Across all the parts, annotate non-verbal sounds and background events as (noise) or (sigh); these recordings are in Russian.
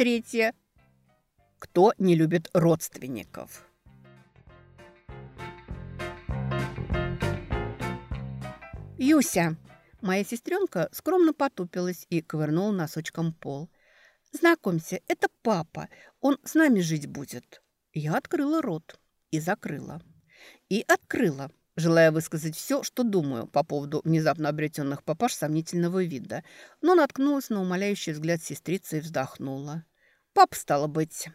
Третья. Кто не любит родственников? Юся. Моя сестренка скромно потупилась и ковырнула носочком пол. «Знакомься, это папа. Он с нами жить будет». Я открыла рот и закрыла. И открыла, желая высказать все, что думаю по поводу внезапно обретенных папаш сомнительного вида, но наткнулась на умоляющий взгляд сестрицы и вздохнула. Пап, стало быть.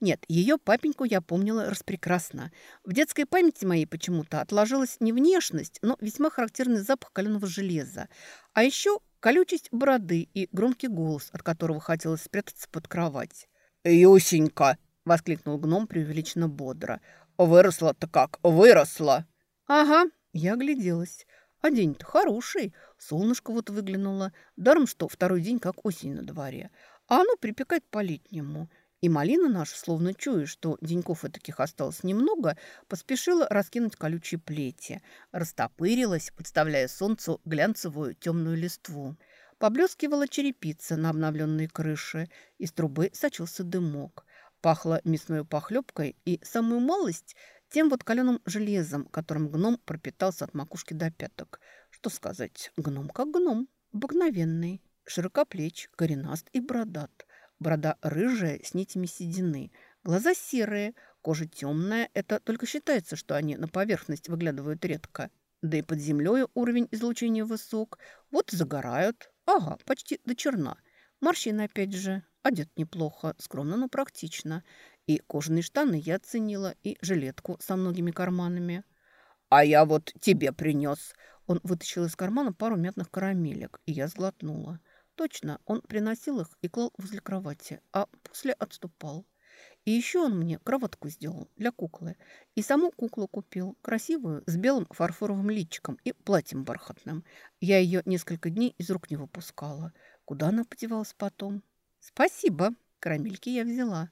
Нет, ее папеньку я помнила распрекрасно. В детской памяти моей почему-то отложилась не внешность, но весьма характерный запах каленого железа. А еще колючесть бороды и громкий голос, от которого хотелось спрятаться под кровать. «Юсенька!» – воскликнул гном преувеличенно бодро. «Выросла-то как, выросла!» «Ага», я огляделась. А день-то хороший. Солнышко вот выглянуло. Даром, что второй день как осень на дворе. А оно припекает по-летнему. И малина наша, словно чуя, что деньков и таких осталось немного, поспешила раскинуть колючие плети. Растопырилась, подставляя солнцу глянцевую темную листву. Поблескивала черепица на обновленной крыше. Из трубы сочился дымок. Пахло мясной похлебкой и самую малость тем вот каленым железом, которым гном пропитался от макушки до пяток. Что сказать, гном как гном, обыкновенный, широкоплеч, коренаст и бородат. Борода рыжая, с нитями седины, глаза серые, кожа темная. Это только считается, что они на поверхность выглядывают редко. Да и под землей уровень излучения высок. Вот загорают. Ага, почти до черна. Морщины опять же. Одет неплохо, скромно, но практично. И кожаные штаны я оценила, и жилетку со многими карманами. «А я вот тебе принес!» Он вытащил из кармана пару мятных карамелек, и я сглотнула. Точно, он приносил их и клал возле кровати, а после отступал. И еще он мне кроватку сделал для куклы. И саму куклу купил, красивую, с белым фарфоровым личиком и платьем бархатным. Я ее несколько дней из рук не выпускала. Куда она подевалась потом? «Спасибо, карамельки я взяла».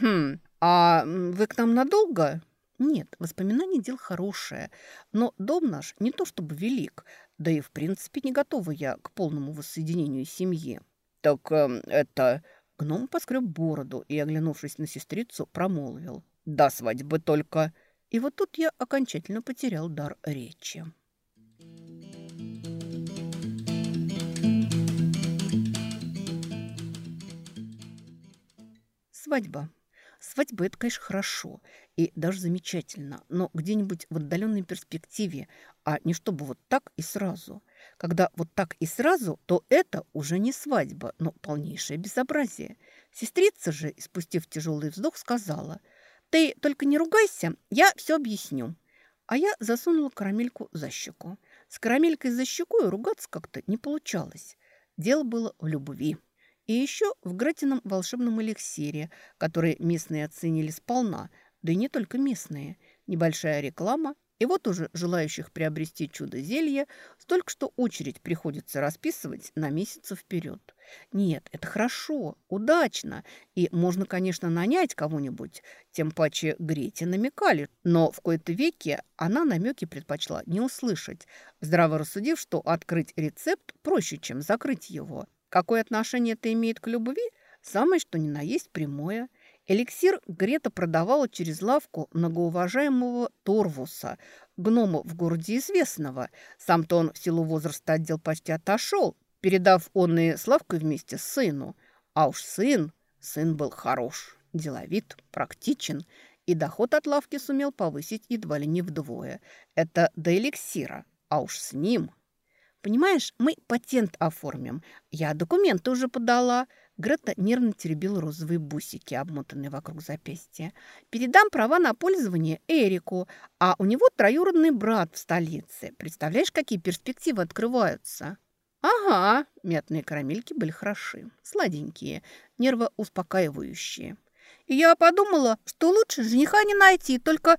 «Хм, а вы к нам надолго?» «Нет, воспоминание дел хорошее, но дом наш не то чтобы велик, да и в принципе не готова я к полному воссоединению семьи». «Так э, это...» Гном поскреб бороду и, оглянувшись на сестрицу, промолвил. «До свадьбы только...» И вот тут я окончательно потерял дар речи. Свадьба. Свадьба – это, конечно, хорошо и даже замечательно, но где-нибудь в отдаленной перспективе, а не чтобы вот так и сразу. Когда вот так и сразу, то это уже не свадьба, но полнейшее безобразие. Сестрица же, спустив тяжелый вздох, сказала, «Ты только не ругайся, я все объясню». А я засунула карамельку за щеку. С карамелькой за щекой ругаться как-то не получалось. Дело было в любви. И еще в Гретином волшебном эликсире, который местные оценили сполна, да и не только местные. Небольшая реклама, и вот уже желающих приобрести чудо-зелье столько, что очередь приходится расписывать на месяцы вперед. Нет, это хорошо, удачно, и можно, конечно, нанять кого-нибудь, тем паче Грете намекали, но в кои-то веке она намеки предпочла не услышать, здраво рассудив, что открыть рецепт проще, чем закрыть его. Какое отношение это имеет к любви? Самое, что ни на есть прямое. Эликсир Грета продавала через лавку многоуважаемого Торвуса, гнома в городе известного. Сам-то он в силу возраста отдел почти отошел, передав он и Славкой вместе сыну. А уж сын, сын был хорош, деловит, практичен, и доход от лавки сумел повысить едва ли не вдвое. Это до эликсира, а уж с ним Понимаешь, мы патент оформим. Я документы уже подала». Грета нервно теребила розовые бусики, обмотанные вокруг запястья. «Передам права на пользование Эрику, а у него троюродный брат в столице. Представляешь, какие перспективы открываются?» «Ага», мятные карамельки были хороши, сладенькие, нервоуспокаивающие. И я подумала, что лучше жениха не найти, только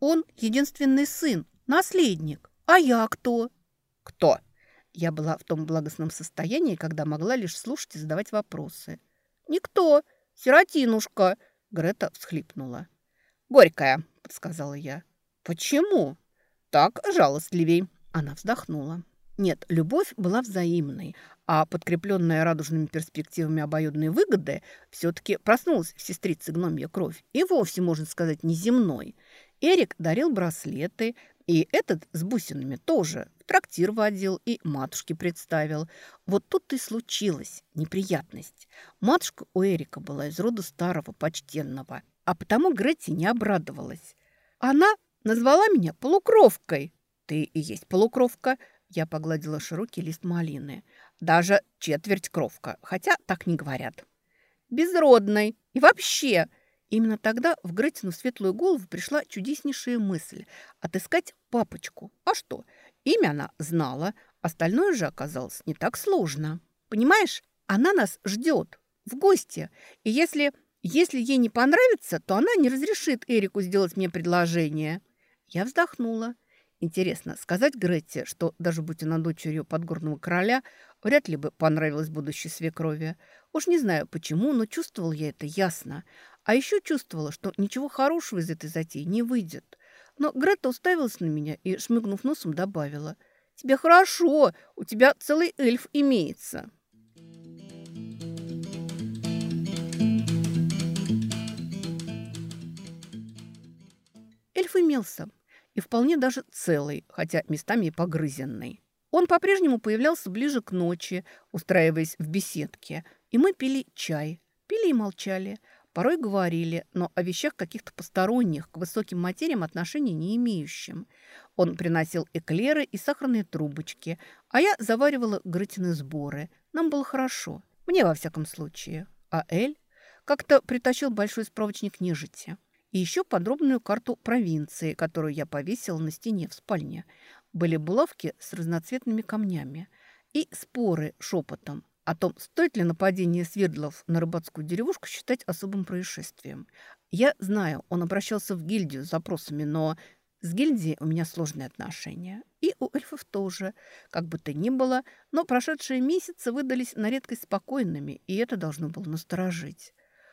он единственный сын, наследник. А я кто? Кто? Я была в том благостном состоянии, когда могла лишь слушать и задавать вопросы. «Никто! Сиротинушка!» Грета всхлипнула. «Горькая», — подсказала я. «Почему?» «Так жалостливей». Она вздохнула. Нет, любовь была взаимной, а подкрепленная радужными перспективами обоюдной выгоды все-таки проснулась в сестрице гномья кровь, и вовсе, можно сказать, неземной. Эрик дарил браслеты, и этот с бусинами тоже трактир водил и матушке представил. Вот тут и случилась неприятность. Матушка у Эрика была из рода старого, почтенного, а потому Гретти не обрадовалась. Она назвала меня полукровкой. Ты и есть полукровка, я погладила широкий лист малины. Даже четверть кровка, хотя так не говорят. Безродной. И вообще... Именно тогда в Гретину светлую голову пришла чудеснейшая мысль – отыскать папочку. А что? Имя она знала, остальное же оказалось не так сложно. Понимаешь, она нас ждет в гости. И если, если ей не понравится, то она не разрешит Эрику сделать мне предложение. Я вздохнула. Интересно, сказать Гретте, что даже будь она дочерью подгорного короля, вряд ли бы понравилось будущей свекрови. Уж не знаю почему, но чувствовал я это ясно. А еще чувствовала, что ничего хорошего из этой затеи не выйдет. Но Грета уставилась на меня и, шмыгнув носом, добавила. «Тебе хорошо, у тебя целый эльф имеется». Эльф имелся, и вполне даже целый, хотя местами и погрызенный. Он по-прежнему появлялся ближе к ночи, устраиваясь в беседке, и мы пили чай, пили и молчали, порой говорили, но о вещах каких-то посторонних, к высоким материям отношений не имеющим. Он приносил эклеры и сахарные трубочки, а я заваривала грытины сборы. Нам было хорошо, мне во всяком случае. А Эль как-то притащил большой справочник нежити и еще подробную карту провинции, которую я повесила на стене в спальне. Были булавки с разноцветными камнями и споры шепотом о том, стоит ли нападение Свердлов на рыбацкую деревушку считать особым происшествием. Я знаю, он обращался в гильдию с запросами, но с гильдией у меня сложные отношения. И у эльфов тоже. Как бы то ни было, но прошедшие месяцы выдались на редкость спокойными, и это должно было насторожить.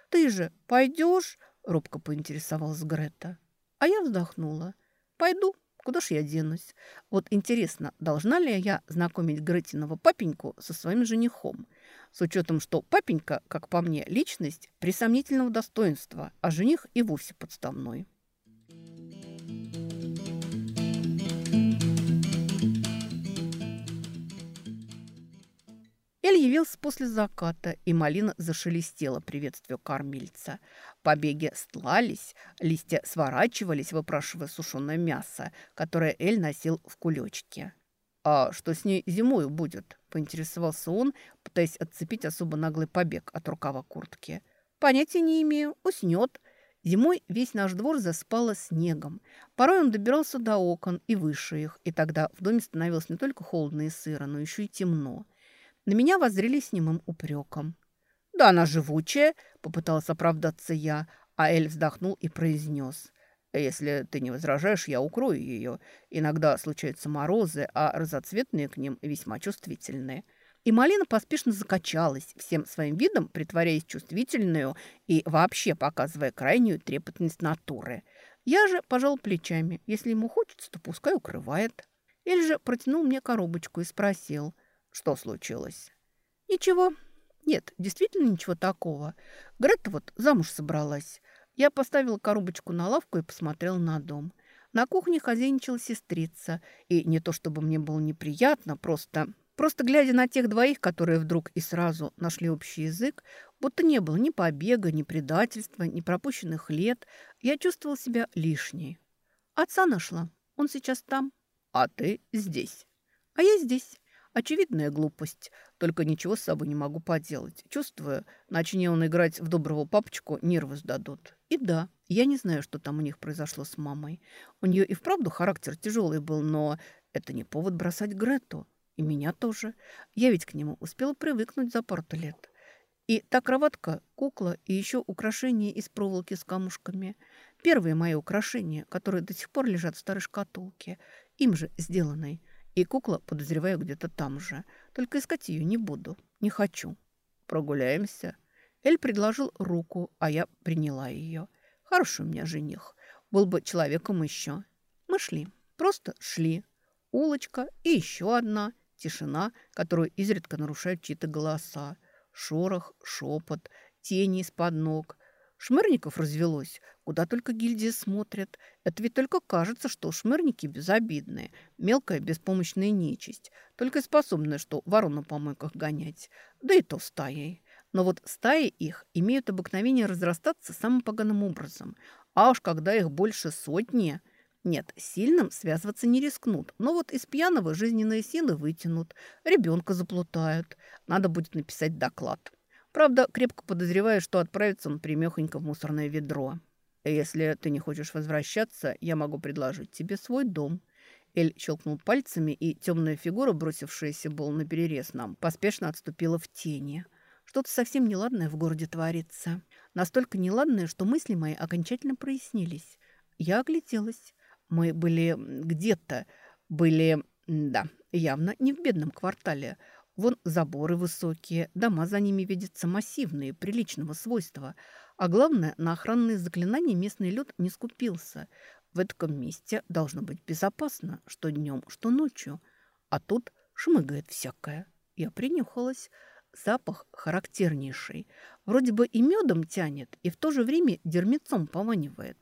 «Ты же пойдешь?» Робко поинтересовалась Грета. А я вздохнула. «Пойду. Куда ж я денусь? Вот интересно, должна ли я знакомить Гретиного папеньку со своим женихом? С учетом, что папенька, как по мне, личность присомнительного достоинства, а жених и вовсе подставной». Эль явился после заката, и малина зашелестела приветствию кормильца. Побеги стлались, листья сворачивались, выпрашивая сушеное мясо, которое Эль носил в кулечке. «А что с ней зимою будет?» – поинтересовался он, пытаясь отцепить особо наглый побег от рукава куртки. «Понятия не имею. Уснет». Зимой весь наш двор заспало снегом. Порой он добирался до окон и выше их, и тогда в доме становилось не только холодно и сыро, но еще и темно. На меня воззрели с немым упреком. «Да она живучая», — попыталась оправдаться я, а Эль вздохнул и произнес. «Если ты не возражаешь, я укрою ее. Иногда случаются морозы, а разоцветные к ним весьма чувствительные». И малина поспешно закачалась, всем своим видом притворяясь чувствительную и вообще показывая крайнюю трепетность натуры. Я же пожал плечами. Если ему хочется, то пускай укрывает. Эль же протянул мне коробочку и спросил — что случилось? Ничего. Нет, действительно ничего такого. Грета вот замуж собралась. Я поставила коробочку на лавку и посмотрела на дом. На кухне хозяйничала сестрица. И не то чтобы мне было неприятно, просто... Просто глядя на тех двоих, которые вдруг и сразу нашли общий язык, будто не было ни побега, ни предательства, ни пропущенных лет, я чувствовала себя лишней. Отца нашла. Он сейчас там. А ты здесь. А я здесь. Очевидная глупость, только ничего с собой не могу поделать. Чувствую, начни он играть в доброго папочку, нервы сдадут. И да, я не знаю, что там у них произошло с мамой. У нее и вправду характер тяжелый был, но это не повод бросать Грету. И меня тоже. Я ведь к нему успела привыкнуть за пару лет. И та кроватка, кукла и еще украшения из проволоки с камушками. Первые мои украшения, которые до сих пор лежат в старой шкатулке, им же сделанной – и кукла, подозреваю, где-то там же. Только искать ее не буду. Не хочу. Прогуляемся. Эль предложил руку, а я приняла ее. Хороший у меня жених. Был бы человеком еще. Мы шли. Просто шли. Улочка и еще одна. Тишина, которую изредка нарушают чьи-то голоса. Шорох, шепот, тени из-под ног. Шмырников развелось. Куда только гильдии смотрят. Это ведь только кажется, что шмырники безобидные. Мелкая беспомощная нечисть. Только способная, что ворон на помойках гонять. Да и то стаей. Но вот стаи их имеют обыкновение разрастаться самым поганым образом. А уж когда их больше сотни... Нет, сильным связываться не рискнут, но вот из пьяного жизненные силы вытянут, ребенка заплутают. Надо будет написать доклад. Правда, крепко подозреваю, что отправится он примехонько в мусорное ведро. Если ты не хочешь возвращаться, я могу предложить тебе свой дом. Эль щелкнул пальцами, и темная фигура, бросившаяся был на перерез нам, поспешно отступила в тени. Что-то совсем неладное в городе творится. Настолько неладное, что мысли мои окончательно прояснились. Я огляделась. Мы были где-то, были, да, явно не в бедном квартале. Вон заборы высокие, дома за ними видятся массивные, приличного свойства. А главное, на охранные заклинания местный люд не скупился. В этом месте должно быть безопасно, что днем, что ночью. А тут шмыгает всякое. Я принюхалась. Запах характернейший. Вроде бы и медом тянет, и в то же время дермецом пованивает.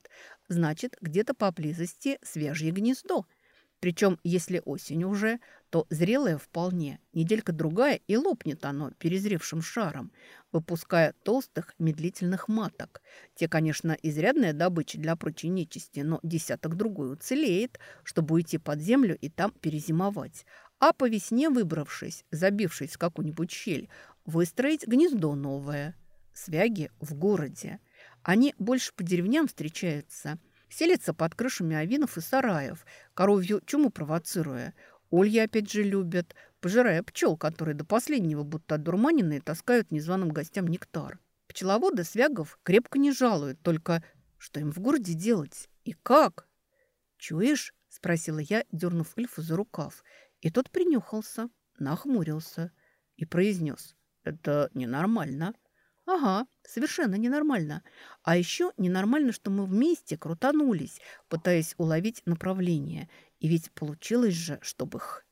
Значит, где-то поблизости свежее гнездо – причем, если осень уже, то зрелое вполне. Неделька-другая и лопнет оно перезревшим шаром, выпуская толстых медлительных маток. Те, конечно, изрядная добыча для прочей нечисти, но десяток-другой уцелеет, чтобы уйти под землю и там перезимовать. А по весне, выбравшись, забившись в какую-нибудь щель, выстроить гнездо новое. Свяги в городе. Они больше по деревням встречаются – Селится под крышами авинов и сараев, коровью чуму провоцируя. Ульи опять же любят, пожирая пчел, которые до последнего будто одурманенные таскают незваным гостям нектар. Пчеловоды свягов крепко не жалуют, только что им в городе делать и как? «Чуешь?» – спросила я, дернув эльфа за рукав. И тот принюхался, нахмурился и произнес. «Это ненормально». Ага, совершенно ненормально. А еще ненормально, что мы вместе крутанулись, пытаясь уловить направление. И ведь получилось же, чтобы их...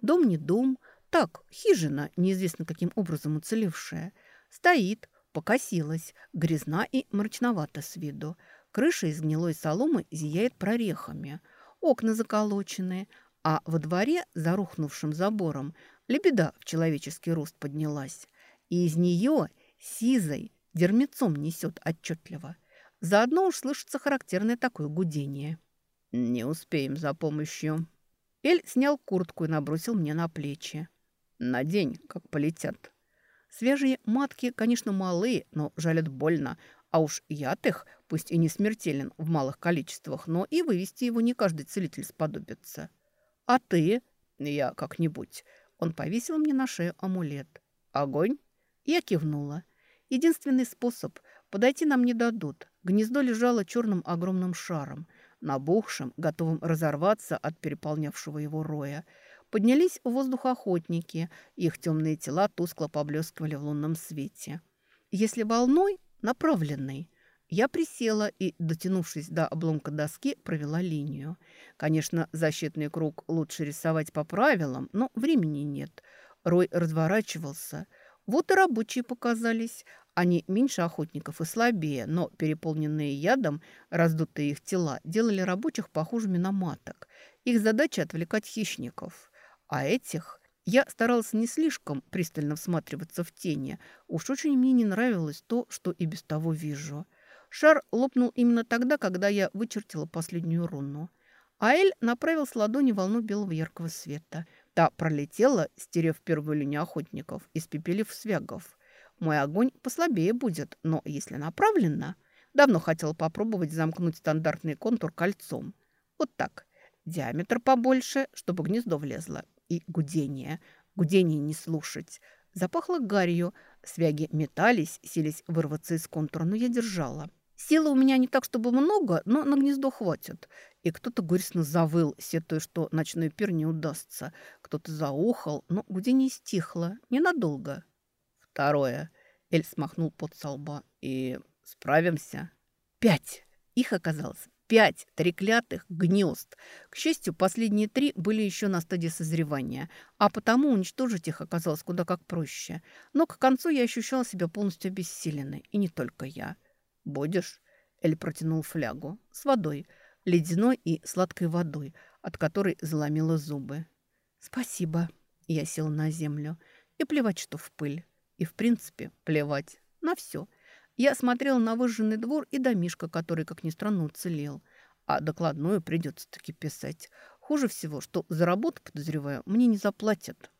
Дом не дом, так, хижина, неизвестно каким образом уцелевшая. Стоит, покосилась, грязна и мрачновата с виду. Крыша из гнилой соломы зияет прорехами. Окна заколоченные, а во дворе, за рухнувшим забором, лебеда в человеческий рост поднялась. И из нее сизой, дермецом несет отчетливо. Заодно уж слышится характерное такое гудение. «Не успеем за помощью». Эль снял куртку и набросил мне на плечи. «Надень, как полетят». Свежие матки, конечно, малые, но жалят больно. А уж яд их, пусть и не смертелен в малых количествах, но и вывести его не каждый целитель сподобится. «А ты?» «Я как-нибудь». Он повесил мне на шею амулет. «Огонь?» Я кивнула. Единственный способ – подойти нам не дадут. Гнездо лежало черным огромным шаром, набухшим, готовым разорваться от переполнявшего его роя. Поднялись в воздух охотники, их темные тела тускло поблескивали в лунном свете. Если волной – направленной – я присела и, дотянувшись до обломка доски, провела линию. Конечно, защитный круг лучше рисовать по правилам, но времени нет. Рой разворачивался – вот и рабочие показались. Они меньше охотников и слабее, но переполненные ядом, раздутые их тела, делали рабочих похожими на маток. Их задача – отвлекать хищников. А этих я старалась не слишком пристально всматриваться в тени. Уж очень мне не нравилось то, что и без того вижу. Шар лопнул именно тогда, когда я вычертила последнюю руну. Аэль направил с ладони волну белого яркого света – Та пролетела, стерев первую линию охотников, испепелив свягов. Мой огонь послабее будет, но если направленно... Давно хотела попробовать замкнуть стандартный контур кольцом. Вот так. Диаметр побольше, чтобы гнездо влезло. И гудение. Гудение не слушать. Запахло гарью. Свяги метались, сились вырваться из контура, но я держала. Силы у меня не так, чтобы много, но на гнездо хватит. И кто-то горестно завыл, сетуя, что ночной пир не удастся. Кто-то заухал, но гудение стихло. Ненадолго. Второе. Эль смахнул под со лба. И справимся. Пять. Их оказалось Пять треклятых гнезд. К счастью, последние три были еще на стадии созревания, а потому уничтожить их оказалось куда как проще. Но к концу я ощущала себя полностью обессиленной, и не только я. «Будешь?» – Эль протянул флягу. «С водой. Ледяной и сладкой водой, от которой заломила зубы». «Спасибо». Я сел на землю. И плевать, что в пыль. И, в принципе, плевать. На все. Я смотрел на выжженный двор и домишко, который, как ни странно, уцелел. А докладную придется таки писать. Хуже всего, что за работу, подозреваю, мне не заплатят.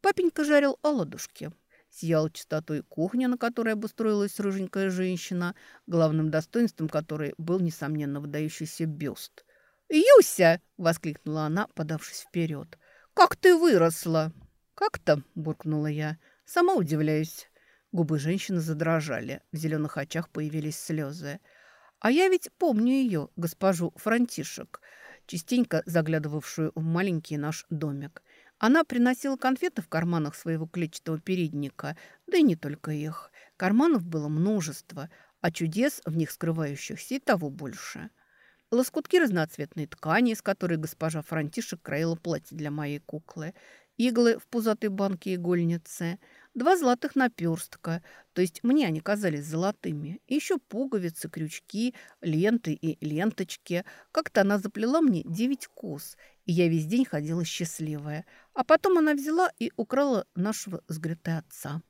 Папенька жарил оладушки. Сияла чистотой кухня, на которой обустроилась рыженькая женщина, главным достоинством которой был, несомненно, выдающийся бюст – «Юся!» – воскликнула она, подавшись вперед. «Как ты выросла!» «Как-то?» – буркнула я. «Сама удивляюсь». Губы женщины задрожали, в зеленых очах появились слезы. «А я ведь помню ее, госпожу Франтишек, частенько заглядывавшую в маленький наш домик. Она приносила конфеты в карманах своего клетчатого передника, да и не только их. Карманов было множество, а чудес, в них скрывающихся, и того больше». Лоскутки разноцветной ткани, из которой госпожа Франтишек краила платье для моей куклы, иглы в пузатой банке игольницы, два золотых наперстка, то есть мне они казались золотыми, и еще пуговицы, крючки, ленты и ленточки. Как-то она заплела мне девять кос, и я весь день ходила счастливая. А потом она взяла и украла нашего с отца.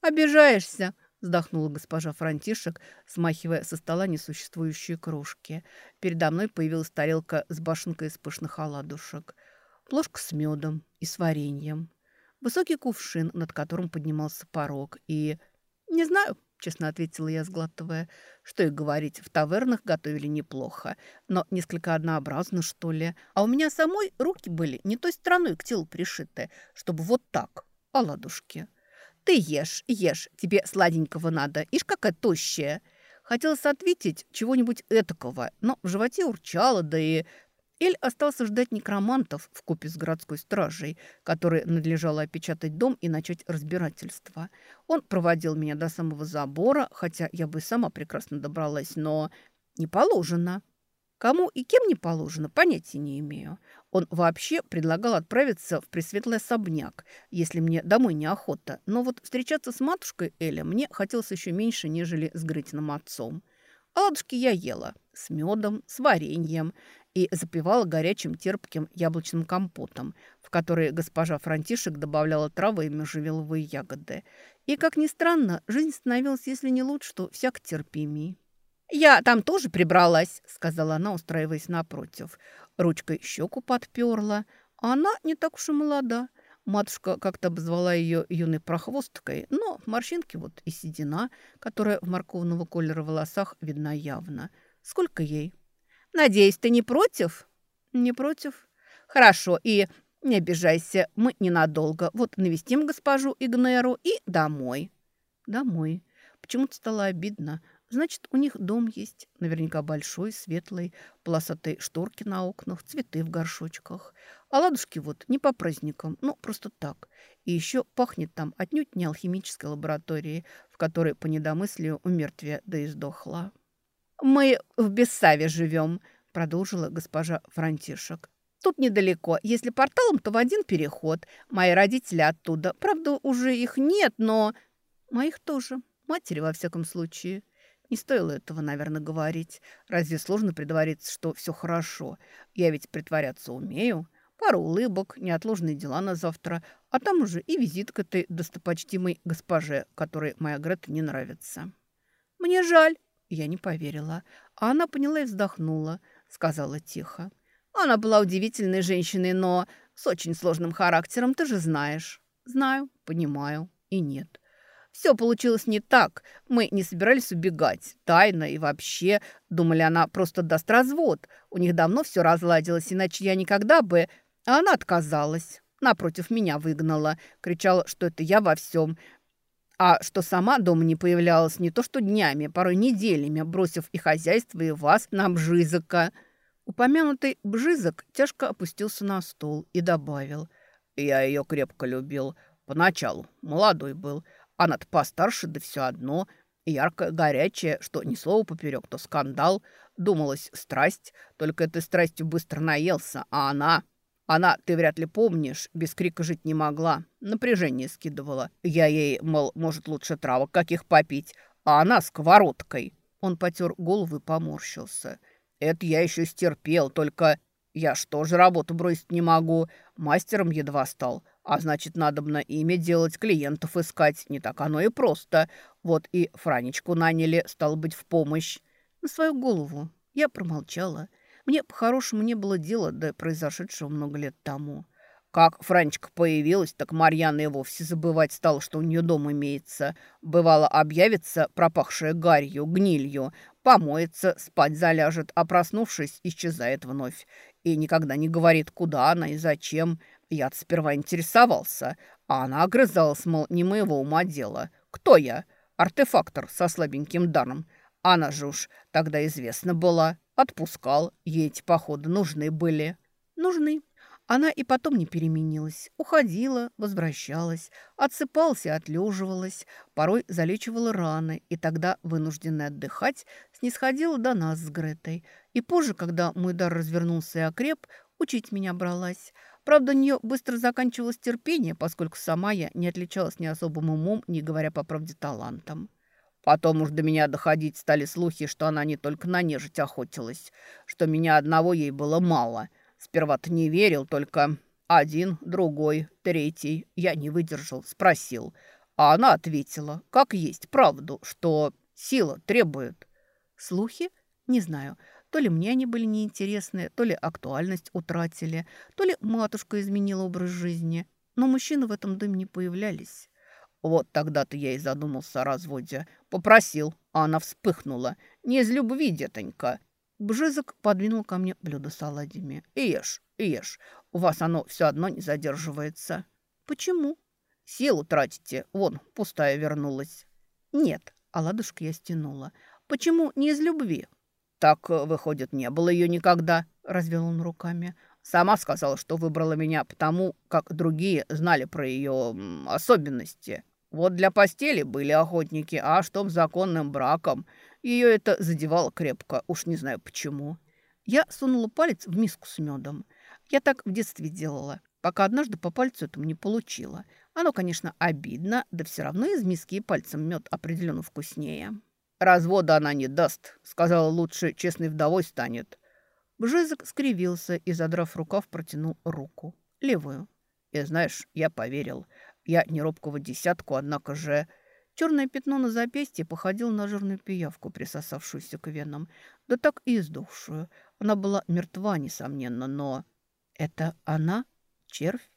«Обижаешься!» вздохнула госпожа Франтишек, смахивая со стола несуществующие кружки. Передо мной появилась тарелка с башенкой из пышных оладушек. Ложка с медом и с вареньем. Высокий кувшин, над которым поднимался порог. И... «Не знаю», — честно ответила я, сглатывая. «Что и говорить, в тавернах готовили неплохо, но несколько однообразно, что ли. А у меня самой руки были не той стороной к телу пришиты, чтобы вот так, оладушки». «Ты ешь, ешь, тебе сладенького надо, ишь какая тощая!» Хотелось ответить чего-нибудь этакого, но в животе урчало, да и... Эль остался ждать некромантов в купе с городской стражей, которой надлежало опечатать дом и начать разбирательство. Он проводил меня до самого забора, хотя я бы сама прекрасно добралась, но не положено. Кому и кем не положено, понятия не имею. Он вообще предлагал отправиться в Пресветлый особняк, если мне домой неохота. Но вот встречаться с матушкой Эля мне хотелось еще меньше, нежели с Грытиным отцом. Оладушки я ела с медом, с вареньем и запивала горячим терпким яблочным компотом, в который госпожа Франтишек добавляла травы и можжевеловые ягоды. И, как ни странно, жизнь становилась, если не лучше, то всяко терпимее. «Я там тоже прибралась», — сказала она, устраиваясь напротив. Ручкой щеку подперла. Она не так уж и молода. Матушка как-то обозвала ее юной прохвосткой, но морщинки вот и седина, которая в морковного колера волосах видна явно. Сколько ей? «Надеюсь, ты не против?» «Не против?» «Хорошо, и не обижайся, мы ненадолго. Вот навестим госпожу Игнеру и домой». «Домой». Почему-то стало обидно. Значит, у них дом есть, наверняка большой, светлый, полосатые шторки на окнах, цветы в горшочках. А ладушки вот не по праздникам, ну, просто так. И еще пахнет там отнюдь не алхимической лабораторией, в которой по недомыслию у мертвия да и сдохла. «Мы в Бессаве живем», — продолжила госпожа Франтишек. «Тут недалеко. Если порталом, то в один переход. Мои родители оттуда. Правда, уже их нет, но...» «Моих тоже. Матери, во всяком случае». Не стоило этого, наверное, говорить. Разве сложно притвориться, что все хорошо? Я ведь притворяться умею. Пару улыбок, неотложные дела на завтра, а там уже и визит к этой достопочтимой госпоже, которой моя Грета не нравится. «Мне жаль», — я не поверила. А она поняла и вздохнула, сказала тихо. «Она была удивительной женщиной, но с очень сложным характером, ты же знаешь». «Знаю, понимаю и нет». Все получилось не так. Мы не собирались убегать. Тайно и вообще. Думали, она просто даст развод. У них давно все разладилось, иначе я никогда бы... А она отказалась. Напротив меня выгнала. Кричала, что это я во всем. А что сама дома не появлялась не то что днями, порой неделями, бросив и хозяйство, и вас на Бжизака. Упомянутый Бжизак тяжко опустился на стол и добавил. «Я ее крепко любил. Поначалу молодой был, а над постарше, да все одно. Яркое, горячее, что ни слова поперек, то скандал. Думалась страсть, только этой страстью быстро наелся, а она... Она, ты вряд ли помнишь, без крика жить не могла. Напряжение скидывала. Я ей, мол, может, лучше травок каких попить, а она сковородкой. Он потер голову и поморщился. Это я еще стерпел, только я что же работу бросить не могу. Мастером едва стал. А значит, надо на имя делать, клиентов искать. Не так оно и просто. Вот и Франечку наняли, стало быть, в помощь. На свою голову я промолчала. Мне по-хорошему не было дела до произошедшего много лет тому. Как Франечка появилась, так Марьяна и вовсе забывать стала, что у нее дом имеется. Бывало, объявится пропахшая гарью, гнилью, помоется, спать заляжет, а проснувшись, исчезает вновь. И никогда не говорит, куда она и зачем. я сперва интересовался, а она огрызалась, мол, не моего ума дело. Кто я? Артефактор со слабеньким даром. Она же уж тогда известна была. Отпускал. Ей эти походы нужны были. Нужны. Она и потом не переменилась. Уходила, возвращалась, отсыпалась и отлеживалась, порой залечивала раны, и тогда, вынужденная отдыхать, снисходила до нас с Гретой. И позже, когда мой дар развернулся и окреп, учить меня бралась. Правда, у нее быстро заканчивалось терпение, поскольку сама я не отличалась ни особым умом, не говоря по правде талантом. Потом уж до меня доходить стали слухи, что она не только на нежить охотилась, что меня одного ей было мало. Сперва-то не верил, только один, другой, третий. Я не выдержал, спросил. А она ответила, как есть правду, что сила требует. Слухи? Не знаю. То ли мне они были неинтересны, то ли актуальность утратили, то ли матушка изменила образ жизни. Но мужчины в этом доме не появлялись. Вот тогда-то я и задумался о разводе. Попросил, а она вспыхнула. Не из любви, детонька. Бжезок подвинул ко мне блюдо с оладьями. «Ешь, ешь. У вас оно все одно не задерживается». «Почему?» «Силу тратите. Вон, пустая вернулась». «Нет», — оладушка я стянула. «Почему не из любви?» «Так, выходит, не было ее никогда», — развел он руками. «Сама сказала, что выбрала меня потому, как другие знали про ее особенности». Вот для постели были охотники, а чтоб законным браком. Ее это задевало крепко, уж не знаю почему. Я сунула палец в миску с медом. Я так в детстве делала, пока однажды по пальцу этому не получила. Оно, конечно, обидно, да все равно из миски и пальцем мед определенно вкуснее. «Развода она не даст», — сказала, лучше честной вдовой станет. Бжезок скривился и, задрав рукав, протянул руку. Левую. И знаешь, я поверил. Я не робкого десятку, однако же... Черное пятно на запястье походило на жирную пиявку, присосавшуюся к венам. Да так и издохшую. Она была мертва, несомненно, но... Это она? Червь?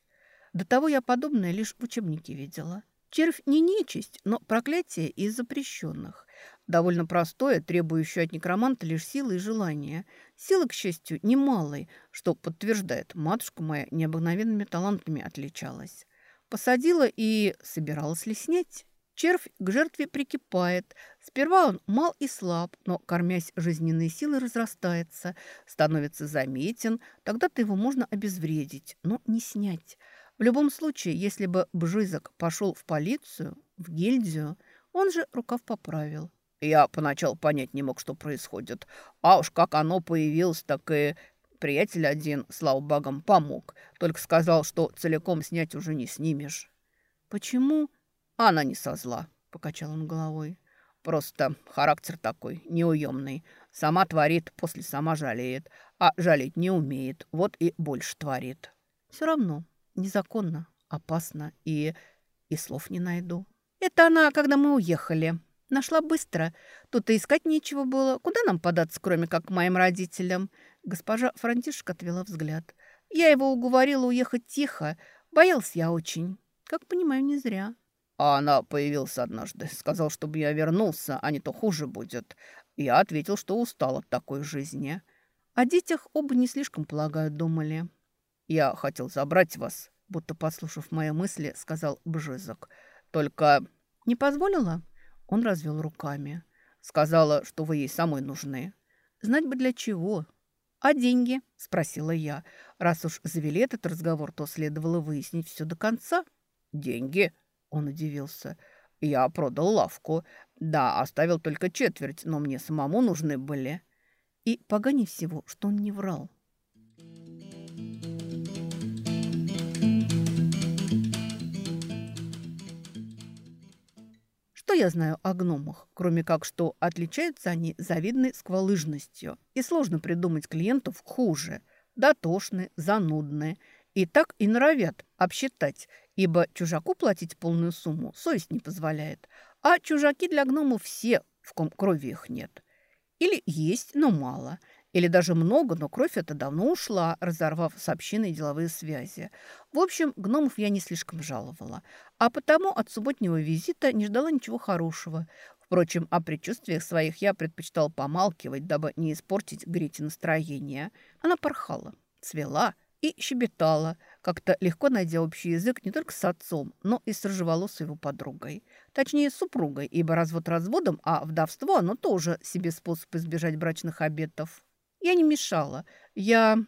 До того я подобное лишь в учебнике видела. Червь не нечисть, но проклятие из запрещенных. Довольно простое, требующее от некроманта лишь силы и желания. Силы, к счастью, немалой, что подтверждает, матушка моя необыкновенными талантами отличалась. Посадила и собиралась ли снять? Червь к жертве прикипает. Сперва он мал и слаб, но, кормясь жизненной силой, разрастается, становится заметен. Тогда-то его можно обезвредить, но не снять. В любом случае, если бы Бжизок пошел в полицию, в гильдию, он же рукав поправил. Я поначалу понять не мог, что происходит. А уж как оно появилось, так и Приятель один, слава богам, помог. Только сказал, что целиком снять уже не снимешь. Почему? Она не со зла, покачал он головой. Просто характер такой, неуемный. Сама творит, после сама жалеет. А жалеть не умеет, вот и больше творит. Все равно незаконно, опасно и... и слов не найду. Это она, когда мы уехали. Нашла быстро. Тут и искать нечего было. Куда нам податься, кроме как к моим родителям? Госпожа Франтишка отвела взгляд. Я его уговорила уехать тихо. Боялась я очень. Как понимаю, не зря. А она появилась однажды. Сказал, чтобы я вернулся, а не то хуже будет. Я ответил, что устал от такой жизни. О детях оба не слишком, полагаю, думали. Я хотел забрать вас, будто послушав мои мысли, сказал Бжизок. Только... Не позволила? Он развел руками. Сказала, что вы ей самой нужны. Знать бы для чего. А деньги? Спросила я. Раз уж завели этот разговор, то следовало выяснить все до конца. «Деньги?» – он удивился. «Я продал лавку. Да, оставил только четверть, но мне самому нужны были». И погани всего, что он не врал. Я знаю о гномах, кроме как, что отличаются они завидной сквалыжностью, и сложно придумать клиентов хуже, дотошны, занудные, и так и норовят обсчитать, ибо чужаку платить полную сумму совесть не позволяет, а чужаки для гномов все, в ком крови их нет. Или есть, но мало – или даже много, но кровь эта давно ушла, разорвав с общиной деловые связи. В общем, гномов я не слишком жаловала. А потому от субботнего визита не ждала ничего хорошего. Впрочем, о предчувствиях своих я предпочитала помалкивать, дабы не испортить Грете настроение. Она порхала, цвела и щебетала, как-то легко найдя общий язык не только с отцом, но и с рыжеволосой его подругой. Точнее, супругой, ибо развод разводом, а вдовство оно тоже себе способ избежать брачных обетов. Я не мешала. Я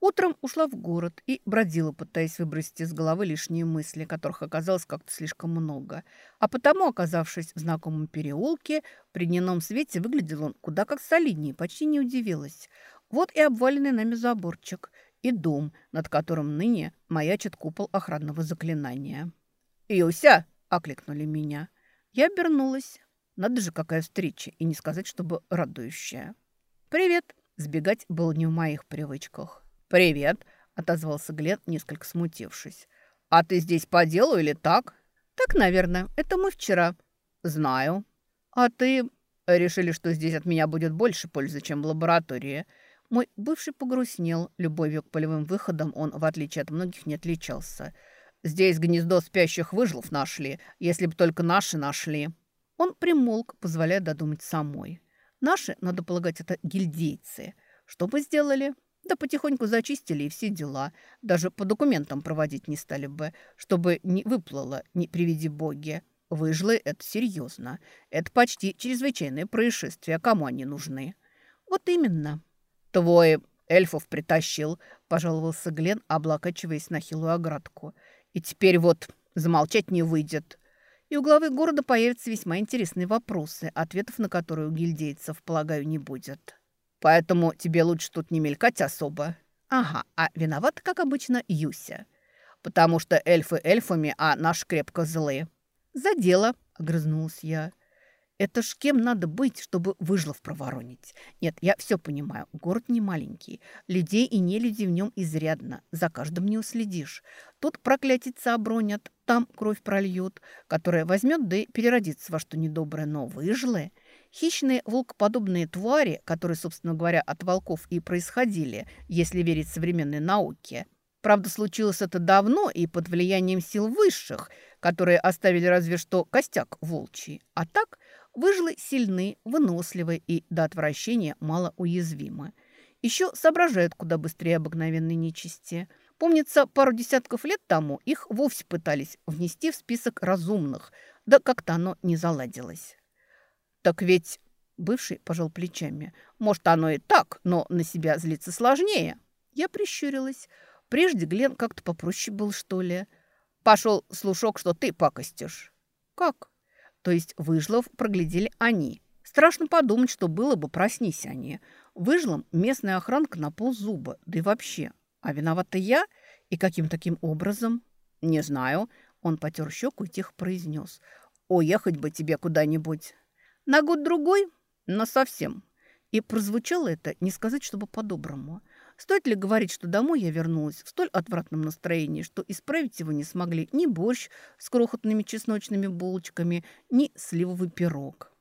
утром ушла в город и бродила, пытаясь выбросить из головы лишние мысли, которых оказалось как-то слишком много. А потому, оказавшись в знакомом переулке, при дневном свете выглядел он куда как солиднее, почти не удивилась. Вот и обваленный нами заборчик, и дом, над которым ныне маячит купол охранного заклинания. «Юся!» – окликнули меня. Я обернулась. Надо же, какая встреча, и не сказать, чтобы радующая. «Привет!» Сбегать было не в моих привычках. «Привет», — отозвался Глен, несколько смутившись. «А ты здесь по делу или так?» «Так, наверное. Это мы вчера». «Знаю». «А ты...» «Решили, что здесь от меня будет больше пользы, чем в лаборатории». Мой бывший погрустнел. Любовью к полевым выходам он, в отличие от многих, не отличался. «Здесь гнездо спящих выжлов нашли, если бы только наши нашли». Он примолк, позволяя додумать самой. Наши, надо полагать, это гильдейцы. Что бы сделали? Да потихоньку зачистили и все дела. Даже по документам проводить не стали бы, чтобы не выплыло, не приведи боги. Выжлы – это серьезно. Это почти чрезвычайное происшествие. Кому они нужны? Вот именно. Твой эльфов притащил, пожаловался Глен, облокачиваясь на хилую оградку. И теперь вот замолчать не выйдет и у главы города появятся весьма интересные вопросы, ответов на которые у гильдейцев, полагаю, не будет. Поэтому тебе лучше тут не мелькать особо. Ага, а виноват, как обычно, Юся. Потому что эльфы эльфами, а наш крепко злые. За дело, огрызнулась я. Это ж кем надо быть, чтобы выжлов проворонить? Нет, я все понимаю. Город не маленький. Людей и не люди в нем изрядно. За каждым не уследишь. Тут проклятица обронят, там кровь прольют, которая возьмет да и переродится во что недоброе. Но выжлы... Хищные волкоподобные твари, которые, собственно говоря, от волков и происходили, если верить современной науке. Правда, случилось это давно и под влиянием сил высших, которые оставили разве что костяк волчий. А так Выжлы сильны, выносливы и до отвращения малоуязвимы. Еще соображают куда быстрее обыкновенной нечисти. Помнится, пару десятков лет тому их вовсе пытались внести в список разумных, да как-то оно не заладилось. «Так ведь...» – бывший пожал плечами. «Может, оно и так, но на себя злиться сложнее». Я прищурилась. Прежде Глен как-то попроще был, что ли. «Пошел слушок, что ты пакостишь». «Как?» То есть выжлов проглядели они. Страшно подумать, что было бы, проснись они. Выжлом местная охранка на ползуба, да и вообще. А виновата я? И каким таким образом? Не знаю. Он потер щеку и тихо произнес. Уехать бы тебе куда-нибудь. На год-другой? Но совсем. И прозвучало это, не сказать, чтобы по-доброму. Стоит ли говорить, что домой я вернулась в столь отвратном настроении, что исправить его не смогли ни борщ с крохотными чесночными булочками, ни сливовый пирог.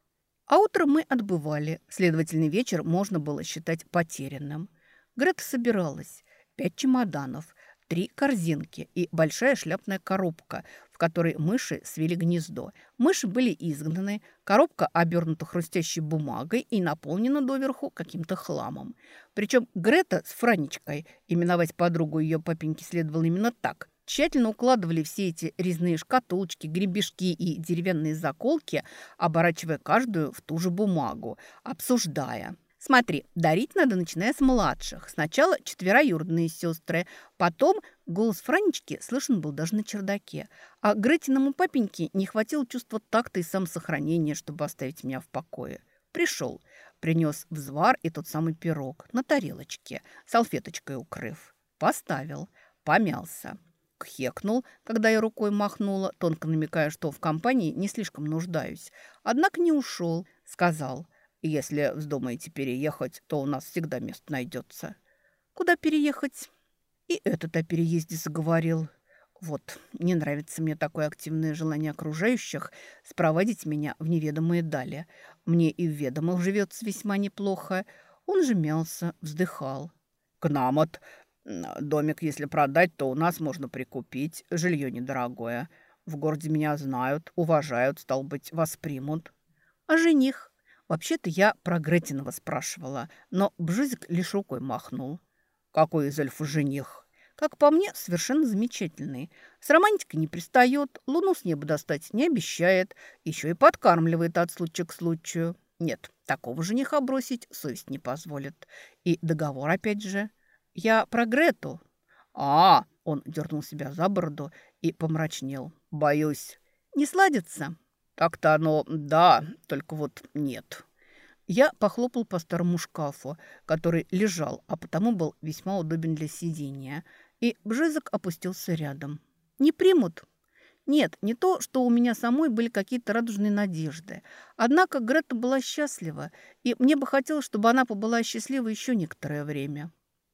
А утром мы отбывали, следовательный вечер можно было считать потерянным. Грета собиралась. Пять чемоданов, три корзинки и большая шляпная коробка, в которой мыши свели гнездо. Мыши были изгнаны, коробка обернута хрустящей бумагой и наполнена доверху каким-то хламом. Причем Грета с Франечкой, именовать подругу ее папеньки следовало именно так, тщательно укладывали все эти резные шкатулочки, гребешки и деревянные заколки, оборачивая каждую в ту же бумагу, обсуждая – Смотри, дарить надо, начиная с младших. Сначала четвероюродные сестры, потом голос Франечки слышен был даже на чердаке. А Гретиному папеньке не хватило чувства такта и самосохранения, чтобы оставить меня в покое. Пришел, принес взвар и тот самый пирог на тарелочке, салфеточкой укрыв. Поставил, помялся. Кхекнул, когда я рукой махнула, тонко намекая, что в компании не слишком нуждаюсь. Однако не ушел, сказал – если вздумаете переехать, то у нас всегда место найдется. Куда переехать? И этот о переезде заговорил. Вот, не нравится мне такое активное желание окружающих спроводить меня в неведомые дали. Мне и в ведомых живется весьма неплохо. Он же мялся, вздыхал. К нам от домик, если продать, то у нас можно прикупить. Жилье недорогое. В городе меня знают, уважают, стал быть, воспримут. А жених? Вообще-то я про Гретинова спрашивала, но Бжизик лишь рукой махнул. Какой из эльфа жених? Как по мне, совершенно замечательный. С романтикой не пристает, луну с неба достать не обещает, еще и подкармливает от случая к случаю. Нет, такого жениха бросить совесть не позволит. И договор опять же. Я про Грету. А, он дернул себя за бороду и помрачнел. Боюсь. Не сладится? Так-то оно, да, только вот нет. Я похлопал по старому шкафу, который лежал, а потому был весьма удобен для сидения, и Бжезок опустился рядом. «Не примут?» Нет, не то, что у меня самой были какие-то радужные надежды. Однако Грета была счастлива, и мне бы хотелось, чтобы она побыла счастлива еще некоторое время.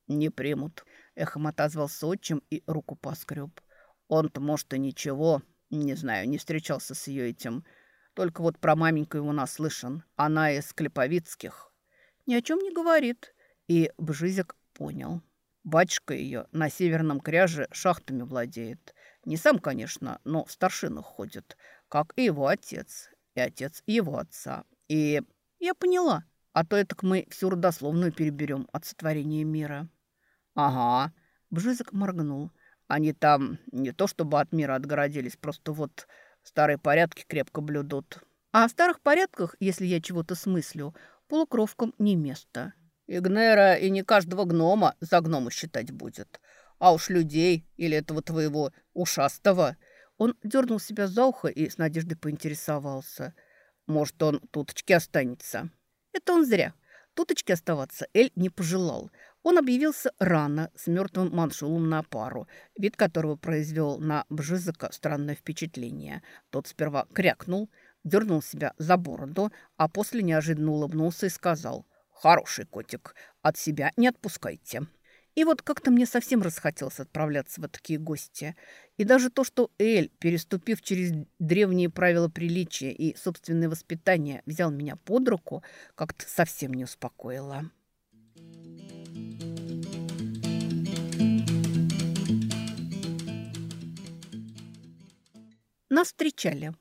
«Не примут», — эхом отозвался отчим и руку поскреб. «Он-то, может, и ничего, не знаю, не встречался с ее этим. Только вот про маменьку его наслышан. Она из Клеповицких. Ни о чем не говорит. И Бжизик понял. Батюшка ее на северном кряже шахтами владеет. Не сам, конечно, но в старшинах ходит. Как и его отец. И отец его отца. И я поняла. А то это мы всю родословную переберем от сотворения мира. Ага. Бжизик моргнул. Они там не то чтобы от мира отгородились, просто вот старые порядки крепко блюдут. А о старых порядках, если я чего-то смыслю, полукровкам не место. Игнера и не каждого гнома за гнома считать будет. А уж людей или этого твоего ушастого. Он дернул себя за ухо и с надеждой поинтересовался. Может, он туточки останется. Это он зря. Туточки оставаться Эль не пожелал. Он объявился рано, с мертвым маншулом на пару, вид которого произвел на Бжизака странное впечатление. Тот сперва крякнул, дернул себя за бороду, а после неожиданно улыбнулся и сказал «Хороший котик, от себя не отпускайте». И вот как-то мне совсем расхотелось отправляться в такие гости. И даже то, что Эль, переступив через древние правила приличия и собственное воспитание, взял меня под руку, как-то совсем не успокоило. Нас встречали.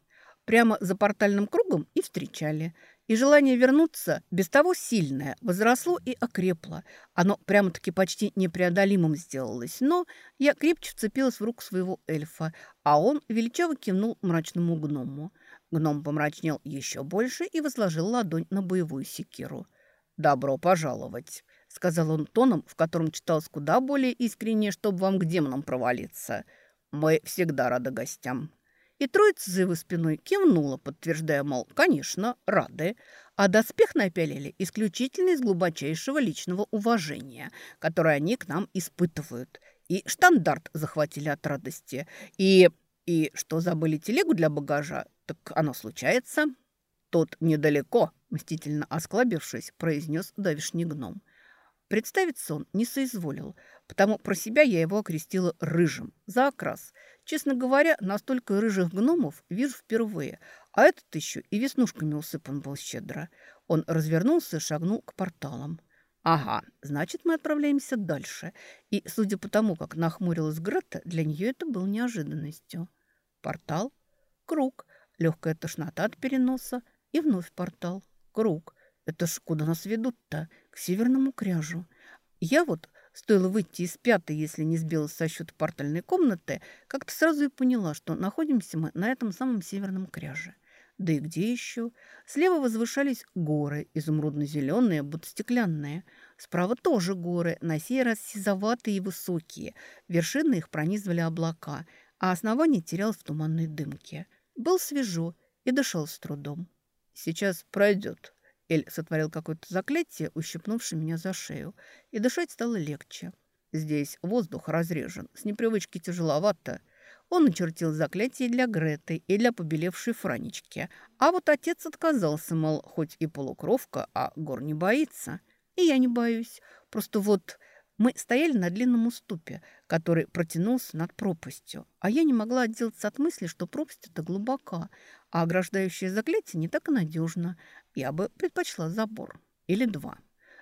Прямо за портальным кругом и встречали. И желание вернуться, без того сильное, возросло и окрепло. Оно прямо-таки почти непреодолимым сделалось. Но я крепче вцепилась в руку своего эльфа, а он величаво кивнул мрачному гному. Гном помрачнел еще больше и возложил ладонь на боевую секиру. «Добро пожаловать», — сказал он тоном, в котором читалось куда более искренне, чтобы вам к демонам провалиться. «Мы всегда рады гостям». И троица за его спиной кивнула, подтверждая, мол, конечно, рады. А доспех напялили исключительно из глубочайшего личного уважения, которое они к нам испытывают. И штандарт захватили от радости. И... и что забыли телегу для багажа, так оно случается. Тут недалеко, мстительно осклабившись, произнес давишний гном. Представиться он не соизволил, потому про себя я его окрестила рыжим за окрас – Честно говоря, настолько рыжих гномов вижу впервые, а этот еще и веснушками усыпан был щедро. Он развернулся и шагнул к порталам. Ага, значит, мы отправляемся дальше. И, судя по тому, как нахмурилась Грета, для нее это было неожиданностью. Портал, круг, легкая тошнота от переноса и вновь портал, круг. Это ж куда нас ведут-то? К северному кряжу. Я вот Стоило выйти из пятой, если не сбилась со счета портальной комнаты, как-то сразу и поняла, что находимся мы на этом самом северном кряже. Да и где еще? Слева возвышались горы, изумрудно-зеленые, будто стеклянные. Справа тоже горы, на сей раз сизоватые и высокие. Вершины их пронизывали облака, а основание терялось в туманной дымке. Был свежо и дышал с трудом. «Сейчас пройдет», Эль сотворил какое-то заклятие, ущипнувшее меня за шею, и дышать стало легче. Здесь воздух разрежен, с непривычки тяжеловато. Он начертил заклятие для Греты и для побелевшей Франечки. А вот отец отказался, мол, хоть и полукровка, а гор не боится. И я не боюсь. Просто вот мы стояли на длинном уступе, который протянулся над пропастью. А я не могла отделаться от мысли, что пропасть это глубока, а ограждающее заклятие не так надежно. Я бы предпочла забор. Или два.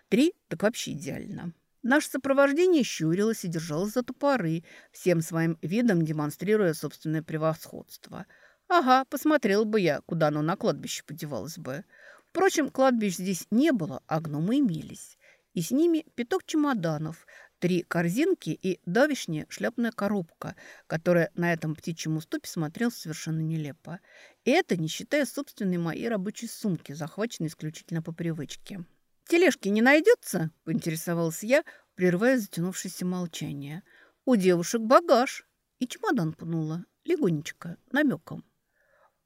Три так вообще идеально. Наше сопровождение щурилось и держалось за топоры, всем своим видом демонстрируя собственное превосходство. Ага, посмотрел бы я, куда оно на кладбище подевалось бы. Впрочем, кладбищ здесь не было, а гномы имелись. И с ними пяток чемоданов, три корзинки и давишняя шляпная коробка, которая на этом птичьем уступе смотрелась совершенно нелепо. И это не считая собственной моей рабочей сумки, захваченной исключительно по привычке. «Тележки не найдется?» – поинтересовалась я, прерывая затянувшееся молчание. «У девушек багаж». И чемодан пнула, легонечко, намеком.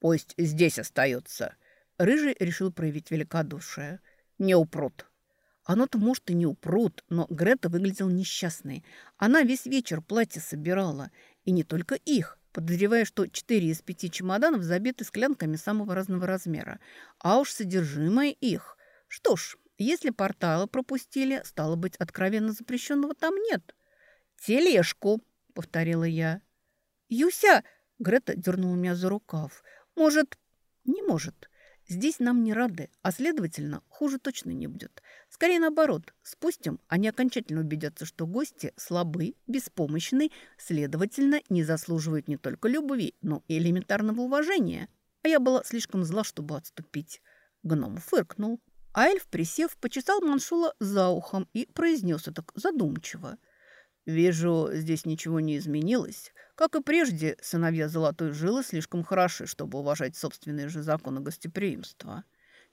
«Пусть здесь остается». Рыжий решил проявить великодушие. «Не упрут». Оно-то, может, и не упрут, но Грета выглядела несчастной. Она весь вечер платье собирала. И не только их, подозревая, что четыре из пяти чемоданов забиты склянками самого разного размера. А уж содержимое их. Что ж, если порталы пропустили, стало быть, откровенно запрещенного там нет. «Тележку», — повторила я. «Юся!» — Грета дернула меня за рукав. «Может...» «Не может. Здесь нам не рады, а, следовательно, хуже точно не будет. Скорее наоборот, спустим, они окончательно убедятся, что гости слабы, беспомощны, следовательно, не заслуживают не только любви, но и элементарного уважения. А я была слишком зла, чтобы отступить. Гном фыркнул. А эльф, присев, почесал Маншула за ухом и произнес это задумчиво. «Вижу, здесь ничего не изменилось. Как и прежде, сыновья Золотой Жилы слишком хороши, чтобы уважать собственные же законы гостеприимства.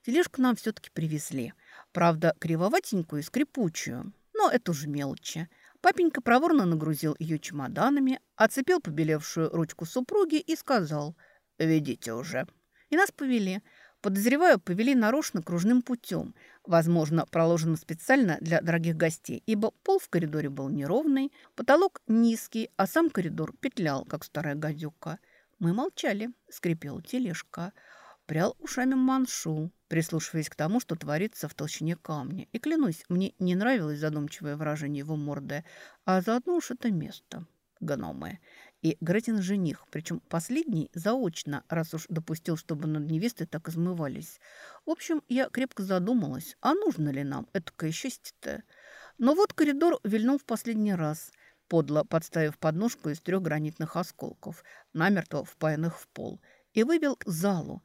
Тележку нам все-таки привезли. Правда, кривоватенькую и скрипучую. Но это уже мелочи. Папенька проворно нагрузил ее чемоданами, оцепил побелевшую ручку супруги и сказал «Ведите уже». И нас повели – Подозреваю, повели нарочно кружным путем, возможно, проложенным специально для дорогих гостей, ибо пол в коридоре был неровный, потолок низкий, а сам коридор петлял, как старая гадюка. Мы молчали, скрипела тележка, прял ушами маншу, прислушиваясь к тому, что творится в толщине камня. И, клянусь, мне не нравилось задумчивое выражение его морды, а заодно уж это место. Гномы и Гретин жених, причем последний заочно, раз уж допустил, чтобы над невестой так измывались. В общем, я крепко задумалась, а нужно ли нам этакое счастье-то? Но вот коридор вильнул в последний раз, подло подставив подножку из трех гранитных осколков, намертво впаянных в пол, и вывел к залу,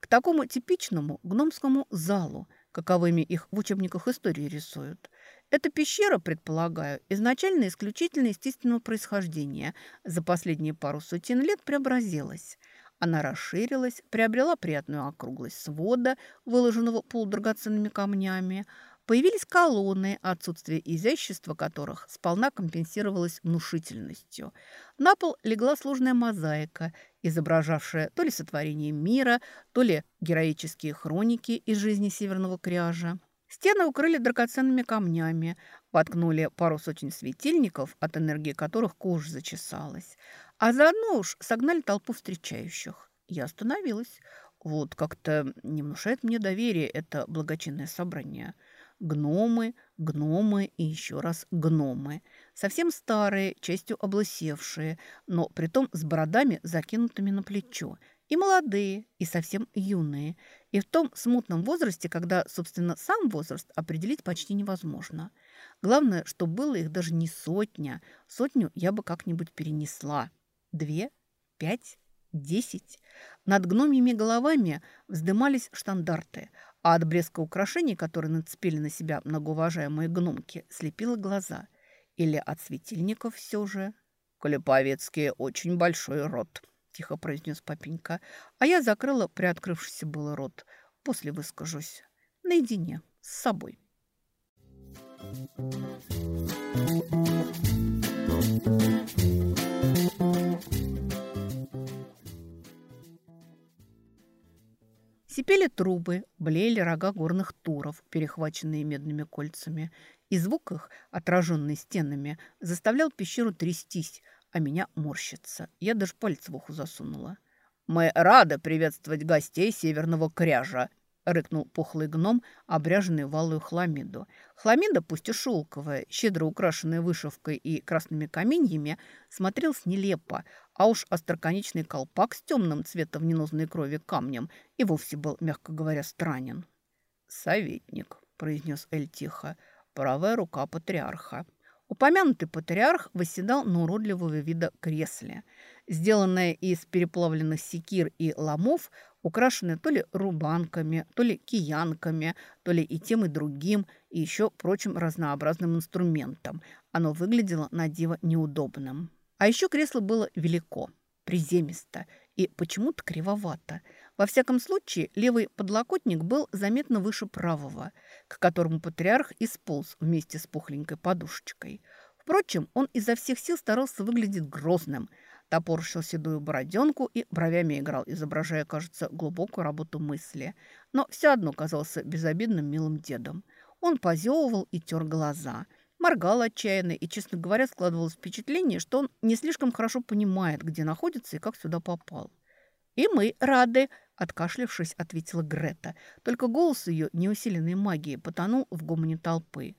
к такому типичному гномскому залу, каковыми их в учебниках истории рисуют. Эта пещера, предполагаю, изначально исключительно естественного происхождения. За последние пару сотен лет преобразилась. Она расширилась, приобрела приятную округлость свода, выложенного полудрагоценными камнями. Появились колонны, отсутствие изящества которых сполна компенсировалось внушительностью. На пол легла сложная мозаика, изображавшая то ли сотворение мира, то ли героические хроники из жизни Северного Кряжа. Стены укрыли драгоценными камнями, воткнули пару сотен светильников, от энергии которых кожа зачесалась, а заодно уж согнали толпу встречающих. Я остановилась. Вот как-то не внушает мне доверие это благочинное собрание. Гномы, гномы и еще раз гномы. Совсем старые, частью облысевшие, но притом с бородами, закинутыми на плечо – и молодые, и совсем юные. И в том смутном возрасте, когда, собственно, сам возраст определить почти невозможно. Главное, что было их даже не сотня. Сотню я бы как-нибудь перенесла. Две, пять, десять. Над гномьими головами вздымались штандарты, а от блеска украшений, которые нацепили на себя многоуважаемые гномки, слепило глаза. Или от светильников все же. Клеповецкие очень большой род, тихо произнес папенька, а я закрыла приоткрывшийся был рот. После выскажусь. Наедине, с собой. Сипели трубы, блеяли рога горных туров, перехваченные медными кольцами, и звук их, отраженный стенами, заставлял пещеру трястись, а меня морщится. Я даже палец в ухо засунула. «Мы рады приветствовать гостей Северного Кряжа», — рыкнул пухлый гном, обряженный в алую хламиду. Хламида, пусть и шелковая, щедро украшенная вышивкой и красными каменьями, смотрелась нелепо, а уж остроконечный колпак с темным цветом ненозной крови камнем и вовсе был, мягко говоря, странен. «Советник», — произнес Эль тихо, — «правая рука патриарха». Упомянутый патриарх восседал на уродливого вида кресле, сделанное из переплавленных секир и ломов, украшенное то ли рубанками, то ли киянками, то ли и тем, и другим, и еще прочим разнообразным инструментом. Оно выглядело на диво неудобным. А еще кресло было велико, приземисто и почему-то кривовато. Во всяком случае, левый подлокотник был заметно выше правого, к которому патриарх исполз вместе с пухленькой подушечкой. Впрочем, он изо всех сил старался выглядеть грозным, топорщил седую бороденку и бровями играл, изображая, кажется, глубокую работу мысли. Но все одно казался безобидным милым дедом. Он позевывал и тер глаза – моргал отчаянно, и, честно говоря, складывалось впечатление, что он не слишком хорошо понимает, где находится и как сюда попал. «И мы рады», — откашлявшись, ответила Грета. Только голос ее, неусиленной магией, потонул в гомоне толпы.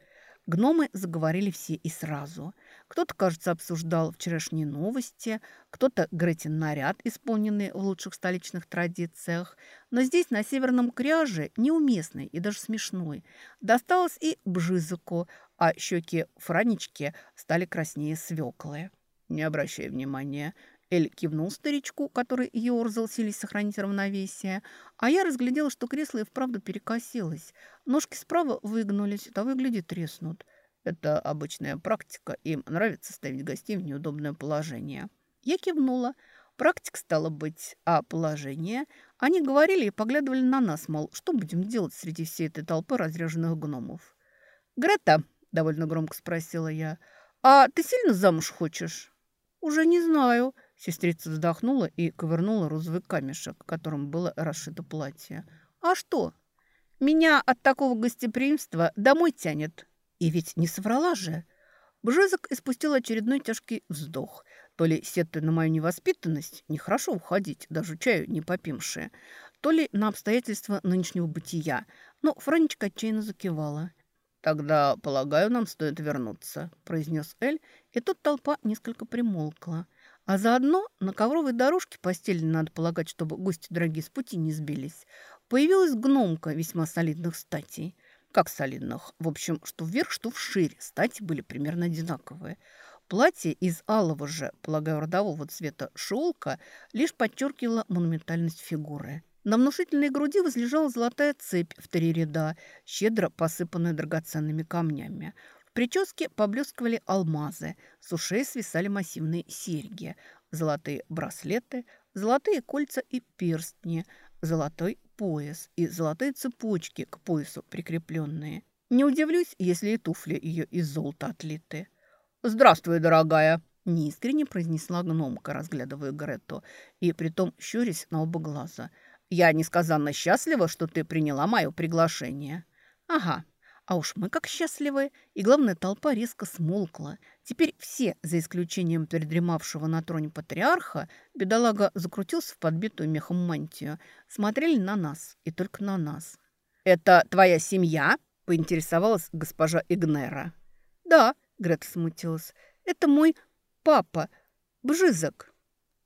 Гномы заговорили все и сразу. Кто-то, кажется, обсуждал вчерашние новости, кто-то Гретин наряд, исполненный в лучших столичных традициях. Но здесь, на Северном Кряже, неуместный и даже смешной. Досталось и Бжизыку, а щеки Франечки стали краснее свеклы. «Не обращай внимания». Эль кивнул старичку, который ерзал, сились сохранить равновесие, а я разглядела, что кресло и вправду перекосилось. Ножки справа выгнулись, того и гляди треснут. Это обычная практика, им нравится ставить гостей в неудобное положение. Я кивнула. Практик стало быть, а положение? Они говорили и поглядывали на нас, мол, что будем делать среди всей этой толпы разряженных гномов. «Грета», – довольно громко спросила я. «А ты сильно замуж хочешь?» «Уже не знаю», – сестрица вздохнула и ковырнула розовый камешек, которым было расшито платье. «А что? Меня от такого гостеприимства домой тянет». И ведь не соврала же. Бжезок испустил очередной тяжкий вздох. То ли сетуя на мою невоспитанность, нехорошо уходить, даже чаю не попимши, то ли на обстоятельства нынешнего бытия. Но Франечка отчаянно закивала. «Тогда, полагаю, нам стоит вернуться», – произнес Эль, и тут толпа несколько примолкла. А заодно на ковровой дорожке, постельной, надо полагать, чтобы гости дорогие с пути не сбились, появилась гномка весьма солидных статей. Как солидных? В общем, что вверх, что вширь. Стати были примерно одинаковые. Платье из алого же, полагаю, родового цвета шелка лишь подчеркивало монументальность фигуры. На внушительной груди возлежала золотая цепь в три ряда, щедро посыпанная драгоценными камнями. Прическе поблескивали алмазы, с ушей свисали массивные серьги, золотые браслеты, золотые кольца и перстни, золотой пояс и золотые цепочки к поясу прикрепленные. Не удивлюсь, если и туфли ее из золота отлиты. «Здравствуй, дорогая!» – неискренне произнесла гномка, разглядывая Грету, и притом щурясь на оба глаза – я несказанно счастлива, что ты приняла мое приглашение». «Ага, а уж мы как счастливы!» И главная толпа резко смолкла. Теперь все, за исключением передремавшего на троне патриарха, бедолага закрутился в подбитую мехом мантию, смотрели на нас и только на нас. «Это твоя семья?» – поинтересовалась госпожа Игнера. «Да», – Грета смутилась, – «это мой папа, Бжизок».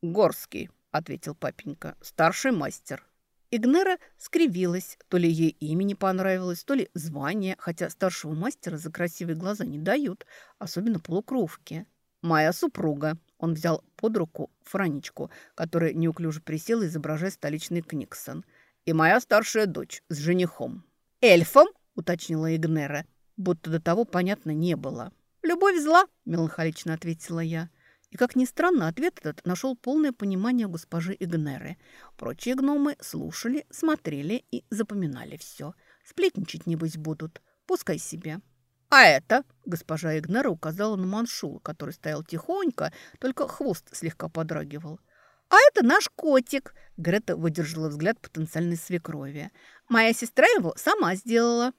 «Горский», – ответил папенька, – «старший мастер». Игнера скривилась, то ли ей имя не понравилось, то ли звание, хотя старшего мастера за красивые глаза не дают, особенно полукровки. «Моя супруга», – он взял под руку Франечку, которая неуклюже присела, изображая столичный Книксон, «и моя старшая дочь с женихом». «Эльфом?» – уточнила Игнера, будто до того понятно не было. «Любовь зла», – меланхолично ответила я. И, как ни странно, ответ этот нашел полное понимание госпожи Игнеры. Прочие гномы слушали, смотрели и запоминали все. Сплетничать, небось, будут. Пускай себе. «А это?» – госпожа Игнера указала на маншула, который стоял тихонько, только хвост слегка подрагивал. «А это наш котик!» – Грета выдержала взгляд потенциальной свекрови. «Моя сестра его сама сделала».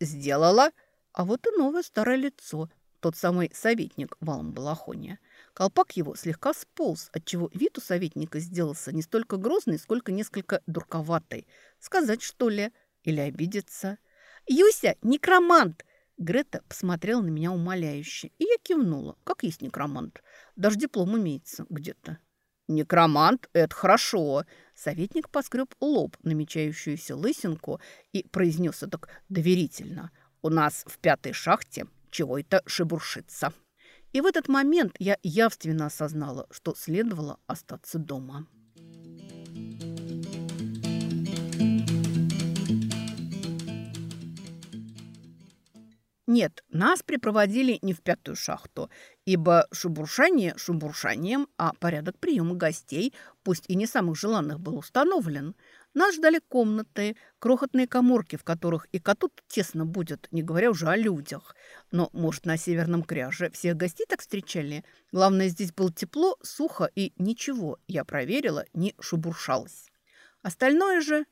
«Сделала?» А вот и новое старое лицо, тот самый советник в алом балахоне. Колпак его слегка сполз, отчего вид у советника сделался не столько грозный, сколько несколько дурковатый. Сказать, что ли? Или обидеться? «Юся, некромант!» Грета посмотрела на меня умоляюще, и я кивнула, как есть некромант. Даже диплом имеется где-то. «Некромант – это хорошо!» Советник поскреб лоб, намечающуюся лысинку, и произнес так доверительно. «У нас в пятой шахте чего это шебуршится». И в этот момент я явственно осознала, что следовало остаться дома. Нет, нас припроводили не в пятую шахту, ибо шубуршание шубуршанием, а порядок приема гостей, пусть и не самых желанных, был установлен. Нас ждали комнаты, крохотные коморки, в которых и коту тесно будет, не говоря уже о людях. Но, может, на Северном Кряже всех гостей так встречали? Главное, здесь было тепло, сухо и ничего, я проверила, не шубуршалось. Остальное же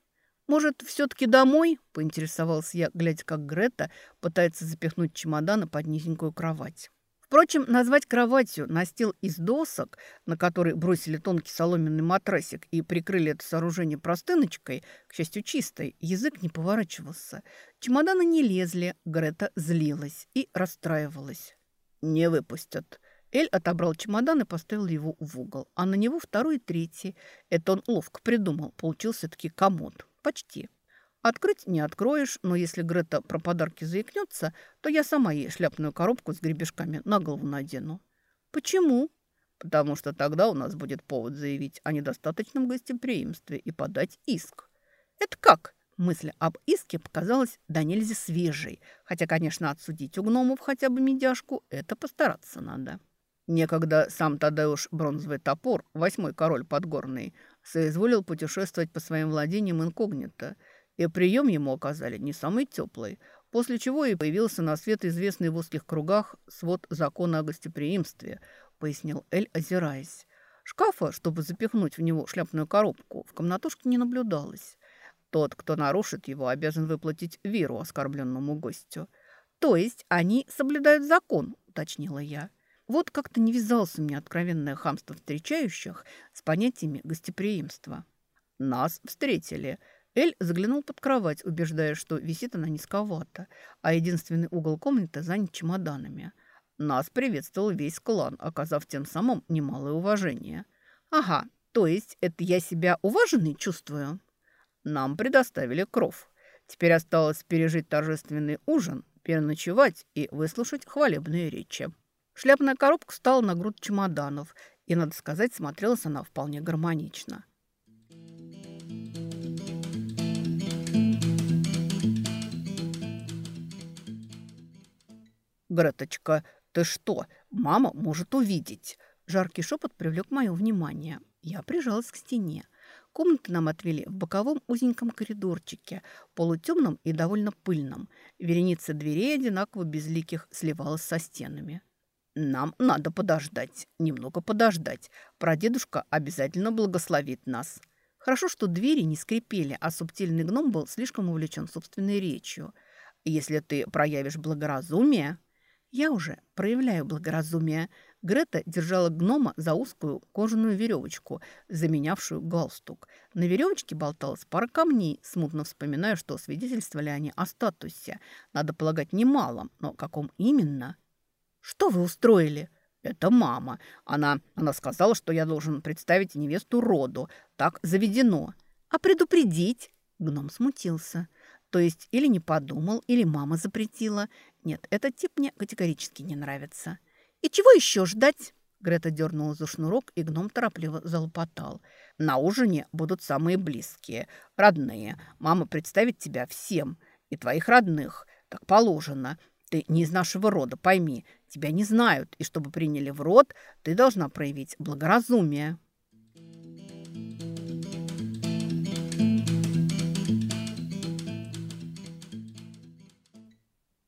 «Может, все-таки домой?» – поинтересовался я, глядя, как Грета пытается запихнуть чемоданы под низенькую кровать. Впрочем, назвать кроватью настил из досок, на который бросили тонкий соломенный матрасик и прикрыли это сооружение простыночкой, к счастью, чистой, язык не поворачивался. Чемоданы не лезли, Грета злилась и расстраивалась. «Не выпустят». Эль отобрал чемодан и поставил его в угол, а на него второй и третий. Это он ловко придумал, получился-таки комод. Почти. Открыть не откроешь, но если Грета про подарки заикнется, то я сама ей шляпную коробку с гребешками на голову надену. Почему? Потому что тогда у нас будет повод заявить о недостаточном гостеприимстве и подать иск. Это как? Мысль об иске показалась до нельзя свежей, хотя, конечно, отсудить у гномов хотя бы медяшку – это постараться надо. Некогда сам Тадеуш Бронзовый Топор, восьмой король Подгорный, соизволил путешествовать по своим владениям инкогнито, и прием ему оказали не самый теплый, после чего и появился на свет известный в узких кругах свод закона о гостеприимстве, пояснил Эль, озираясь. Шкафа, чтобы запихнуть в него шляпную коробку, в комнатушке не наблюдалось. Тот, кто нарушит его, обязан выплатить виру оскорбленному гостю. То есть они соблюдают закон, уточнила я. Вот как-то не вязался мне откровенное хамство встречающих с понятиями гостеприимства. Нас встретили. Эль заглянул под кровать, убеждая, что висит она низковато, а единственный угол комнаты занят чемоданами. Нас приветствовал весь клан, оказав тем самым немалое уважение. «Ага, то есть это я себя уваженной чувствую?» Нам предоставили кров. Теперь осталось пережить торжественный ужин, переночевать и выслушать хвалебные речи. Шляпная коробка стала на груд чемоданов, и, надо сказать, смотрелась она вполне гармонично. «Греточка, ты что? Мама может увидеть!» Жаркий шепот привлек мое внимание. Я прижалась к стене. Комнаты нам отвели в боковом узеньком коридорчике, полутемном и довольно пыльном. Вереница дверей одинаково безликих сливалась со стенами. Нам надо подождать, немного подождать. Прадедушка обязательно благословит нас. Хорошо, что двери не скрипели, а субтильный гном был слишком увлечен собственной речью. Если ты проявишь благоразумие... Я уже проявляю благоразумие. Грета держала гнома за узкую кожаную веревочку, заменявшую галстук. На веревочке болталась пара камней, смутно вспоминая, что свидетельствовали они о статусе. Надо полагать, немалом, но каком именно – «Что вы устроили?» «Это мама. Она, она сказала, что я должен представить невесту роду. Так заведено». «А предупредить?» Гном смутился. То есть или не подумал, или мама запретила. Нет, этот тип мне категорически не нравится. «И чего еще ждать?» Грета дернула за шнурок, и гном торопливо залопотал. «На ужине будут самые близкие, родные. Мама представит тебя всем, и твоих родных, как положено. Ты не из нашего рода, пойми. Тебя не знают, и чтобы приняли в рот, ты должна проявить благоразумие».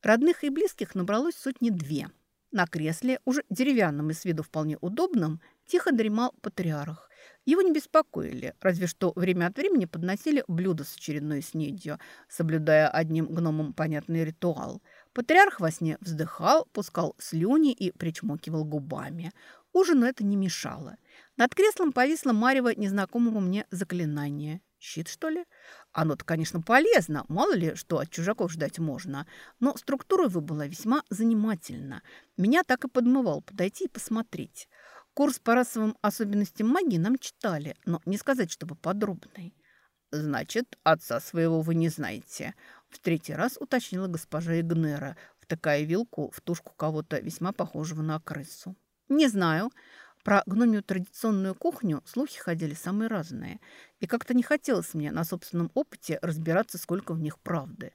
Родных и близких набралось сотни-две. На кресле, уже деревянном и с виду вполне удобном, тихо дремал патриарх. Его не беспокоили, разве что время от времени подносили блюдо с очередной снедью, соблюдая одним гномом понятный ритуал. Патриарх во сне вздыхал, пускал слюни и причмокивал губами. Ужину это не мешало. Над креслом повисло марево незнакомого мне заклинания. Щит, что ли? Оно-то, конечно, полезно, мало ли, что от чужаков ждать можно. Но структура его была весьма занимательна. Меня так и подмывал подойти и посмотреть. Курс по расовым особенностям магии нам читали, но не сказать, чтобы подробный. «Значит, отца своего вы не знаете», — в третий раз уточнила госпожа Игнера, втыкая вилку в тушку кого-то весьма похожего на крысу. «Не знаю. Про гномию традиционную кухню слухи ходили самые разные, и как-то не хотелось мне на собственном опыте разбираться, сколько в них правды.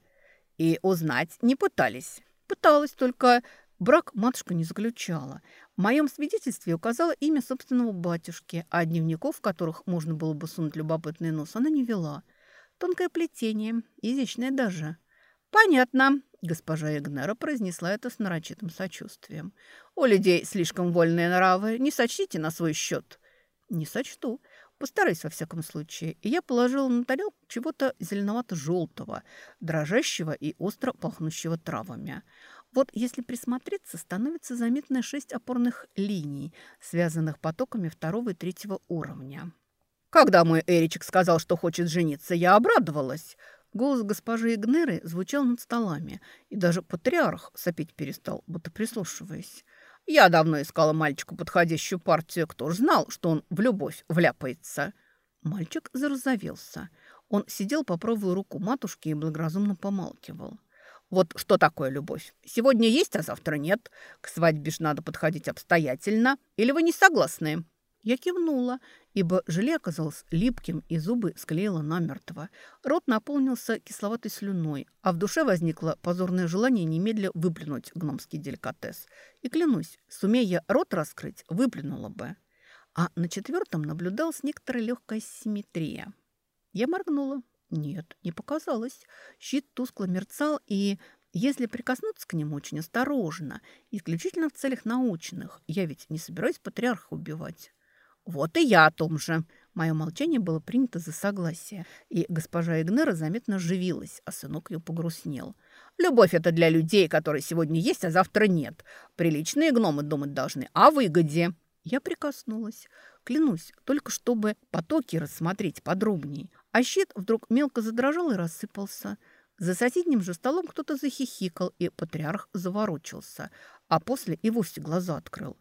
И узнать не пытались. Пыталась, только брак матушка не заключала. В моем свидетельстве указала имя собственного батюшки, а дневников, в которых можно было бы сунуть любопытный нос, она не вела. Тонкое плетение, изящное даже. «Понятно», – госпожа Игнера произнесла это с нарочитым сочувствием. «У людей слишком вольные нравы. Не сочтите на свой счет». «Не сочту. Постараюсь во всяком случае». И я положила на тарелку чего-то зеленовато-желтого, дрожащего и остро пахнущего травами. Вот если присмотреться, становится заметно шесть опорных линий, связанных потоками второго и третьего уровня. Когда мой Эричек сказал, что хочет жениться, я обрадовалась. Голос госпожи Игнеры звучал над столами, и даже патриарх сопеть перестал, будто прислушиваясь. Я давно искала мальчику подходящую партию. Кто ж знал, что он в любовь вляпается? Мальчик зарозовелся. Он сидел по правую руку матушки и благоразумно помалкивал. Вот что такое любовь? Сегодня есть, а завтра нет. К свадьбе ж надо подходить обстоятельно. Или вы не согласны?» Я кивнула, ибо желе оказалось липким и зубы склеило намертво. Рот наполнился кисловатой слюной, а в душе возникло позорное желание немедля выплюнуть гномский деликатес. И клянусь, сумея рот раскрыть, выплюнула бы. А на четвертом наблюдалась некоторая легкая симметрия. Я моргнула. Нет, не показалось. Щит тускло мерцал, и если прикоснуться к нему очень осторожно, исключительно в целях научных, я ведь не собираюсь патриарха убивать. «Вот и я о том же». Мое молчание было принято за согласие, и госпожа Игнера заметно оживилась, а сынок ее погрустнел. «Любовь – это для людей, которые сегодня есть, а завтра нет. Приличные гномы думать должны о выгоде». Я прикоснулась. Клянусь, только чтобы потоки рассмотреть подробней. А щит вдруг мелко задрожал и рассыпался. За соседним же столом кто-то захихикал, и патриарх заворочился, а после и вовсе глаза открыл.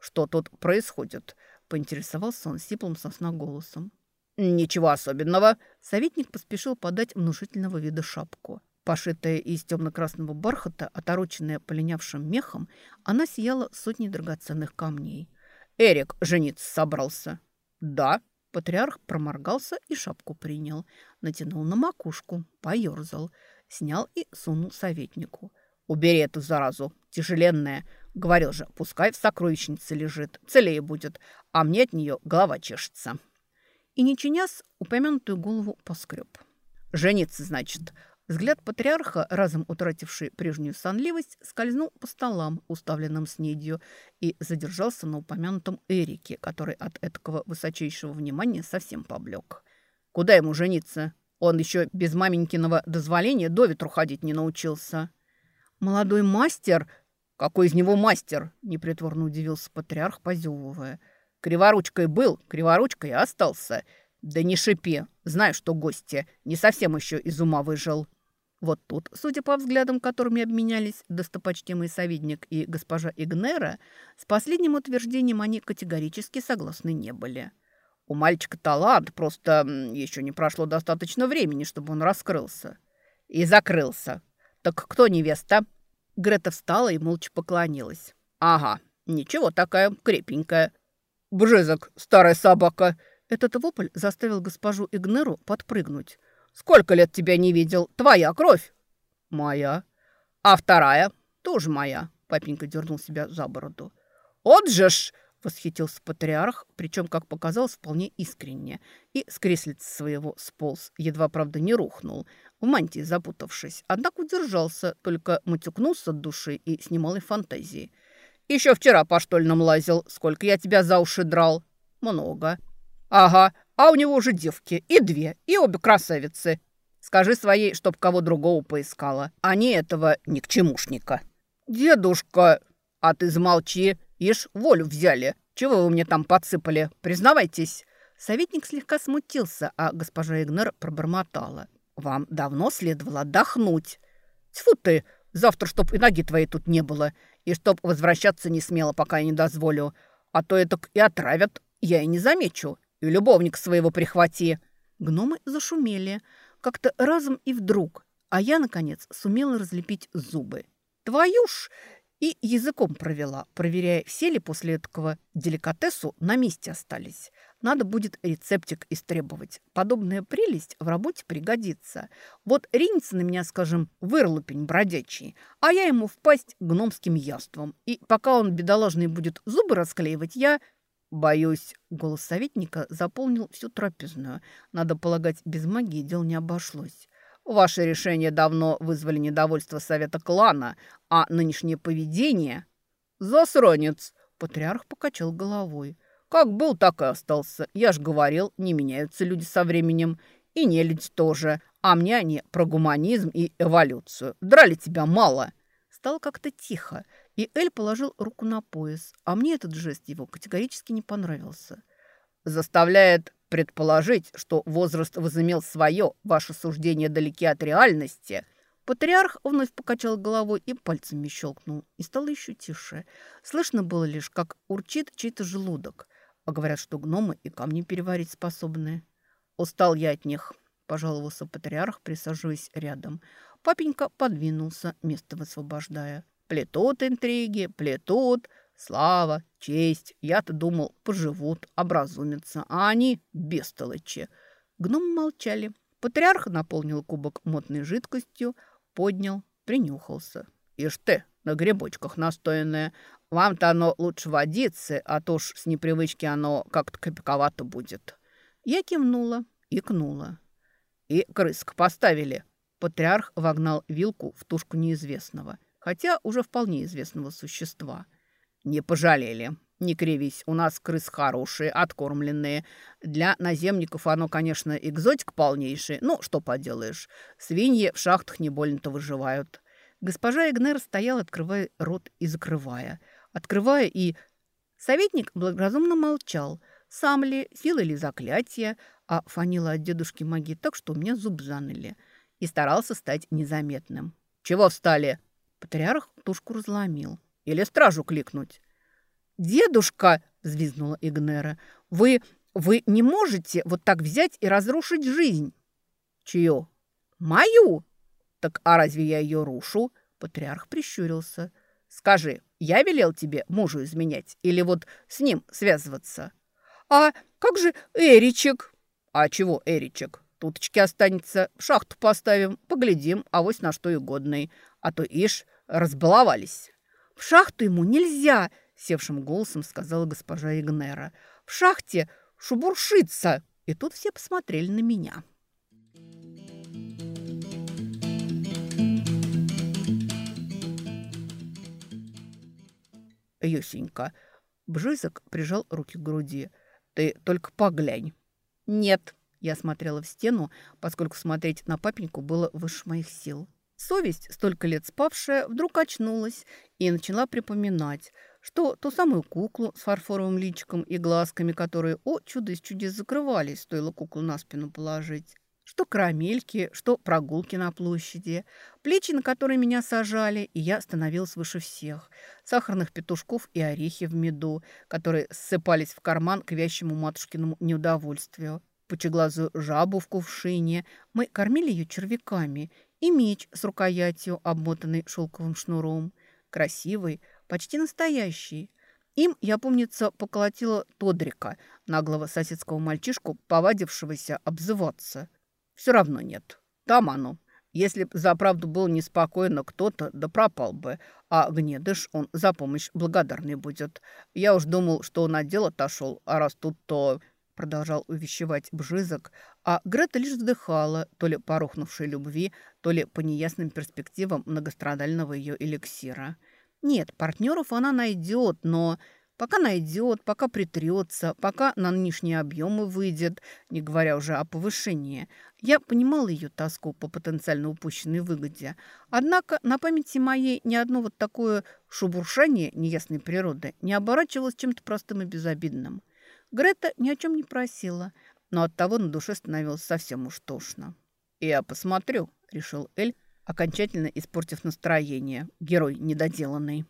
«Что тут происходит?» Поинтересовался он сиплым сосна голосом. «Ничего особенного!» Советник поспешил подать внушительного вида шапку. Пошитая из темно-красного бархата, отороченная полинявшим мехом, она сияла сотней драгоценных камней. «Эрик жениться собрался?» «Да». Патриарх проморгался и шапку принял. Натянул на макушку, поерзал, снял и сунул советнику. «Убери эту заразу, тяжеленная. Говорил же, пускай в сокровищнице лежит, целее будет, а мне от нее голова чешется». И не чинясь, упомянутую голову поскреб. «Жениться, значит». Взгляд патриарха, разом утративший прежнюю сонливость, скользнул по столам, уставленным снедью, и задержался на упомянутом Эрике, который от этого высочайшего внимания совсем поблек. «Куда ему жениться? Он еще без маменькиного дозволения до ветру ходить не научился». «Молодой мастер!» «Какой из него мастер?» – непритворно удивился патриарх, позевывая. «Криворучкой был, криворучкой остался. Да не шипи, знаю, что гости не совсем еще из ума выжил». Вот тут, судя по взглядам, которыми обменялись достопочтимый советник и госпожа Игнера, с последним утверждением они категорически согласны не были. «У мальчика талант, просто еще не прошло достаточно времени, чтобы он раскрылся». «И закрылся. Так кто невеста?» Грета встала и молча поклонилась. «Ага, ничего такая крепенькая». «Бжезок, старая собака!» Этот вопль заставил госпожу Игнеру подпрыгнуть. «Сколько лет тебя не видел? Твоя кровь?» «Моя». «А вторая?» «Тоже моя. Папенька дернул себя за бороду. «От же ж!» – восхитился патриарх, причем, как показалось, вполне искренне. И с креслица своего сполз, едва, правда, не рухнул, в мантии запутавшись. Однако удержался, только матюкнулся от души и с немалой фантазией. «Еще вчера по штольным лазил. Сколько я тебя за уши драл?» «Много». «Ага, а у него уже девки. И две, и обе красавицы. Скажи своей, чтоб кого другого поискала, а не этого ни к чемушника». «Дедушка!» «А ты замолчи. Ишь, волю взяли. Чего вы мне там подсыпали? Признавайтесь». Советник слегка смутился, а госпожа Игнер пробормотала. «Вам давно следовало отдохнуть». «Тьфу ты! Завтра чтоб и ноги твоей тут не было, и чтоб возвращаться не смело, пока я не дозволю. А то это и отравят, я и не замечу. И любовник своего прихвати». Гномы зашумели, как-то разом и вдруг, а я, наконец, сумела разлепить зубы. «Твою ж!» И языком провела, проверяя, все ли после этого деликатесу на месте остались. Надо будет рецептик истребовать. Подобная прелесть в работе пригодится. Вот ринется на меня, скажем, вырлупень бродячий, а я ему впасть гномским яством. И пока он, бедоложный, будет зубы расклеивать, я... Боюсь, голос советника заполнил всю трапезную. Надо полагать, без магии дел не обошлось. Ваши решения давно вызвали недовольство совета клана, а нынешнее поведение... Засранец! Патриарх покачал головой. Как был, так и остался. Я ж говорил, не меняются люди со временем. И не люди тоже. А мне они про гуманизм и эволюцию. Драли тебя мало. Стало как-то тихо, и Эль положил руку на пояс, а мне этот жест его категорически не понравился. Заставляет Предположить, что возраст возымел свое, ваше суждение далеки от реальности. Патриарх вновь покачал головой и пальцами щелкнул. И стало еще тише. Слышно было лишь, как урчит чей-то желудок. А говорят, что гномы и камни переварить способны. Устал я от них, пожаловался патриарх, присаживаясь рядом. Папенька подвинулся, место высвобождая. Плетут интриги, плетут. Слава, честь. Я-то думал, поживут, образумятся, а они бестолочи. Гномы молчали. Патриарх наполнил кубок мотной жидкостью, поднял, принюхался. Ишь ты, на грибочках настоянное. Вам-то оно лучше водиться, а то ж с непривычки оно как-то копиковато будет. Я кивнула, икнула. И крыск поставили. Патриарх вогнал вилку в тушку неизвестного, хотя уже вполне известного существа – «Не пожалели. Не кривись, у нас крыс хорошие, откормленные. Для наземников оно, конечно, экзотик полнейший, ну, что поделаешь. Свиньи в шахтах не больно-то выживают». Госпожа Игнер стояла, открывая рот и закрывая. Открывая и... Советник благоразумно молчал. Сам ли, сила ли заклятия, а фанила от дедушки магии так, что у меня зуб заныли. И старался стать незаметным. «Чего встали?» Патриарх тушку разломил. Или стражу кликнуть?» «Дедушка!» – взвизгнула Игнера. «Вы... вы не можете вот так взять и разрушить жизнь?» «Чью?» «Мою!» «Так а разве я ее рушу?» Патриарх прищурился. «Скажи, я велел тебе мужу изменять или вот с ним связываться?» «А как же Эричек?» «А чего Эричек? Туточки останется, шахту поставим, поглядим, авось на что и годный. А то, ишь, разбаловались». «В шахту ему нельзя!» – севшим голосом сказала госпожа Игнера. «В шахте шубуршится!» И тут все посмотрели на меня. Юсенька. Бжизок прижал руки к груди. «Ты только поглянь». «Нет», – я смотрела в стену, поскольку смотреть на папеньку было выше моих сил. Совесть, столько лет спавшая, вдруг очнулась и начала припоминать, что ту самую куклу с фарфоровым личиком и глазками, которые, о, чудо из чудес, закрывались, стоило куклу на спину положить, что карамельки, что прогулки на площади, плечи, на которые меня сажали, и я становилась выше всех, сахарных петушков и орехи в меду, которые ссыпались в карман к вящему матушкиному неудовольствию, пучеглазую жабу в кувшине. Мы кормили ее червяками – и меч с рукоятью, обмотанный шелковым шнуром. Красивый, почти настоящий. Им, я, помнится, поколотила Тодрика, наглого соседского мальчишку, повадившегося обзываться. Все равно нет. Там оно. Если б за правду был неспокойно кто-то, да пропал бы. А гнедыш он за помощь благодарный будет. Я уж думал, что он от дел отошел, а раз тут то...» Продолжал увещевать Бжизок, а Грета лишь вздыхала, то ли по рухнувшей любви, то ли по неясным перспективам многострадального ее эликсира. Нет, партнеров она найдет, но Пока найдет, пока притрется, пока на нынешние объемы выйдет, не говоря уже о повышении. Я понимала ее тоску по потенциально упущенной выгоде. Однако на памяти моей ни одно вот такое шубуршание неясной природы не оборачивалось чем-то простым и безобидным. Грета ни о чем не просила, но от того на душе становилось совсем уж тошно. «Я посмотрю», — решил Эль, окончательно испортив настроение. Герой недоделанный.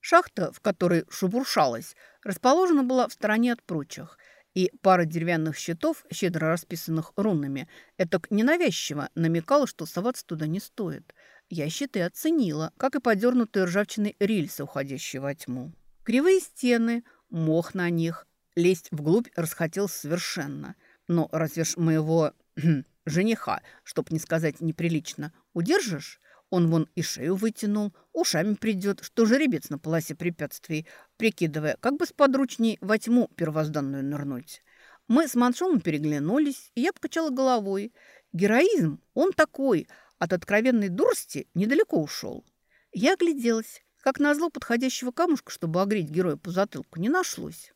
Шахта, в которой шебуршалась, расположена была в стороне от прочих, и пара деревянных щитов, щедро расписанных рунами, это ненавязчиво намекала, что соваться туда не стоит. Я щиты оценила, как и подернутые ржавчиной рельсы, уходящие во тьму. Кривые стены, мох на них. Лезть вглубь расхотел совершенно. Но разве ж моего (clears throat) жениха, чтоб не сказать неприлично, удержишь? Он вон и шею вытянул, ушами придет, что жеребец на полосе препятствий, прикидывая, как бы сподручней во тьму первозданную нырнуть. Мы с Маншоном переглянулись, и я покачала головой. Героизм, он такой, от откровенной дурости недалеко ушел. Я огляделась. Как назло подходящего камушка, чтобы огреть героя по затылку, не нашлось.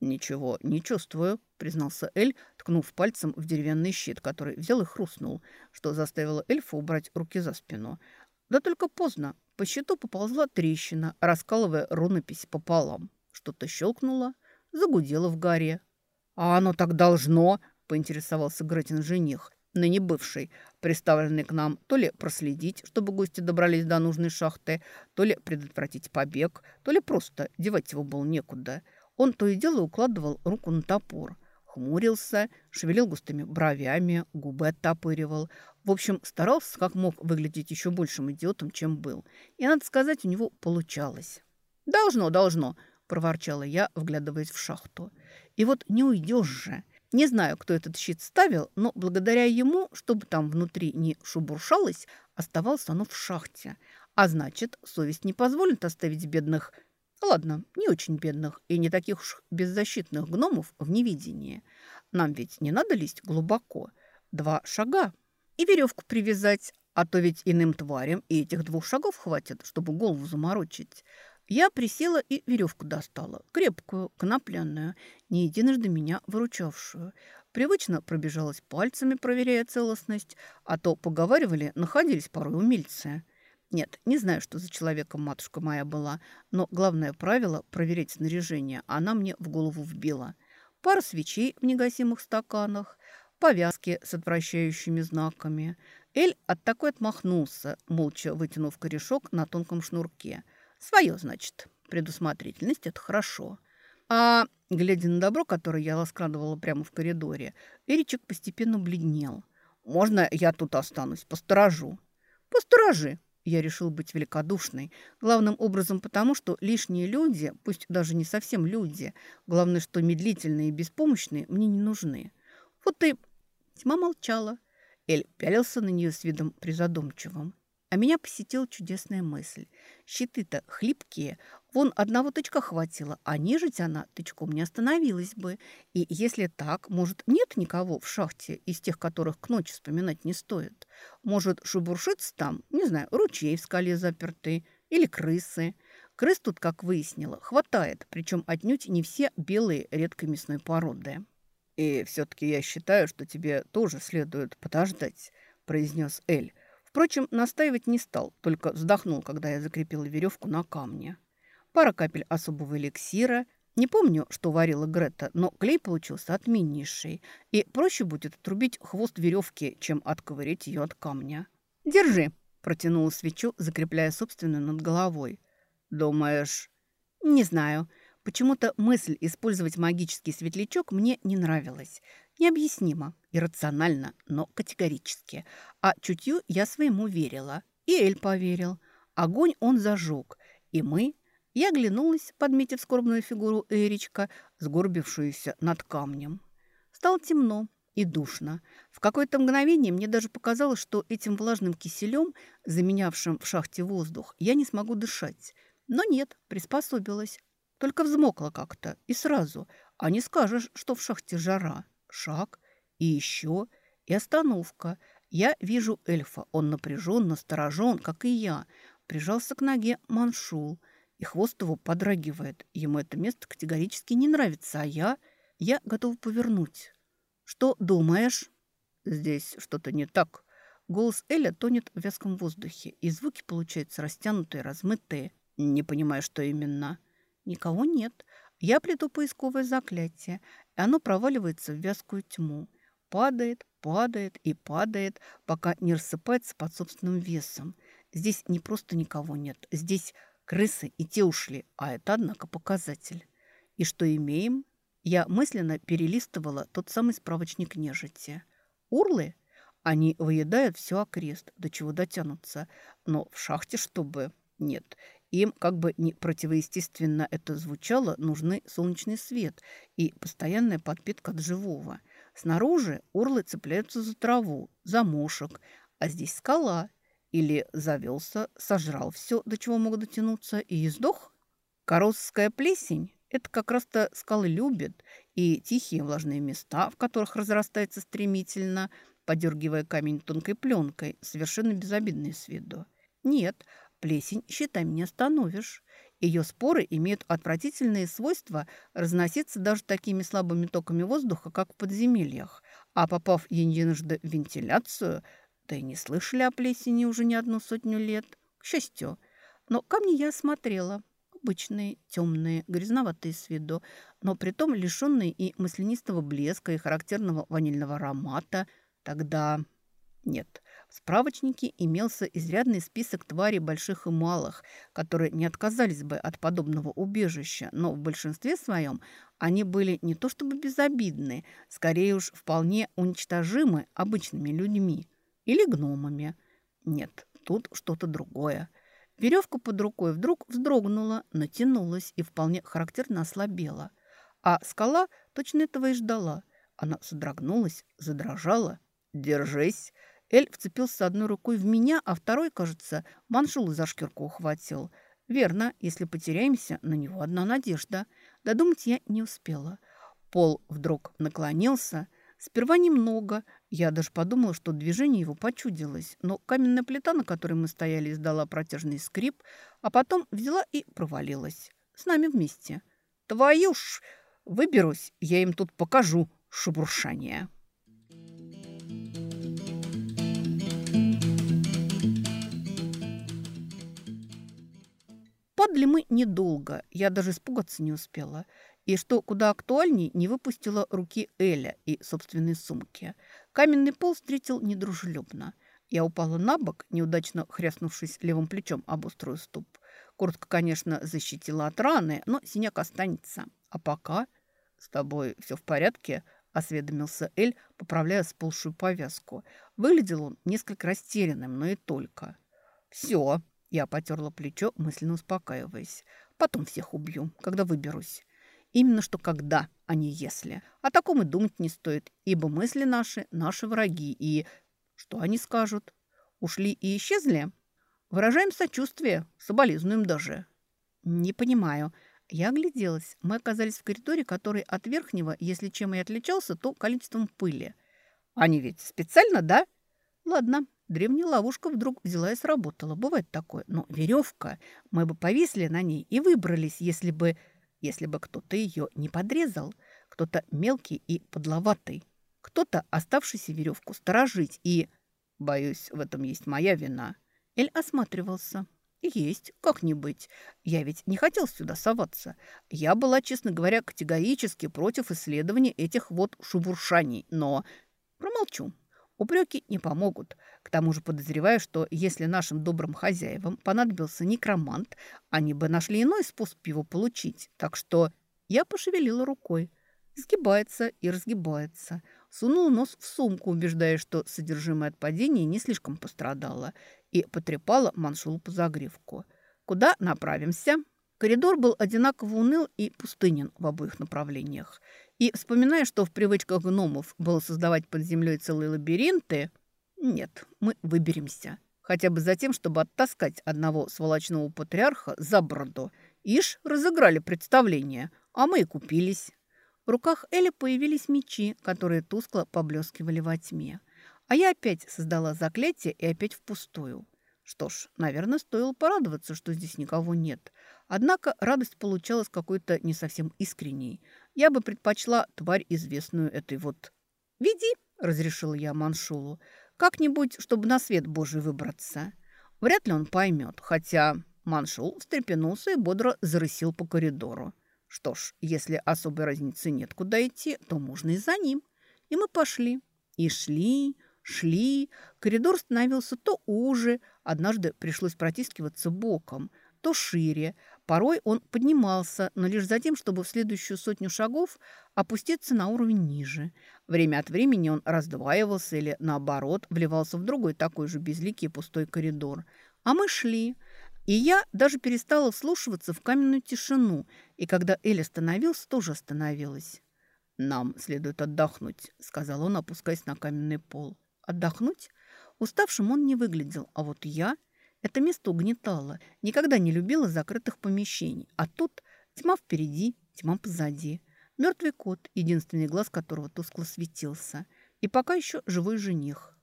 «Ничего не чувствую», — признался Эль, ткнув пальцем в деревянный щит, который взял и хрустнул, что заставило эльфа убрать руки за спину. Да только поздно. По щиту поползла трещина, раскалывая рунопись пополам. Что-то щелкнуло, загудело в горе. «А оно так должно!» — поинтересовался Гретин жених, ныне бывший, приставленный к нам то ли проследить, чтобы гости добрались до нужной шахты, то ли предотвратить побег, то ли просто девать его было некуда — он то и дело укладывал руку на топор, хмурился, шевелил густыми бровями, губы оттопыривал. В общем, старался как мог выглядеть еще большим идиотом, чем был. И, надо сказать, у него получалось. «Должно, должно», – проворчала я, вглядываясь в шахту. «И вот не уйдешь же». Не знаю, кто этот щит ставил, но благодаря ему, чтобы там внутри не шубуршалось, оставалось оно в шахте. А значит, совесть не позволит оставить бедных Ладно, не очень бедных и не таких уж беззащитных гномов в невидении. Нам ведь не надо лезть глубоко. Два шага и веревку привязать, а то ведь иным тварям и этих двух шагов хватит, чтобы голову заморочить. Я присела и веревку достала, крепкую, конопляную, не единожды меня выручавшую. Привычно пробежалась пальцами, проверяя целостность, а то, поговаривали, находились порой умельцы. Нет, не знаю, что за человеком матушка моя была, но главное правило – проверять снаряжение – она мне в голову вбила. Пара свечей в негасимых стаканах, повязки с отвращающими знаками. Эль от такой отмахнулся, молча вытянув корешок на тонком шнурке. Свое, значит. Предусмотрительность – это хорошо. А, глядя на добро, которое я ласкрадывала прямо в коридоре, Эричек постепенно бледнел. «Можно я тут останусь? Посторожу?» «Посторожи!» Я решил быть великодушной. Главным образом потому, что лишние люди, пусть даже не совсем люди, главное, что медлительные и беспомощные, мне не нужны. Вот и тьма молчала. Эль пялился на нее с видом призадумчивым. А меня посетила чудесная мысль. Щиты-то хлипкие, вон одного тычка хватило, а нежить она тычком не остановилась бы. И если так, может, нет никого в шахте из тех, которых к ночи вспоминать не стоит? Может, шебуршится там, не знаю, ручей в скале запертый или крысы? Крыс тут, как выяснила, хватает, причем отнюдь не все белые редкой мясной породы. «И все-таки я считаю, что тебе тоже следует подождать», – произнес Эль. Впрочем, настаивать не стал, только вздохнул, когда я закрепила веревку на камне. Пара капель особого эликсира. Не помню, что варила Грета, но клей получился отменнейший. И проще будет отрубить хвост веревки, чем отковырять ее от камня. «Держи!» – протянула свечу, закрепляя собственную над головой. «Думаешь?» «Не знаю. Почему-то мысль использовать магический светлячок мне не нравилась. Необъяснимо, иррационально, но категорически. А чутью я своему верила. И Эль поверил. Огонь он зажег. И мы, Я оглянулась, подметив скорбную фигуру Эричка, сгорбившуюся над камнем. Стало темно и душно. В какое-то мгновение мне даже показалось, что этим влажным киселем, заменявшим в шахте воздух, я не смогу дышать. Но нет, приспособилась. Только взмокла как-то и сразу. А не скажешь, что в шахте жара. Шаг и еще, и остановка. Я вижу эльфа. Он напряжен, насторожен, как и я. Прижался к ноге маншул – и хвост его подрагивает. Ему это место категорически не нравится, а я... Я готова повернуть. «Что думаешь?» «Здесь что-то не так». Голос Эля тонет в вязком воздухе, и звуки получаются растянутые, размытые. Не понимаю, что именно. Никого нет. Я плету поисковое заклятие, и оно проваливается в вязкую тьму. Падает, падает и падает, пока не рассыпается под собственным весом. Здесь не просто никого нет. Здесь Крысы и те ушли, а это, однако, показатель. И что имеем? Я мысленно перелистывала тот самый справочник нежити. Урлы? Они выедают все окрест, до чего дотянутся. Но в шахте чтобы... Нет, им, как бы не противоестественно это звучало, нужны солнечный свет и постоянная подпитка от живого. Снаружи урлы цепляются за траву, за мошек, а здесь скала, или завелся, сожрал все, до чего мог дотянуться, и издох? Коросская плесень – это как раз-то скалы любят, и тихие влажные места, в которых разрастается стремительно, подергивая камень тонкой пленкой, совершенно безобидные с виду. Нет, плесень, считай, не остановишь. Ее споры имеют отвратительные свойства разноситься даже такими слабыми токами воздуха, как в подземельях, а попав единожды в вентиляцию – да и не слышали о плесени уже не одну сотню лет. К счастью. Но камни я осмотрела. Обычные, темные, грязноватые с виду, но притом лишенные и маслянистого блеска, и характерного ванильного аромата. Тогда... Нет, в справочнике имелся изрядный список тварей больших и малых, которые не отказались бы от подобного убежища, но в большинстве своем они были не то чтобы безобидны, скорее уж вполне уничтожимы обычными людьми. Или гномами. Нет, тут что-то другое. Веревка под рукой вдруг вздрогнула, натянулась и вполне характерно ослабела. А скала точно этого и ждала. Она содрогнулась, задрожала. «Держись!» Эль вцепился одной рукой в меня, а второй, кажется, маншул за шкирку ухватил. Верно, если потеряемся, на него одна надежда. Додумать я не успела. Пол вдруг наклонился. Сперва немного, я даже подумала, что движение его почудилось, но каменная плита, на которой мы стояли, издала протяжный скрип, а потом взяла и провалилась. С нами вместе. «Твою ж! Выберусь, я им тут покажу шебуршание!» Падали мы недолго, я даже испугаться не успела. И что куда актуальней, не выпустила руки Эля и собственной сумки. Каменный пол встретил недружелюбно. Я упала на бок, неудачно хряснувшись левым плечом об острую ступ. Куртка, конечно, защитила от раны, но синяк останется. А пока... «С тобой все в порядке?» – осведомился Эль, поправляя сползшую повязку. Выглядел он несколько растерянным, но и только. «Все!» – я потерла плечо, мысленно успокаиваясь. «Потом всех убью, когда выберусь». Именно что когда, а не если. О таком и думать не стоит, ибо мысли наши – наши враги. И что они скажут? Ушли и исчезли? Выражаем сочувствие, соболезнуем даже. Не понимаю. Я огляделась. Мы оказались в коридоре, который от верхнего, если чем и отличался, то количеством пыли. Они ведь специально, да? Ладно, древняя ловушка вдруг взяла и сработала. Бывает такое. Но веревка, мы бы повисли на ней и выбрались, если бы если бы кто-то ее не подрезал, кто-то мелкий и подловатый, кто-то оставшийся веревку сторожить и... Боюсь, в этом есть моя вина. Эль осматривался. Есть, как не быть. Я ведь не хотел сюда соваться. Я была, честно говоря, категорически против исследования этих вот шубуршаний, но промолчу. Упреки не помогут. К тому же подозреваю, что если нашим добрым хозяевам понадобился некромант, они бы нашли иной способ его получить. Так что я пошевелила рукой. Сгибается и разгибается. Сунула нос в сумку, убеждая, что содержимое от падения не слишком пострадало, и потрепала маншулу по загривку. «Куда направимся?» Коридор был одинаково уныл и пустынен в обоих направлениях. И, вспоминая, что в привычках гномов было создавать под землей целые лабиринты, нет, мы выберемся. Хотя бы за тем, чтобы оттаскать одного сволочного патриарха за бороду. Ишь, разыграли представление, а мы и купились. В руках Эли появились мечи, которые тускло поблескивали во тьме. А я опять создала заклятие и опять впустую. Что ж, наверное, стоило порадоваться, что здесь никого нет. Однако радость получалась какой-то не совсем искренней. Я бы предпочла тварь, известную этой вот... «Веди!» – разрешила я Маншулу. «Как-нибудь, чтобы на свет Божий выбраться». Вряд ли он поймет, хотя Маншул встрепенулся и бодро зарысил по коридору. Что ж, если особой разницы нет, куда идти, то можно и за ним. И мы пошли. И шли, шли. Коридор становился то уже, однажды пришлось протискиваться боком, то шире. Порой он поднимался, но лишь за тем, чтобы в следующую сотню шагов опуститься на уровень ниже. Время от времени он раздваивался или, наоборот, вливался в другой такой же безликий пустой коридор. А мы шли. И я даже перестала вслушиваться в каменную тишину, и когда Эль остановился, тоже остановилась. «Нам следует отдохнуть», — сказал он, опускаясь на каменный пол. «Отдохнуть?» Уставшим он не выглядел, а вот я... Это место угнетало. Никогда не любила закрытых помещений. А тут тьма впереди, тьма позади. Мертвый кот, единственный глаз которого тускло светился. И пока еще живой жених.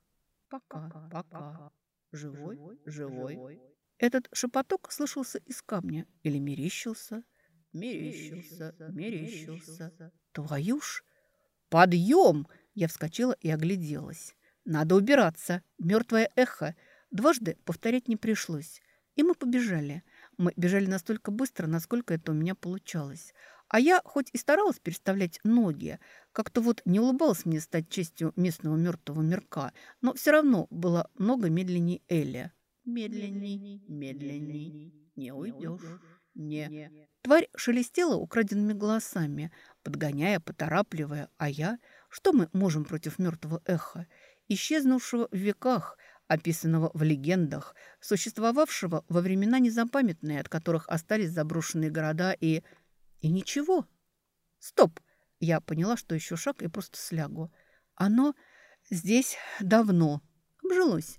Пока, пока. пока. Живой, живой. живой. Этот шепоток слышался из камня или мерещился. Мерещился, мерещился. Твою ж! Подъем! Я вскочила и огляделась. Надо убираться. Мертвое эхо. Дважды повторять не пришлось. И мы побежали. Мы бежали настолько быстро, насколько это у меня получалось. А я хоть и старалась переставлять ноги, как-то вот не улыбалась мне стать частью местного мертвого мирка, но все равно было много медленней Эля. Медленней, медленней, не уйдешь, не. Тварь шелестела украденными голосами, подгоняя, поторапливая, а я... Что мы можем против мертвого эха, исчезнувшего в веках, описанного в легендах, существовавшего во времена незапамятные, от которых остались заброшенные города и... И ничего. Стоп! Я поняла, что еще шаг и просто слягу. Оно здесь давно обжилось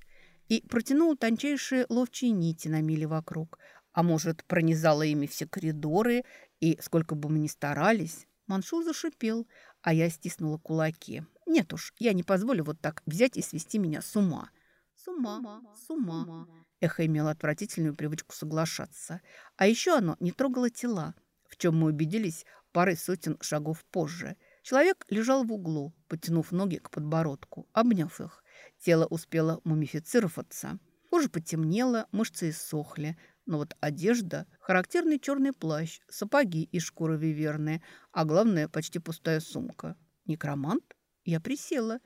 и протянула тончайшие ловчие нити на мили вокруг. А может, пронизала ими все коридоры, и сколько бы мы ни старались, Маншул зашипел, а я стиснула кулаки. Нет уж, я не позволю вот так взять и свести меня с ума. С ума, с ума. Эхо имело отвратительную привычку соглашаться. А еще оно не трогало тела, в чем мы убедились парой сотен шагов позже. Человек лежал в углу, потянув ноги к подбородку, обняв их. Тело успело мумифицироваться. Кожа потемнела, мышцы иссохли. Но вот одежда – характерный черный плащ, сапоги из шкуры виверны, а главное – почти пустая сумка. Некромант? Я присела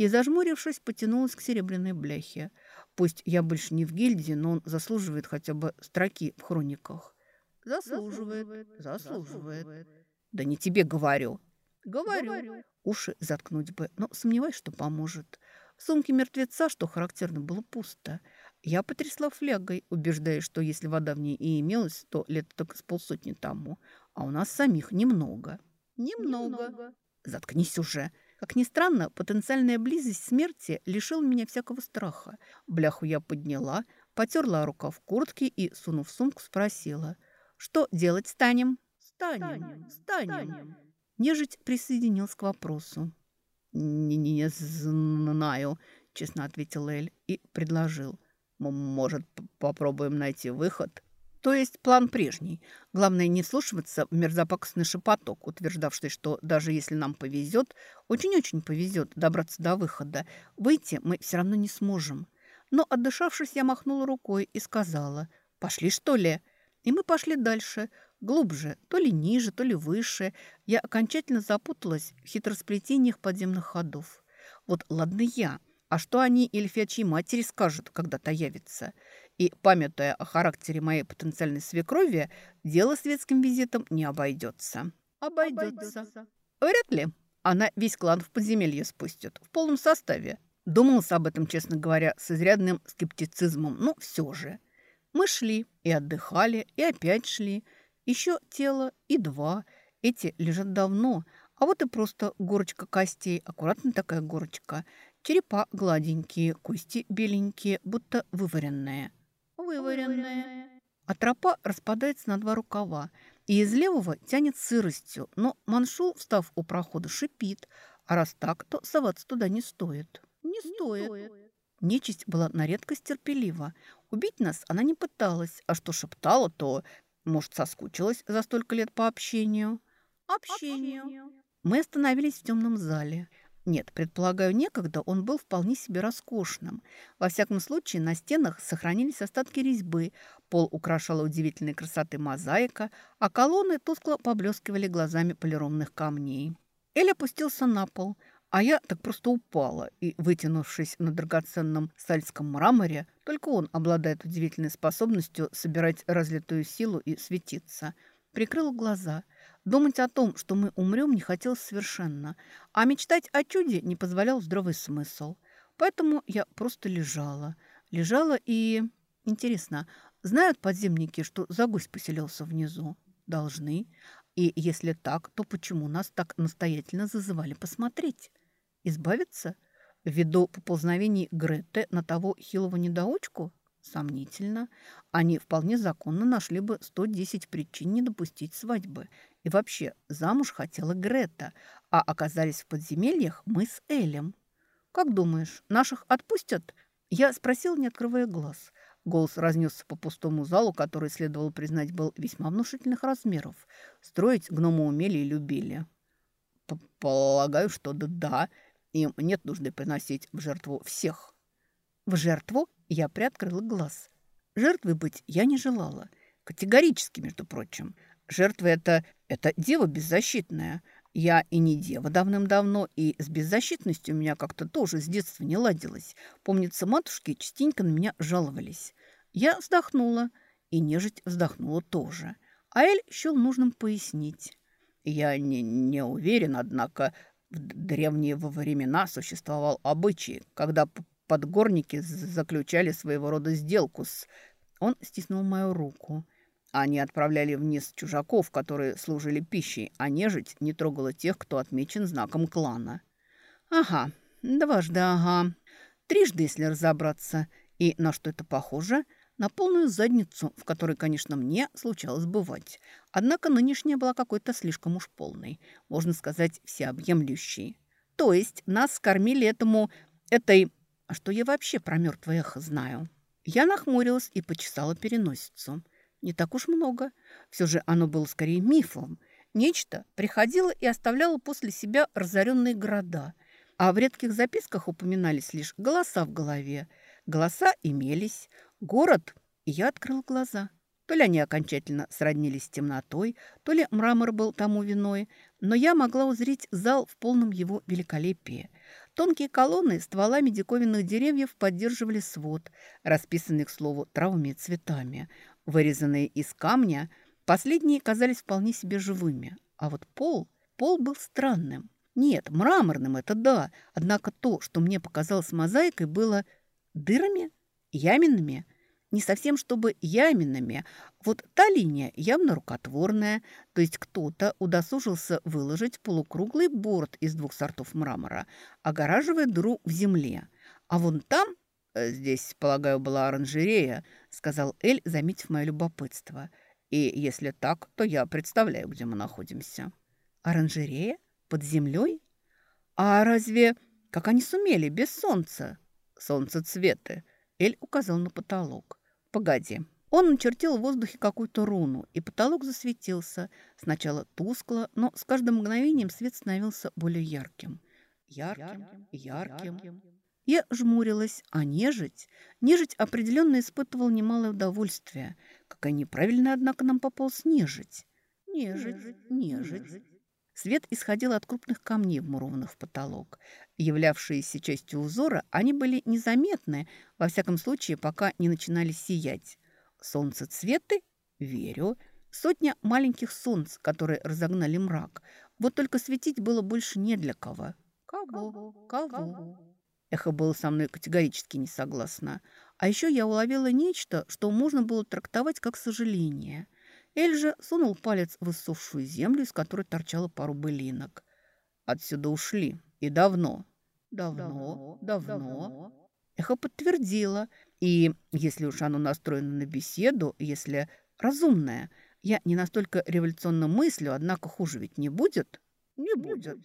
и, зажмурившись, потянулась к серебряной бляхе. Пусть я больше не в гильдии, но он заслуживает хотя бы строки в хрониках. Заслуживает, заслуживает. Да не тебе говорю. Говорю. говорю. Уши заткнуть бы, но сомневаюсь, что поможет. В сумке мертвеца, что характерно, было пусто. Я потрясла флягой, убеждаясь, что если вода в ней и имелась, то лет так с полсотни тому, а у нас самих немного. Немного. немного. Заткнись уже. Как ни странно, потенциальная близость смерти лишила меня всякого страха. Бляху я подняла, потерла рукав куртки и, сунув сумку, спросила. «Что делать станем?» «Станем, станем». станем. Нежить присоединился к вопросу. «Не, не знаю», — честно ответил Эль и предложил. «Может, попробуем найти выход?» То есть план прежний. Главное не вслушиваться в мерзопакостный шепоток, утверждавший, что даже если нам повезет, очень-очень повезет добраться до выхода, выйти мы все равно не сможем. Но, отдышавшись, я махнула рукой и сказала «Пошли, что ли?» И мы пошли дальше, Глубже, то ли ниже, то ли выше, я окончательно запуталась в хитросплетениях подземных ходов. Вот ладно я, а что они эльфячьей матери скажут, когда та явится? И, памятуя о характере моей потенциальной свекрови, дело светским визитом не обойдется. Обойдется. Вряд ли. Она весь клан в подземелье спустит, в полном составе. Думалась об этом, честно говоря, с изрядным скептицизмом, но все же. Мы шли и отдыхали, и опять шли – Еще тело и два. Эти лежат давно, а вот и просто горочка костей, аккуратная такая горочка. Черепа гладенькие, кости беленькие, будто вываренные. Вываренные. А тропа распадается на два рукава, и из левого тянет сыростью, но маншул, встав у прохода, шипит, а раз так, то соваться туда не стоит. Не, не стоит. стоит. Нечисть была на редкость терпелива. Убить нас она не пыталась, а что шептала, то, может, соскучилась за столько лет по. Общению. общению. Мы остановились в темном зале. Нет, предполагаю, некогда он был вполне себе роскошным. Во всяком случае, на стенах сохранились остатки резьбы, пол украшала удивительной красоты мозаика, а колонны тускло поблескивали глазами полированных камней. Эль опустился на пол, а я так просто упала, и, вытянувшись на драгоценном сальском мраморе, только он обладает удивительной способностью собирать разлитую силу и светиться. Прикрыла глаза – Думать о том, что мы умрем, не хотелось совершенно, а мечтать о чуде не позволял здравый смысл. Поэтому я просто лежала. Лежала и... Интересно, знают подземники, что загусь поселился внизу? Должны. И если так, то почему нас так настоятельно зазывали посмотреть? Избавиться? Ввиду поползновений Греты на того хилого недоучку? Сомнительно. Они вполне законно нашли бы 110 причин не допустить свадьбы. И вообще, замуж хотела Грета, а оказались в подземельях мы с Элем. «Как думаешь, наших отпустят?» Я спросил, не открывая глаз. Голос разнесся по пустому залу, который, следовало признать, был весьма внушительных размеров. Строить гномы умели и любили. «Полагаю, что да, да. Им нет нужды приносить в жертву всех». «В жертву?» Я приоткрыла глаз. Жертвы быть я не желала. Категорически, между прочим. Жертва это, это дева беззащитная. Я и не дева давным-давно, и с беззащитностью у меня как-то тоже с детства не ладилось. Помнится, матушки частенько на меня жаловались. Я вздохнула, и нежить вздохнула тоже. А Эль счел нужным пояснить. Я не, не уверен, однако, в древние времена существовал обычай, когда подгорники заключали своего рода сделку с... Он стиснул мою руку. Они отправляли вниз чужаков, которые служили пищей, а нежить не трогала тех, кто отмечен знаком клана. Ага, дважды ага. Трижды, если разобраться. И на что это похоже? На полную задницу, в которой, конечно, мне случалось бывать. Однако нынешняя была какой-то слишком уж полной. Можно сказать, всеобъемлющей. То есть нас скормили этому... этой а что я вообще про мертвое знаю? Я нахмурилась и почесала переносицу. Не так уж много. Все же оно было скорее мифом. Нечто приходило и оставляло после себя разоренные города. А в редких записках упоминались лишь голоса в голове. Голоса имелись. Город, и я открыл глаза. То ли они окончательно сроднились с темнотой, то ли мрамор был тому виной, но я могла узреть зал в полном его великолепии – Тонкие колонны стволами диковинных деревьев поддерживали свод, расписанный, к слову, травами и цветами. Вырезанные из камня, последние казались вполне себе живыми. А вот пол, пол был странным. Нет, мраморным это да, однако то, что мне показалось мозаикой, было дырами, яминами – не совсем чтобы яминами. Вот та линия явно рукотворная, то есть кто-то удосужился выложить полукруглый борт из двух сортов мрамора, огораживая дыру в земле. А вон там, здесь, полагаю, была оранжерея, сказал Эль, заметив мое любопытство. И если так, то я представляю, где мы находимся. Оранжерея? Под землей? А разве... Как они сумели без солнца? Солнце цветы. Эль указал на потолок. Погоди. Он начертил в воздухе какую-то руну, и потолок засветился. Сначала тускло, но с каждым мгновением свет становился более ярким. Ярким, ярким. ярким. Я жмурилась, а нежить... Нежить определенно испытывал немалое удовольствие. Какая неправильная, однако, нам попалась нежить. Нежить, нежить. Свет исходил от крупных камней, вмурованных в потолок. Являвшиеся частью узора, они были незаметны, во всяком случае, пока не начинали сиять. Солнцецветы? Верю. Сотня маленьких солнц, которые разогнали мрак. Вот только светить было больше не для кого. Кого? Кого? Эхо было со мной категорически не согласно. А еще я уловила нечто, что можно было трактовать как сожаление. Эль же сунул палец в иссохшую землю, из которой торчало пару былинок. «Отсюда ушли. И давно». «Давно, давно». давно. Эхо подтвердило. И если уж оно настроено на беседу, если разумное, я не настолько революционно мыслю, однако хуже ведь не будет. Не будет.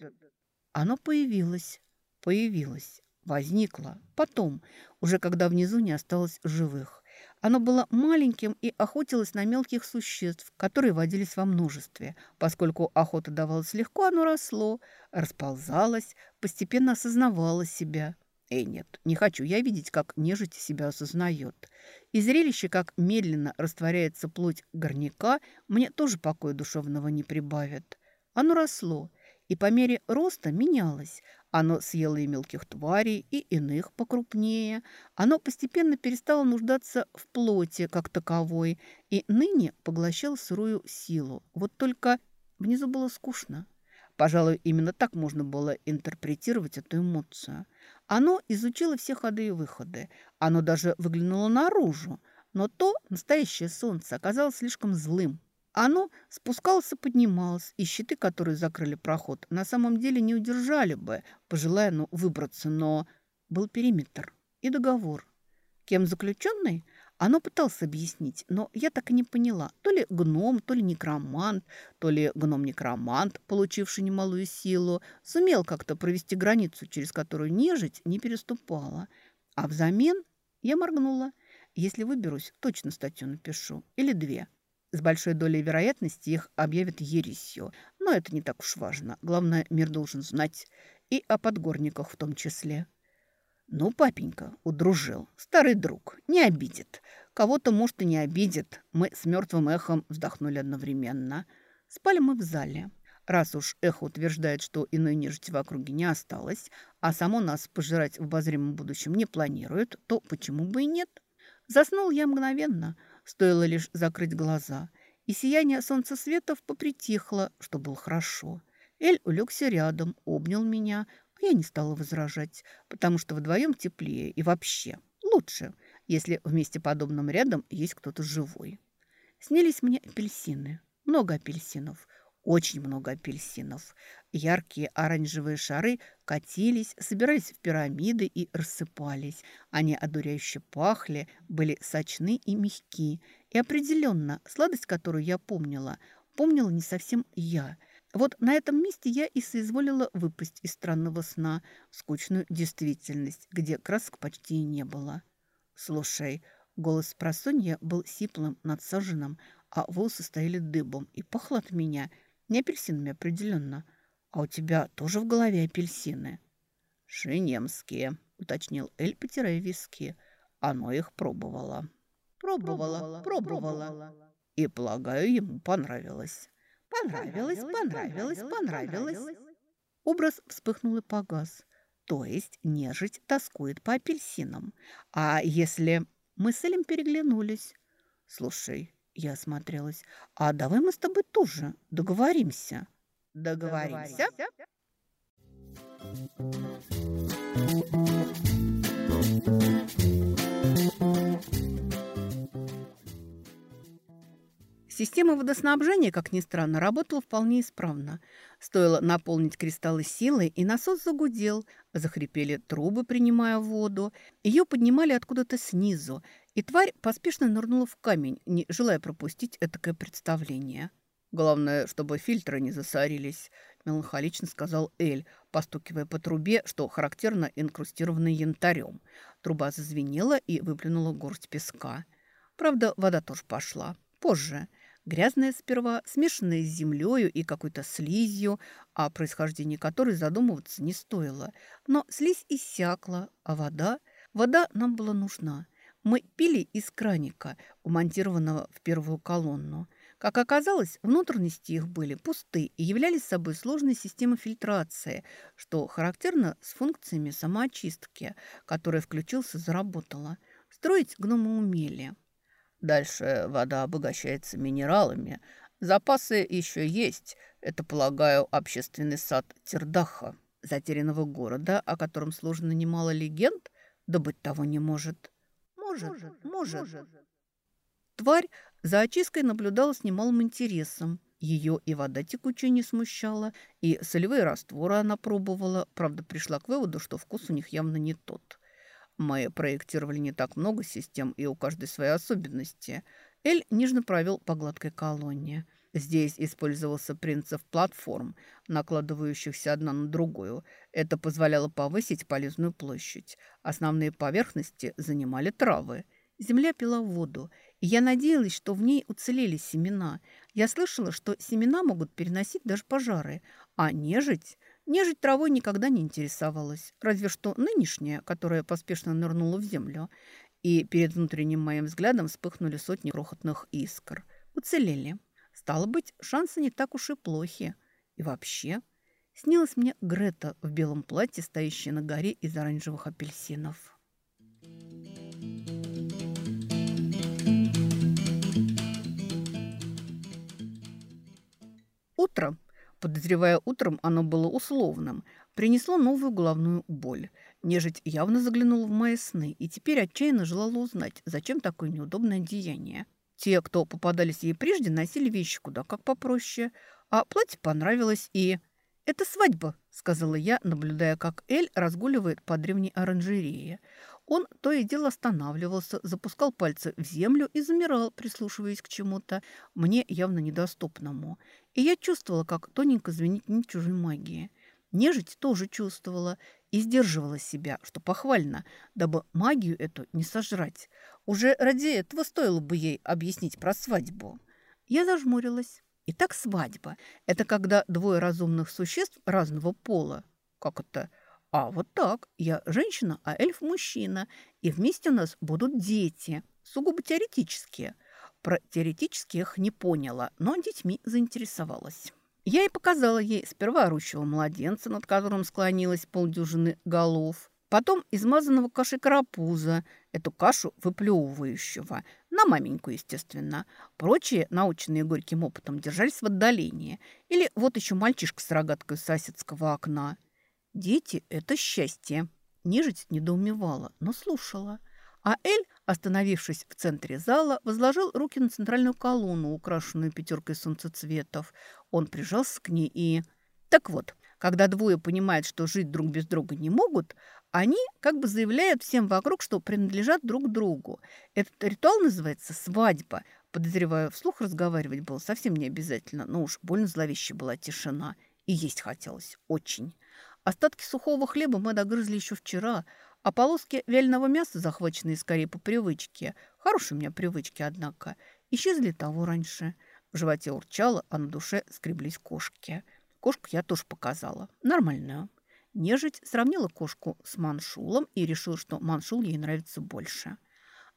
Оно появилось, появилось, возникло. Потом, уже когда внизу не осталось живых. Оно было маленьким и охотилось на мелких существ, которые водились во множестве. Поскольку охота давалась легко, оно росло, расползалось, постепенно осознавало себя. Эй, нет, не хочу я видеть, как нежить себя осознает. И зрелище, как медленно растворяется плоть горняка, мне тоже покоя душевного не прибавит. Оно росло, и по мере роста менялось. Оно съело и мелких тварей, и иных покрупнее. Оно постепенно перестало нуждаться в плоти как таковой, и ныне поглощало сырую силу. Вот только внизу было скучно. Пожалуй, именно так можно было интерпретировать эту эмоцию. Оно изучило все ходы и выходы. Оно даже выглянуло наружу. Но то, настоящее солнце, оказалось слишком злым. Оно спускалось и поднималось, и щиты, которые закрыли проход, на самом деле не удержали бы, пожелая ну, выбраться, но был периметр и договор. Кем заключенный? Оно пытался объяснить, но я так и не поняла. То ли гном, то ли некромант, то ли гном-некромант, получивший немалую силу, сумел как-то провести границу, через которую нежить не переступала. А взамен я моргнула. Если выберусь, точно статью напишу. Или две. С большой долей вероятности их объявят ересью. Но это не так уж важно. Главное, мир должен знать. И о подгорниках в том числе. «Ну, папенька, удружил. Старый друг. Не обидит. Кого-то, может, и не обидит». Мы с мертвым эхом вздохнули одновременно. Спали мы в зале. Раз уж эхо утверждает, что иной нежити в округе не осталось, а само нас пожирать в обозримом будущем не планирует, то почему бы и нет? Заснул я мгновенно, стоило лишь закрыть глаза, и сияние солнцесветов попритихло, что было хорошо. Эль улегся рядом, обнял меня, я не стала возражать, потому что вдвоем теплее и вообще лучше, если вместе подобным рядом есть кто-то живой. Снились мне апельсины. Много апельсинов. Очень много апельсинов. Яркие оранжевые шары катились, собирались в пирамиды и рассыпались. Они одуряюще пахли, были сочны и мягки. И определенно, сладость, которую я помнила, помнила не совсем я – вот на этом месте я и соизволила выпасть из странного сна в скучную действительность, где красок почти не было. «Слушай», голос просонья был сиплым, надсаженным, а волосы стояли дыбом и пахло от меня не апельсинами определенно. «А у тебя тоже в голове апельсины?» «Шинемские», — уточнил Эль, потирая виски. «Оно их пробовало». «Пробовала, пробовала». И, полагаю, ему понравилось. Понравилось, понравилось, понравилось. Образ вспыхнул и погас. То есть нежить тоскует по апельсинам. А если... Мы с Элем переглянулись. Слушай, я осмотрелась. А давай мы с тобой тоже договоримся. Договоримся? Система водоснабжения, как ни странно, работала вполне исправно. Стоило наполнить кристаллы силой, и насос загудел. Захрипели трубы, принимая воду. Ее поднимали откуда-то снизу, и тварь поспешно нырнула в камень, не желая пропустить этакое представление. «Главное, чтобы фильтры не засорились», – меланхолично сказал Эль, постукивая по трубе, что характерно инкрустированной янтарем. Труба зазвенела и выплюнула горсть песка. Правда, вода тоже пошла. Позже – Грязная сперва, смешанная с землею и какой-то слизью, о происхождении которой задумываться не стоило. Но слизь иссякла, а вода... Вода нам была нужна. Мы пили из краника, умонтированного в первую колонну. Как оказалось, внутренности их были пусты и являлись собой сложной системой фильтрации, что характерно с функциями самоочистки, которая включился заработала. Строить гномы умели. Дальше вода обогащается минералами. Запасы еще есть. Это, полагаю, общественный сад Тердаха, затерянного города, о котором сложено немало легенд, да быть того не может. Может, может. может. тварь за очисткой наблюдала с немалым интересом. Ее и вода текучая не смущала, и солевые растворы она пробовала. Правда, пришла к выводу, что вкус у них явно не тот. Мы проектировали не так много систем, и у каждой свои особенности. Эль нежно провел по гладкой колонне. Здесь использовался принцип платформ, накладывающихся одна на другую. Это позволяло повысить полезную площадь. Основные поверхности занимали травы. Земля пила воду, и я надеялась, что в ней уцелели семена. Я слышала, что семена могут переносить даже пожары, а нежить... Нежить травой никогда не интересовалась, разве что нынешняя, которая поспешно нырнула в землю. И перед внутренним моим взглядом вспыхнули сотни крохотных искр. Уцелели. Стало быть, шансы не так уж и плохи. И вообще, снилась мне Грета в белом платье, стоящая на горе из оранжевых апельсинов. Утро, подозревая утром, оно было условным, принесло новую головную боль. Нежить явно заглянула в мои сны и теперь отчаянно желала узнать, зачем такое неудобное деяние. Те, кто попадались ей прежде, носили вещи куда как попроще, а платье понравилось и... «Это свадьба», — сказала я, наблюдая, как Эль разгуливает по древней оранжерее. Он то и дело останавливался, запускал пальцы в землю и замирал, прислушиваясь к чему-то, мне явно недоступному. И я чувствовала, как тоненько звенит нить чужой магии. Нежить тоже чувствовала и сдерживала себя, что похвально, дабы магию эту не сожрать. Уже ради этого стоило бы ей объяснить про свадьбу. Я зажмурилась. Итак, свадьба – это когда двое разумных существ разного пола. Как это? А вот так. Я женщина, а эльф – мужчина. И вместе у нас будут дети. Сугубо теоретические. Про теоретических не поняла, но детьми заинтересовалась. Я и показала ей сперва орущего младенца, над которым склонилась полдюжины голов, потом измазанного кашей карапуза, эту кашу выплевывающего, на маменьку, естественно. Прочие, наученные горьким опытом, держались в отдалении. Или вот еще мальчишка с рогаткой соседского окна. Дети – это счастье. Нежить недоумевала, но слушала. А Эль, остановившись в центре зала, возложил руки на центральную колонну, украшенную пятеркой солнцецветов. Он прижался к ней и... Так вот, когда двое понимают, что жить друг без друга не могут, они как бы заявляют всем вокруг, что принадлежат друг другу. Этот ритуал называется «свадьба». Подозреваю, вслух разговаривать было совсем не обязательно, но уж больно зловеще была тишина. И есть хотелось. Очень. Остатки сухого хлеба мы догрызли еще вчера, а полоски вяленого мяса, захваченные скорее по привычке, хорошие у меня привычки, однако, исчезли того раньше. В животе урчало, а на душе скреблись кошки. Кошку я тоже показала. Нормальную. Нежить сравнила кошку с маншулом и решила, что маншул ей нравится больше.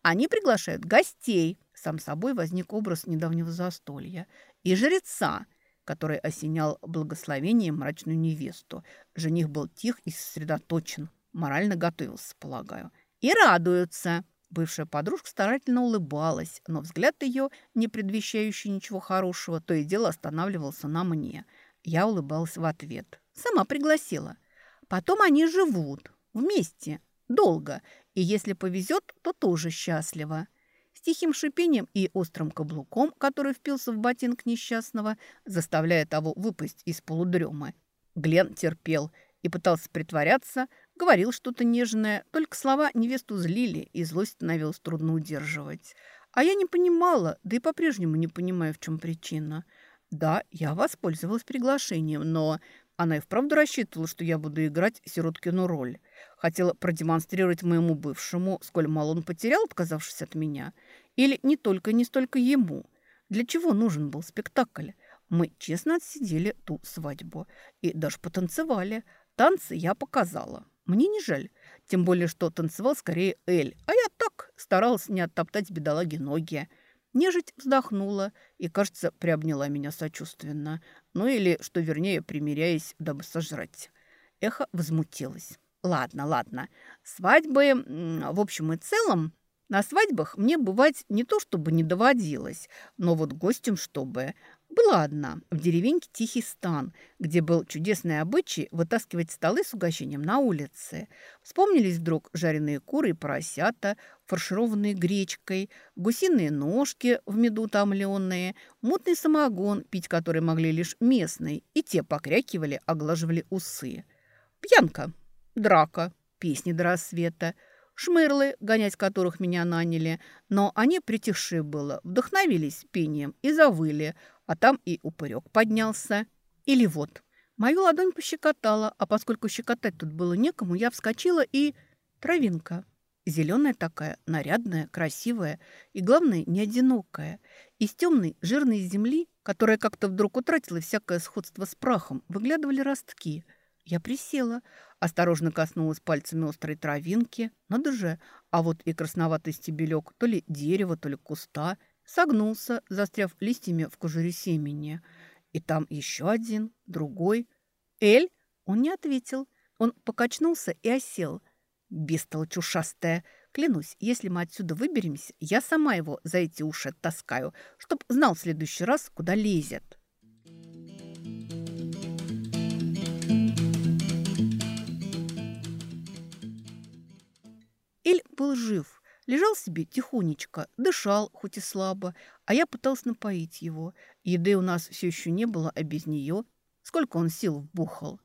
Они приглашают гостей. Сам собой возник образ недавнего застолья. И жреца, который осенял благословением мрачную невесту. Жених был тих и сосредоточен, Морально готовился, полагаю. И радуются. Бывшая подружка старательно улыбалась, но взгляд ее, не предвещающий ничего хорошего, то и дело останавливался на мне. Я улыбалась в ответ. Сама пригласила. Потом они живут. Вместе. Долго. И если повезет, то тоже счастливо. С тихим шипением и острым каблуком, который впился в ботинок несчастного, заставляя того выпасть из полудремы. Глен терпел и пытался притворяться, Говорил что-то нежное, только слова невесту злили, и злость становилось трудно удерживать. А я не понимала, да и по-прежнему не понимаю, в чем причина. Да, я воспользовалась приглашением, но она и вправду рассчитывала, что я буду играть сироткину роль. Хотела продемонстрировать моему бывшему, сколь мало он потерял, отказавшись от меня. Или не только не столько ему. Для чего нужен был спектакль? Мы честно отсидели ту свадьбу и даже потанцевали. Танцы я показала. Мне не жаль, тем более, что танцевал скорее Эль, а я так старалась не оттоптать бедолаги ноги. Нежить вздохнула и, кажется, приобняла меня сочувственно. Ну или, что вернее, примиряясь, дабы сожрать. Эхо возмутилось. Ладно, ладно. Свадьбы, в общем и целом, на свадьбах мне бывать не то чтобы не доводилось, но вот гостем чтобы. Была одна, в деревеньке Тихий Стан, где был чудесный обычай вытаскивать столы с угощением на улице. Вспомнились вдруг жареные куры и поросята, фаршированные гречкой, гусиные ножки в меду томленные, мутный самогон, пить который могли лишь местные, и те покрякивали, оглаживали усы. Пьянка, драка, песни до рассвета, шмырлы, гонять которых меня наняли, но они, притихшие было, вдохновились пением и завыли, а там и упырек поднялся. Или вот, мою ладонь пощекотала, а поскольку щекотать тут было некому, я вскочила и... Травинка. Зеленая такая, нарядная, красивая и, главное, не одинокая. Из темной, жирной земли, которая как-то вдруг утратила всякое сходство с прахом, выглядывали ростки – я присела, осторожно коснулась пальцами острой травинки. Надо же, а вот и красноватый стебелек то ли дерева, то ли куста согнулся, застряв листьями в кожуре семени. И там еще один, другой. «Эль?» Он не ответил. Он покачнулся и осел. Бестолочь ушастая. Клянусь, если мы отсюда выберемся, я сама его за эти уши таскаю, чтоб знал в следующий раз, куда лезет. Был жив, лежал себе тихонечко, дышал, хоть и слабо, а я пыталась напоить его. Еды у нас все еще не было, а без нее сколько он сил вбухал.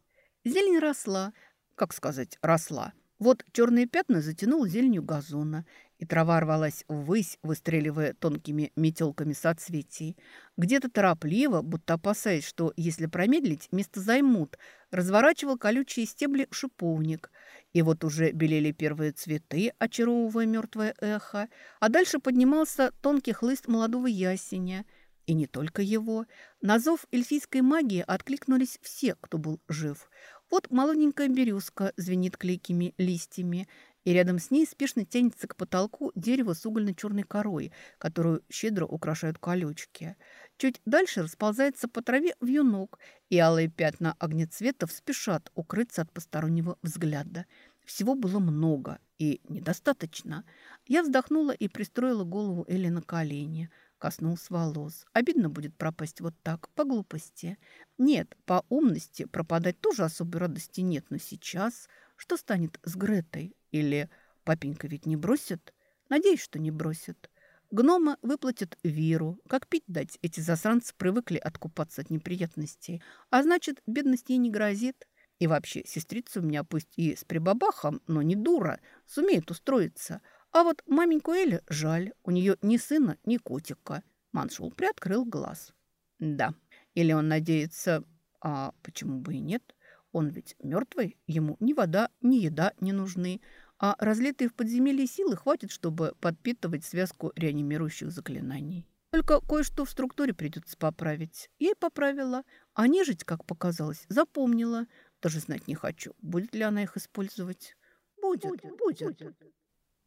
Зелень росла, как сказать, росла. Вот черные пятна затянул зеленью газона, и трава рвалась ввысь, выстреливая тонкими метелками соцветий. Где-то торопливо, будто опасаясь, что, если промедлить, место займут, разворачивал колючие стебли шиповник. И вот уже белели первые цветы, очаровывая мертвое эхо, а дальше поднимался тонкий хлыст молодого ясеня. И не только его. На зов эльфийской магии откликнулись все, кто был жив. Вот молоденькая березка звенит клейкими листьями, и рядом с ней спешно тянется к потолку дерево с угольно-черной корой, которую щедро украшают колючки. Чуть дальше расползается по траве вьюнок, и алые пятна огнецветов спешат укрыться от постороннего взгляда. Всего было много и недостаточно. Я вздохнула и пристроила голову Элли на колени, коснулась волос. Обидно будет пропасть вот так, по глупости. Нет, по умности пропадать тоже особой радости нет, но сейчас что станет с Гретой? Или папенька ведь не бросит? Надеюсь, что не бросит. Гнома выплатят Виру. Как пить дать? Эти засранцы привыкли откупаться от неприятностей. А значит, бедность ей не грозит. И вообще, сестрица у меня пусть и с прибабахом, но не дура, сумеет устроиться. А вот маменьку Эли жаль, у нее ни сына, ни котика. Маншул приоткрыл глаз. Да, или он надеется... А почему бы и нет? Он ведь мертвый, ему ни вода, ни еда не нужны а разлитые в подземелье силы хватит, чтобы подпитывать связку реанимирующих заклинаний. Только кое-что в структуре придется поправить. Я и поправила, а нежить, как показалось, запомнила. Даже знать не хочу, будет ли она их использовать. Будет, будет. будет.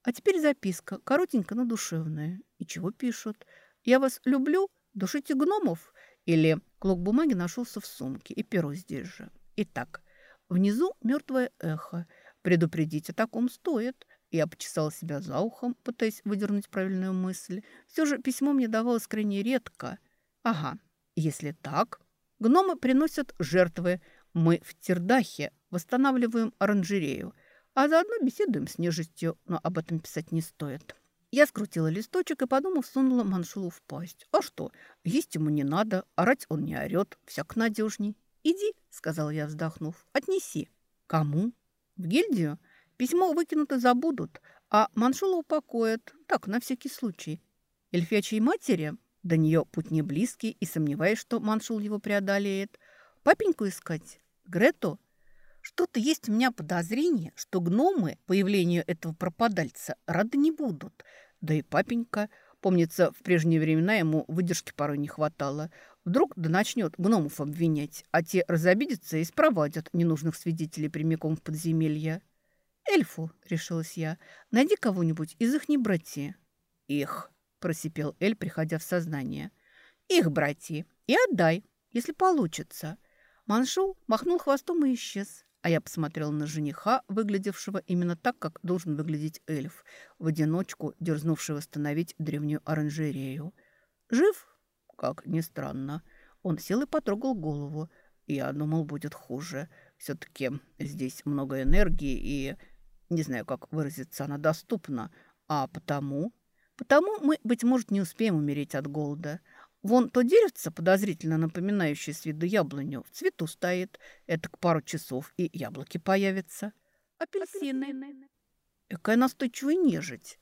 А теперь записка, коротенькая, но душевная. И чего пишут? «Я вас люблю, душите гномов». Или клок бумаги нашелся в сумке, и перо здесь же. Итак, внизу мертвое эхо – Предупредить о таком стоит. Я почесала себя за ухом, пытаясь выдернуть правильную мысль. Все же письмо мне давалось крайне редко. Ага, если так, гномы приносят жертвы. Мы в Тердахе восстанавливаем оранжерею, а заодно беседуем с нежитью, но об этом писать не стоит. Я скрутила листочек и, подумав, сунула маншулу в пасть. А что, есть ему не надо, орать он не орет, всяк надежней. «Иди», — сказал я, вздохнув, — «отнеси». «Кому?» В гильдию письмо выкинуто забудут, а Маншула упокоят, так, на всякий случай. Эльфячей матери до нее путь не близкий, и сомневаюсь, что Маншул его преодолеет. Папеньку искать? Грету? Что-то есть у меня подозрение, что гномы появлению этого пропадальца рады не будут. Да и папенька, помнится, в прежние времена ему выдержки порой не хватало. Вдруг да начнет гномов обвинять, а те разобидятся и спровадят ненужных свидетелей прямиком в подземелье. «Эльфу», — решилась я, — «найди кого-нибудь из их не братья». «Их», — просипел Эль, приходя в сознание. «Их братья. И отдай, если получится». Маншу махнул хвостом и исчез. А я посмотрела на жениха, выглядевшего именно так, как должен выглядеть эльф, в одиночку дерзнувший восстановить древнюю оранжерею. Жив как ни странно. Он сел и потрогал голову. Я думал, будет хуже. Все-таки здесь много энергии и... Не знаю, как выразиться, она доступна. А потому... Потому мы, быть может, не успеем умереть от голода. Вон то деревце, подозрительно напоминающее с виду яблоню, в цвету стоит. Это к пару часов, и яблоки появятся. Апельсины. Какая настойчивая нежить.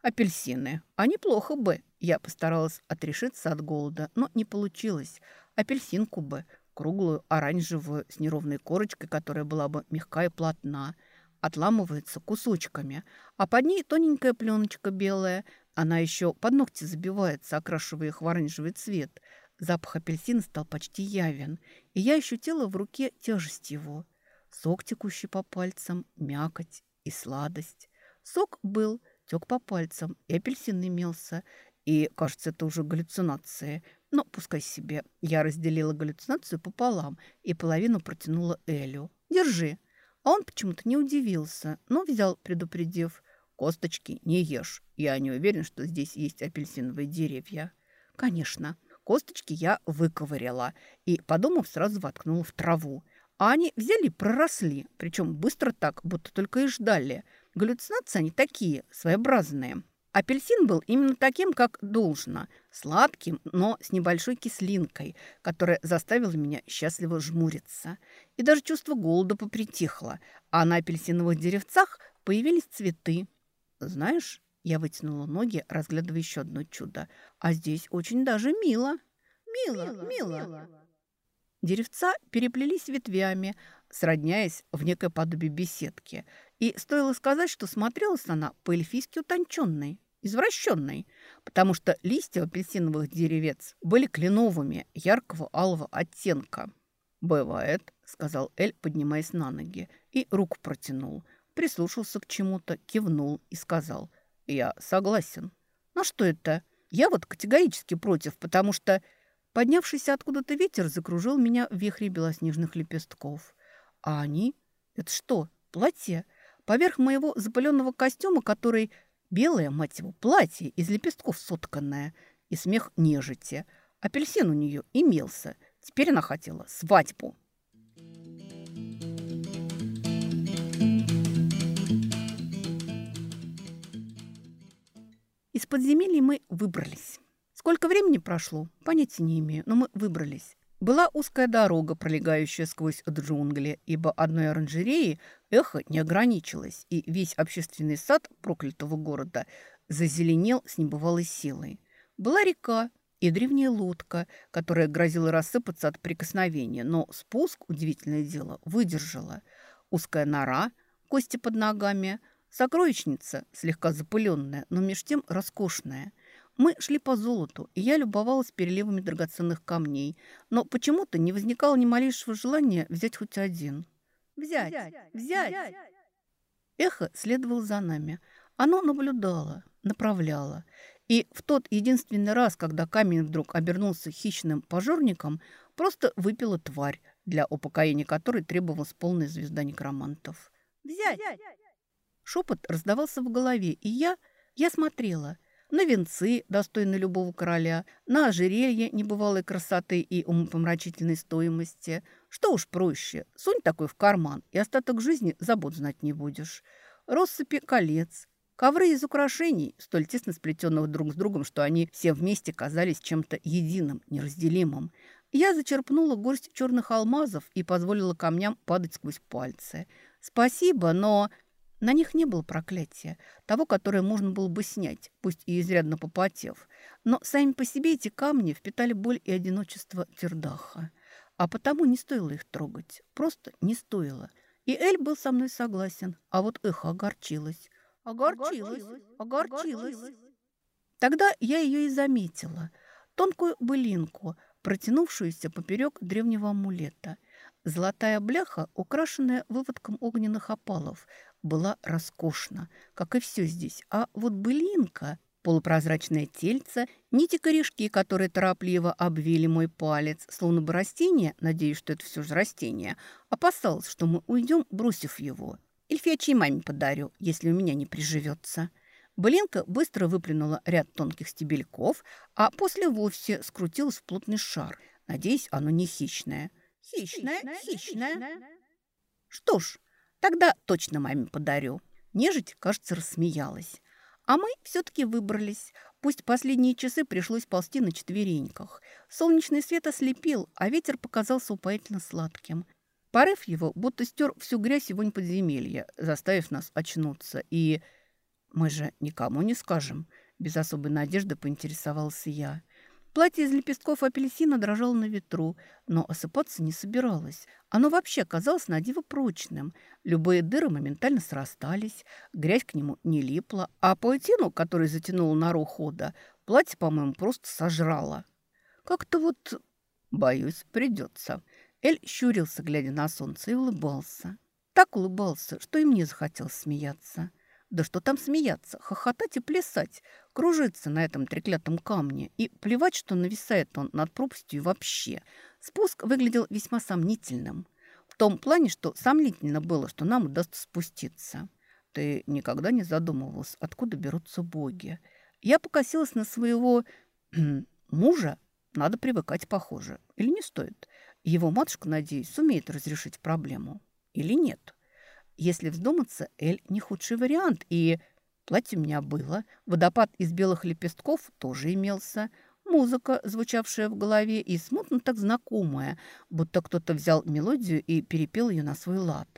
Апельсины. А неплохо бы. Я постаралась отрешиться от голода, но не получилось. Апельсинку бы. Круглую, оранжевую, с неровной корочкой, которая была бы мягкая и плотна. Отламывается кусочками. А под ней тоненькая пленочка белая. Она еще под ногти забивается, окрашивая их в оранжевый цвет. Запах апельсина стал почти явен. И я ощутила в руке тяжесть его. Сок, текущий по пальцам, мякоть и сладость. Сок был – тек по пальцам, и апельсин имелся. И, кажется, это уже галлюцинации. Но пускай себе. Я разделила галлюцинацию пополам и половину протянула Элю. «Держи». А он почему-то не удивился, но взял, предупредив. «Косточки не ешь. Я не уверен, что здесь есть апельсиновые деревья». «Конечно». Косточки я выковыряла и, подумав, сразу воткнула в траву. А они взяли и проросли, причем быстро так, будто только и ждали – Галлюцинации они такие, своеобразные. Апельсин был именно таким, как должно, сладким, но с небольшой кислинкой, которая заставила меня счастливо жмуриться. И даже чувство голода попритихло, а на апельсиновых деревцах появились цветы. Знаешь, я вытянула ноги, разглядывая еще одно чудо. А здесь очень даже мило. Мило, мило. мило. мило. Деревца переплелись ветвями, сродняясь в некое подобие беседки – и стоило сказать, что смотрелась она по-эльфийски утонченной, извращенной, потому что листья апельсиновых деревец были кленовыми, яркого алого оттенка. «Бывает», — сказал Эль, поднимаясь на ноги, и руку протянул. Прислушался к чему-то, кивнул и сказал, «Я согласен». «Ну что это? Я вот категорически против, потому что...» Поднявшийся откуда-то ветер закружил меня в вихре белоснежных лепестков. А они? Это что, платье? Поверх моего запыленного костюма, который белое, мать его, платье из лепестков сотканное, и смех нежити. Апельсин у нее имелся. Теперь она хотела свадьбу. Из подземелья мы выбрались. Сколько времени прошло, понятия не имею, но мы выбрались. Была узкая дорога, пролегающая сквозь джунгли, ибо одной оранжереи эхо не ограничилось, и весь общественный сад проклятого города зазеленел с небывалой силой. Была река и древняя лодка, которая грозила рассыпаться от прикосновения, но спуск, удивительное дело, выдержала. Узкая нора, кости под ногами, сокровищница, слегка запыленная, но меж тем роскошная – мы шли по золоту, и я любовалась переливами драгоценных камней, но почему-то не возникало ни малейшего желания взять хоть один. «Взять! Взять!», взять! Эхо следовало за нами. Оно наблюдало, направляло. И в тот единственный раз, когда камень вдруг обернулся хищным пожорником, просто выпила тварь, для упокоения которой требовалась полная звезда некромантов. «Взять!», взять! Шепот раздавался в голове, и я, я смотрела – на венцы, достойные любого короля, на ожерелье небывалой красоты и умопомрачительной стоимости. Что уж проще, сунь такой в карман, и остаток жизни забот знать не будешь. Россыпи колец, ковры из украшений, столь тесно сплетенных друг с другом, что они все вместе казались чем-то единым, неразделимым. Я зачерпнула горсть черных алмазов и позволила камням падать сквозь пальцы. «Спасибо, но на них не было проклятия, того, которое можно было бы снять, пусть и изрядно попотев. Но сами по себе эти камни впитали боль и одиночество Тердаха. А потому не стоило их трогать. Просто не стоило. И Эль был со мной согласен, а вот эхо огорчилась. Огорчилась, огорчилась. Тогда я ее и заметила. Тонкую былинку, протянувшуюся поперек древнего амулета. Золотая бляха, украшенная выводком огненных опалов, была роскошна, как и все здесь. А вот былинка, полупрозрачное тельце, нити-корешки, которые торопливо обвили мой палец, словно бы растение, надеюсь, что это все же растение, опасалась, что мы уйдем, бросив его. Эльфячьей маме подарю, если у меня не приживется. Былинка быстро выплюнула ряд тонких стебельков, а после вовсе скрутилась в плотный шар. Надеюсь, оно не хищное. Хищное, хищное. Что ж, тогда точно маме подарю. Нежить, кажется, рассмеялась. А мы все-таки выбрались. Пусть последние часы пришлось ползти на четвереньках. Солнечный свет ослепил, а ветер показался упоительно сладким. Порыв его будто стер всю грязь его подземелья, заставив нас очнуться. И мы же никому не скажем. Без особой надежды поинтересовался я. Платье из лепестков апельсина дрожало на ветру, но осыпаться не собиралось. Оно вообще оказалось на диво прочным. Любые дыры моментально срастались, грязь к нему не липла, а паутину, который затянул нору хода, платье, по-моему, просто сожрало. Как-то вот, боюсь, придется. Эль щурился, глядя на солнце, и улыбался. Так улыбался, что и мне захотелось смеяться. Да что там смеяться, хохотать и плясать, кружиться на этом треклятом камне и плевать, что нависает он над пропастью вообще. Спуск выглядел весьма сомнительным. В том плане, что сомнительно было, что нам удастся спуститься. Ты никогда не задумывалась, откуда берутся боги. Я покосилась на своего (clears throat) мужа. Надо привыкать, похоже. Или не стоит? Его матушка, надеюсь, сумеет разрешить проблему. Или нет? Если вздуматься, Эль не худший вариант, и платье у меня было, водопад из белых лепестков тоже имелся, музыка, звучавшая в голове и смутно так знакомая, будто кто-то взял мелодию и перепел ее на свой лад.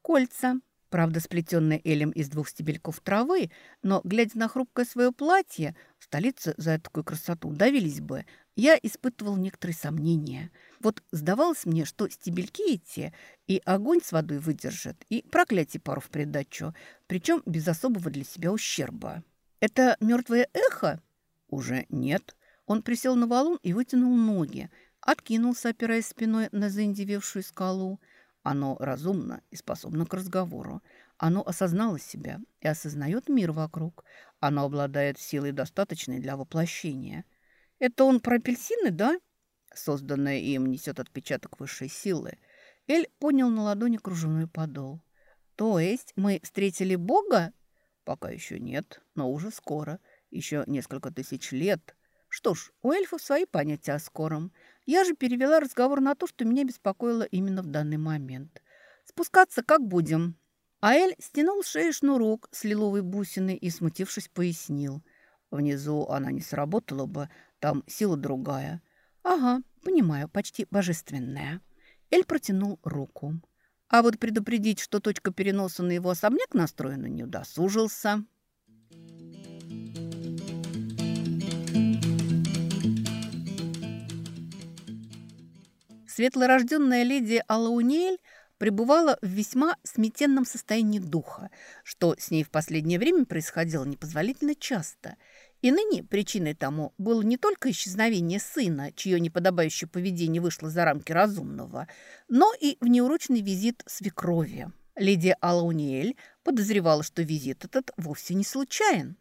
Кольца, правда, сплетенные Элем из двух стебельков травы, но, глядя на хрупкое свое платье, в столице за такую красоту давились бы, я испытывал некоторые сомнения. Вот сдавалось мне, что стебельки эти и огонь с водой выдержат, и проклятие пару в придачу, причем без особого для себя ущерба. «Это мертвое эхо?» «Уже нет». Он присел на валун и вытянул ноги, откинулся, опираясь спиной на заиндевевшую скалу. Оно разумно и способно к разговору. Оно осознало себя и осознает мир вокруг. Оно обладает силой, достаточной для воплощения – это он про апельсины, да? Созданное им несет отпечаток высшей силы. Эль понял на ладони кружевной подол. То есть мы встретили Бога? Пока еще нет, но уже скоро. Еще несколько тысяч лет. Что ж, у эльфов свои понятия о скором. Я же перевела разговор на то, что меня беспокоило именно в данный момент. Спускаться как будем? Аэль стянул шею шнурок с лиловой бусиной и, смутившись, пояснил. Внизу она не сработала бы, там сила другая. Ага, понимаю, почти божественная. Эль протянул руку. А вот предупредить, что точка переноса на его особняк настроена, не удосужился. Светлорожденная леди Алауниэль пребывала в весьма сметенном состоянии духа, что с ней в последнее время происходило непозволительно часто – и ныне причиной тому было не только исчезновение сына, чье неподобающее поведение вышло за рамки разумного, но и внеурочный визит свекрови. Леди Алауниэль подозревала, что визит этот вовсе не случайен.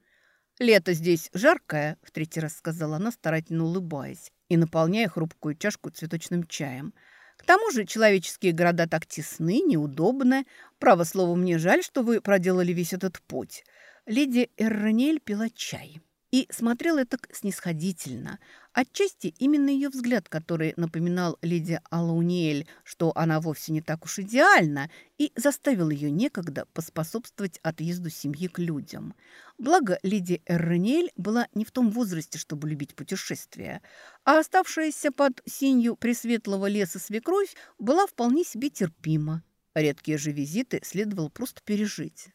«Лето здесь жаркое», – в третий раз сказала она, старательно улыбаясь и наполняя хрупкую чашку цветочным чаем. «К тому же человеческие города так тесны, неудобны. Право слово, мне жаль, что вы проделали весь этот путь». Леди Эрронель пила чай и смотрела так снисходительно. Отчасти именно ее взгляд, который напоминал леди Алауниэль, что она вовсе не так уж идеальна, и заставил ее некогда поспособствовать отъезду семьи к людям. Благо, леди Эрнель была не в том возрасте, чтобы любить путешествия, а оставшаяся под синью пресветлого леса свекровь была вполне себе терпима. Редкие же визиты следовало просто пережить.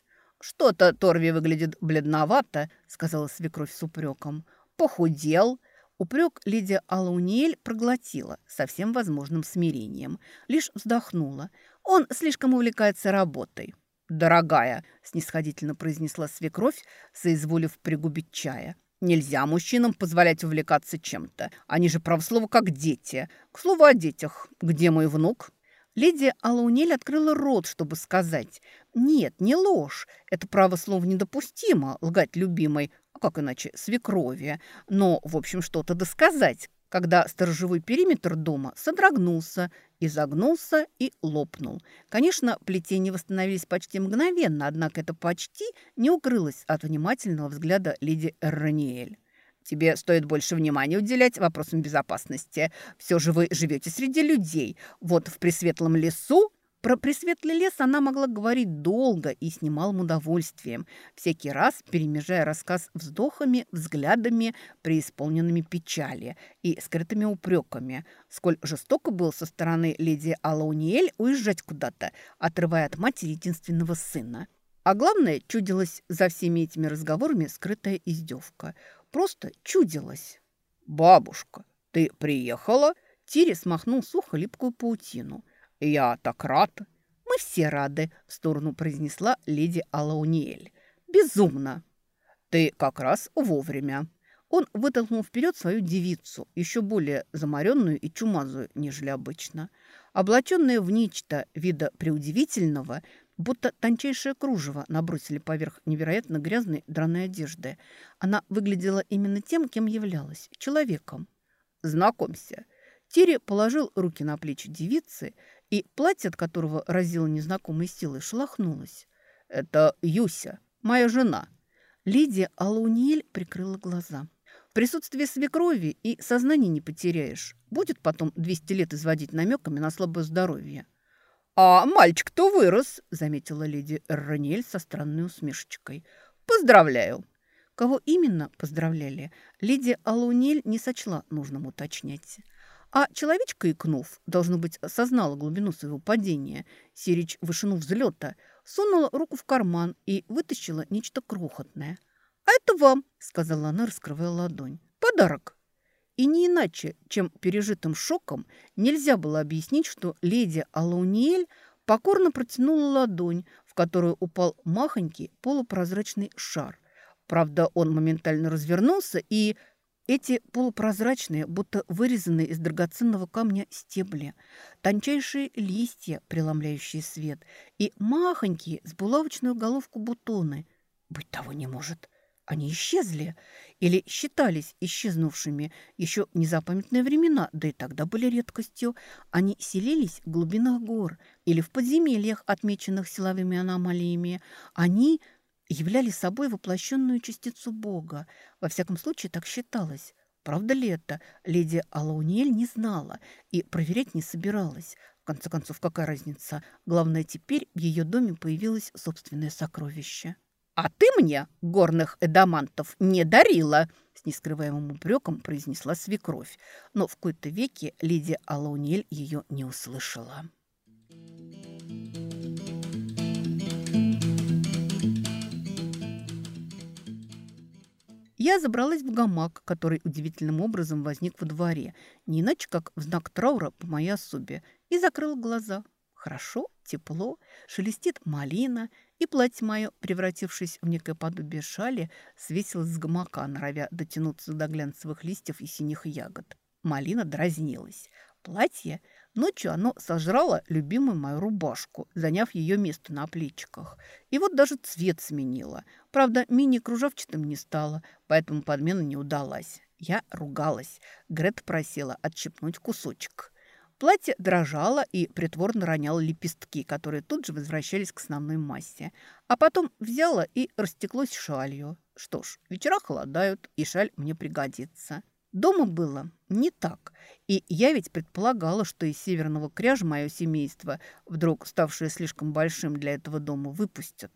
«Что-то Торви выглядит бледновато», — сказала свекровь с упреком. «Похудел». Упрек леди Алауниэль проглотила со всем возможным смирением. Лишь вздохнула. Он слишком увлекается работой. «Дорогая», — снисходительно произнесла свекровь, соизволив пригубить чая. «Нельзя мужчинам позволять увлекаться чем-то. Они же, право слово, как дети. К слову о детях. Где мой внук?» Леди Алаунель открыла рот, чтобы сказать «Нет, не ложь. Это право слово недопустимо, лгать любимой, а как иначе, свекрови. Но, в общем, что-то досказать, когда сторожевой периметр дома содрогнулся, изогнулся и лопнул. Конечно, плетения восстановились почти мгновенно, однако это почти не укрылось от внимательного взгляда леди Эррониэль. Тебе стоит больше внимания уделять вопросам безопасности. Все же вы живете среди людей. Вот в Пресветлом лесу про Пресветлый лес она могла говорить долго и с немалым удовольствием, всякий раз перемежая рассказ вздохами, взглядами, преисполненными печали и скрытыми упреками. Сколь жестоко было со стороны леди Алауниэль уезжать куда-то, отрывая от матери единственного сына. А главное, чудилась за всеми этими разговорами скрытая издевка. Просто чудилась. «Бабушка, ты приехала?» Тири смахнул сухо липкую паутину – «Я так рад!» «Мы все рады», – в сторону произнесла леди Алауниэль. «Безумно!» «Ты как раз вовремя!» Он вытолкнул вперед свою девицу, еще более замаренную и чумазую, нежели обычно. Облаченная в нечто вида преудивительного, будто тончайшее кружево набросили поверх невероятно грязной драной одежды. Она выглядела именно тем, кем являлась – человеком. «Знакомься». Тири положил руки на плечи девицы и платье, от которого разило незнакомой силой, шелохнулось. «Это Юся, моя жена». Лидия Алауниэль прикрыла глаза. В присутствии свекрови и сознание не потеряешь. Будет потом 200 лет изводить намеками на слабое здоровье. «А мальчик-то вырос», — заметила леди Ранель со странной усмешечкой. «Поздравляю». Кого именно поздравляли, леди Алунель не сочла нужным уточнять. А человечка, икнув, должно быть, осознала глубину своего падения. Сирич, вышину взлета, сунула руку в карман и вытащила нечто крохотное. «А это вам», — сказала она, раскрывая ладонь. «Подарок». И не иначе, чем пережитым шоком, нельзя было объяснить, что леди Алауниэль покорно протянула ладонь, в которую упал махонький полупрозрачный шар. Правда, он моментально развернулся и эти полупрозрачные, будто вырезанные из драгоценного камня стебли, тончайшие листья, преломляющие свет, и махонькие с булавочную головку бутоны. Быть того не может. Они исчезли или считались исчезнувшими еще незапамятные времена, да и тогда были редкостью. Они селились в глубинах гор или в подземельях, отмеченных силовыми аномалиями. Они являли собой воплощенную частицу Бога. Во всяком случае, так считалось. Правда ли это? Леди Алауниэль не знала и проверять не собиралась. В конце концов, какая разница? Главное, теперь в ее доме появилось собственное сокровище. «А ты мне горных эдамантов не дарила!» С нескрываемым упреком произнесла свекровь. Но в какой-то веке леди Алаунель ее не услышала. Я забралась в гамак, который удивительным образом возник во дворе, не иначе как в знак траура по моей особе, и закрыла глаза. Хорошо, тепло, шелестит малина, и платье мое, превратившись в некое подобие шали, свесилось с гамака, норовя дотянуться до глянцевых листьев и синих ягод. Малина дразнилась. Платье Ночью оно сожрало любимую мою рубашку, заняв ее место на плечиках. И вот даже цвет сменило. Правда, мини-кружавчатым не стало, поэтому подмена не удалась. Я ругалась. Грет просила отщипнуть кусочек. Платье дрожало и притворно роняло лепестки, которые тут же возвращались к основной массе. А потом взяла и растеклось шалью. Что ж, вечера холодают, и шаль мне пригодится. Дома было не так. И я ведь предполагала, что из северного кряжа мое семейство, вдруг ставшее слишком большим для этого дома, выпустят.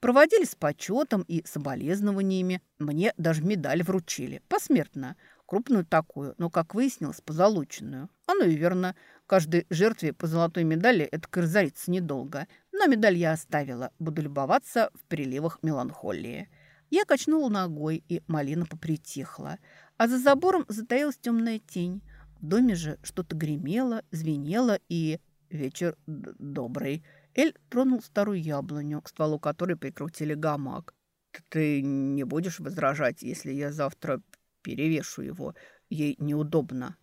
Проводили с почетом и соболезнованиями. Мне даже медаль вручили. Посмертно. Крупную такую, но, как выяснилось, позолоченную. Оно и верно. Каждой жертве по золотой медали это разорится недолго. Но медаль я оставила. Буду любоваться в приливах меланхолии. Я качнула ногой, и малина попритихла. А за забором затаилась темная тень. В доме же что-то гремело, звенело и... Вечер добрый. Эль тронул старую яблоню, к стволу которой прикрутили гамак. «Ты не будешь возражать, если я завтра перевешу его? Ей неудобно».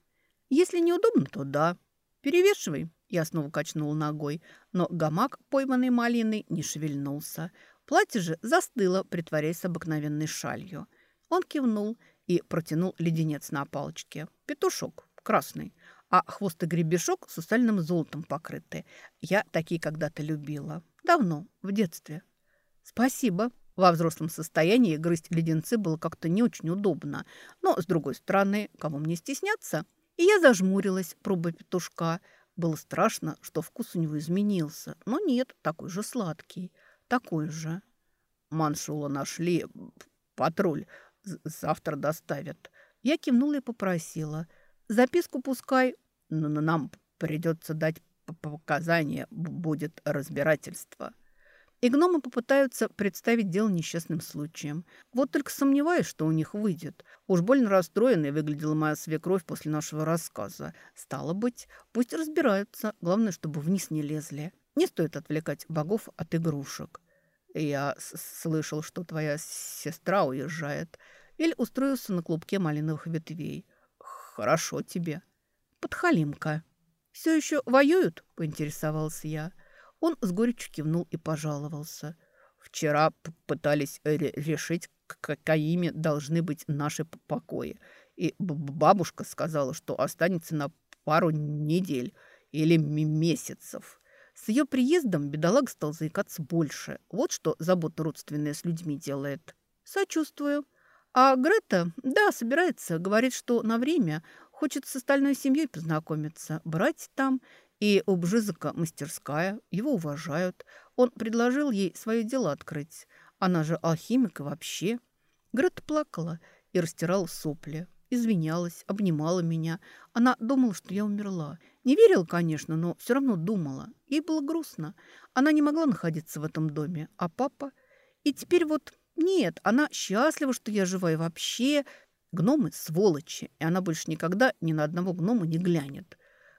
«Если неудобно, то да. Перевешивай». Я снова качнул ногой, но гамак, пойманный малиной, не шевельнулся. Платье же застыло, притворяясь обыкновенной шалью. Он кивнул и протянул леденец на палочке. Петушок, красный, а хвост и гребешок с сусальным золотом покрыты. Я такие когда-то любила. Давно, в детстве. Спасибо. Во взрослом состоянии грызть леденцы было как-то не очень удобно. Но, с другой стороны, кого мне стесняться? И я зажмурилась, пробуя петушка. Было страшно, что вкус у него изменился. Но нет, такой же сладкий. Такой же. Маншула нашли. Патруль. Завтра доставят. Я кивнула и попросила. Записку пускай. Но нам придется дать показания. Будет разбирательство. И гномы попытаются представить дело несчастным случаем. Вот только сомневаюсь, что у них выйдет. Уж больно расстроенной выглядела моя свекровь после нашего рассказа. Стало быть, пусть разбираются. Главное, чтобы вниз не лезли. Не стоит отвлекать богов от игрушек. Я слышал, что твоя сестра уезжает. Или устроился на клубке малиновых ветвей. Хорошо тебе. Подхалимка. Все еще воюют? Поинтересовался я. Он с горечью кивнул и пожаловался. «Вчера пытались решить, какими должны быть наши покои. И бабушка сказала, что останется на пару недель или месяцев». С ее приездом бедолаг стал заикаться больше. Вот что забота родственная с людьми делает. Сочувствую. А Грета, да, собирается. Говорит, что на время хочет с остальной семьей познакомиться. Брать там и у мастерская, его уважают. Он предложил ей свое дело открыть. Она же алхимик и вообще. Грета плакала и растирала сопли. Извинялась, обнимала меня. Она думала, что я умерла. Не верила, конечно, но все равно думала. Ей было грустно. Она не могла находиться в этом доме. А папа... И теперь вот... Нет, она счастлива, что я жива и вообще... Гномы – сволочи, и она больше никогда ни на одного гнома не глянет.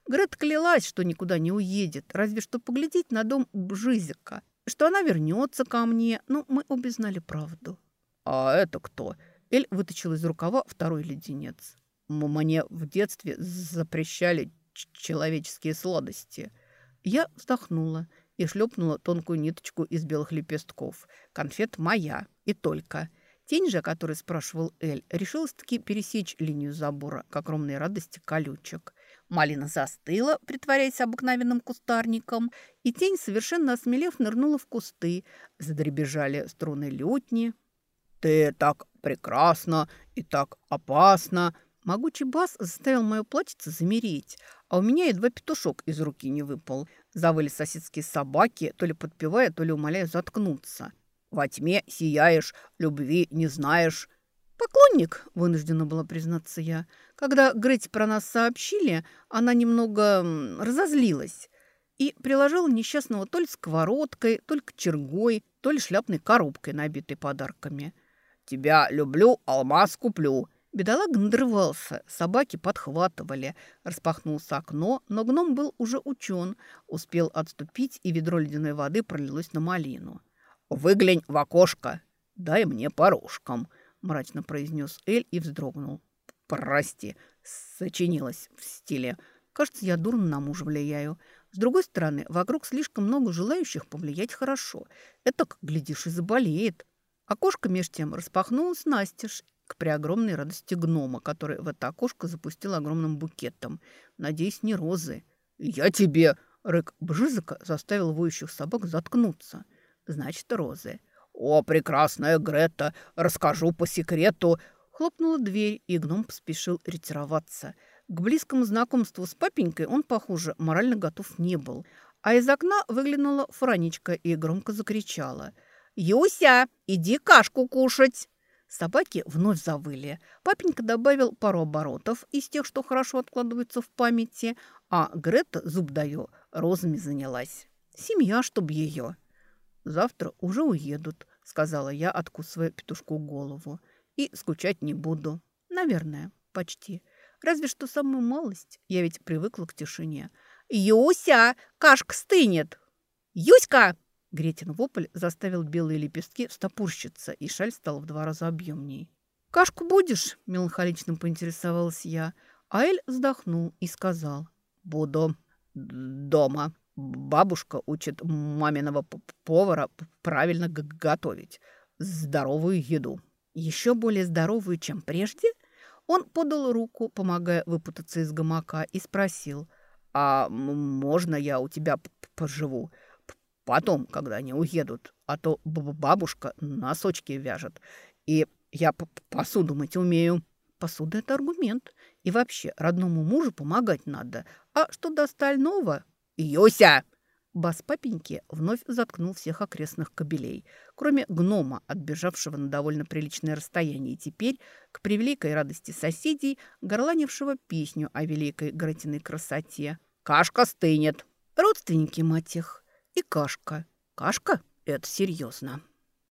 Грет клялась, что никуда не уедет, разве что поглядеть на дом Бжизика, что она вернется ко мне, но мы обе знали правду. «А это кто?» Эль вытащил из рукава второй леденец. «Мне в детстве запрещали человеческие сладости». Я вздохнула и шлепнула тонкую ниточку из белых лепестков. Конфет моя и только. Тень же, о которой спрашивал Эль, решилась-таки пересечь линию забора к огромной радости колючек. Малина застыла, притворяясь обыкновенным кустарником, и тень, совершенно осмелев, нырнула в кусты. Задребежали струны лютни. «Ты так прекрасна и так опасна!» Могучий бас заставил мою платьице замереть, а у меня едва петушок из руки не выпал. Завыли соседские собаки, то ли подпевая, то ли умоляя заткнуться. «Во тьме сияешь, любви не знаешь». «Поклонник», – вынуждена была признаться я. Когда Гретти про нас сообщили, она немного разозлилась и приложила несчастного то ли сковородкой, то ли кочергой, то ли шляпной коробкой, набитой подарками. «Тебя люблю, алмаз куплю». Бедолага надрывался, собаки подхватывали. Распахнулось окно, но гном был уже учен, успел отступить, и ведро ледяной воды пролилось на малину. «Выглянь в окошко, дай мне порожком», – мрачно произнес Эль и вздрогнул. «Прости, сочинилась в стиле. Кажется, я дурно на мужа влияю. С другой стороны, вокруг слишком много желающих повлиять хорошо. Это, глядишь, и заболеет». Окошко меж тем распахнулось настежь к преогромной радости гнома, который в это окошко запустил огромным букетом. Надеюсь, не розы. «Я тебе!» — рык Бжизака заставил воющих собак заткнуться. «Значит, розы». «О, прекрасная Грета, расскажу по секрету!» Хлопнула дверь, и гном поспешил ретироваться. К близкому знакомству с папенькой он, похоже, морально готов не был. А из окна выглянула Франечка и громко закричала. «Юся, иди кашку кушать!» Собаки вновь завыли. Папенька добавил пару оборотов из тех, что хорошо откладываются в памяти, а Грета, зуб даю, розами занялась. Семья, чтоб ее. «Завтра уже уедут», — сказала я, откусывая петушку голову. «И скучать не буду. Наверное, почти. Разве что самую малость. Я ведь привыкла к тишине». «Юся, кашка стынет!» «Юська!» Гретин вопль заставил белые лепестки встопорщиться, и шаль стала в два раза объемней. «Кашку будешь?» – меланхолично поинтересовалась я. А Эль вздохнул и сказал. «Буду дома». Бабушка учит маминого повара правильно готовить здоровую еду. Еще более здоровую, чем прежде? Он подал руку, помогая выпутаться из гамака, и спросил. «А можно я у тебя поживу? Потом, когда они уедут? а то бабушка носочки вяжет. И я посуду мыть умею». Посуда – это аргумент. И вообще, родному мужу помогать надо. А что до остального? «Юся!» Бас папеньки вновь заткнул всех окрестных кобелей, кроме гнома, отбежавшего на довольно приличное расстояние, и теперь, к превеликой радости соседей, горланившего песню о великой Гратиной красоте. «Кашка стынет!» Родственники, мать их, и кашка. Кашка – это серьезно.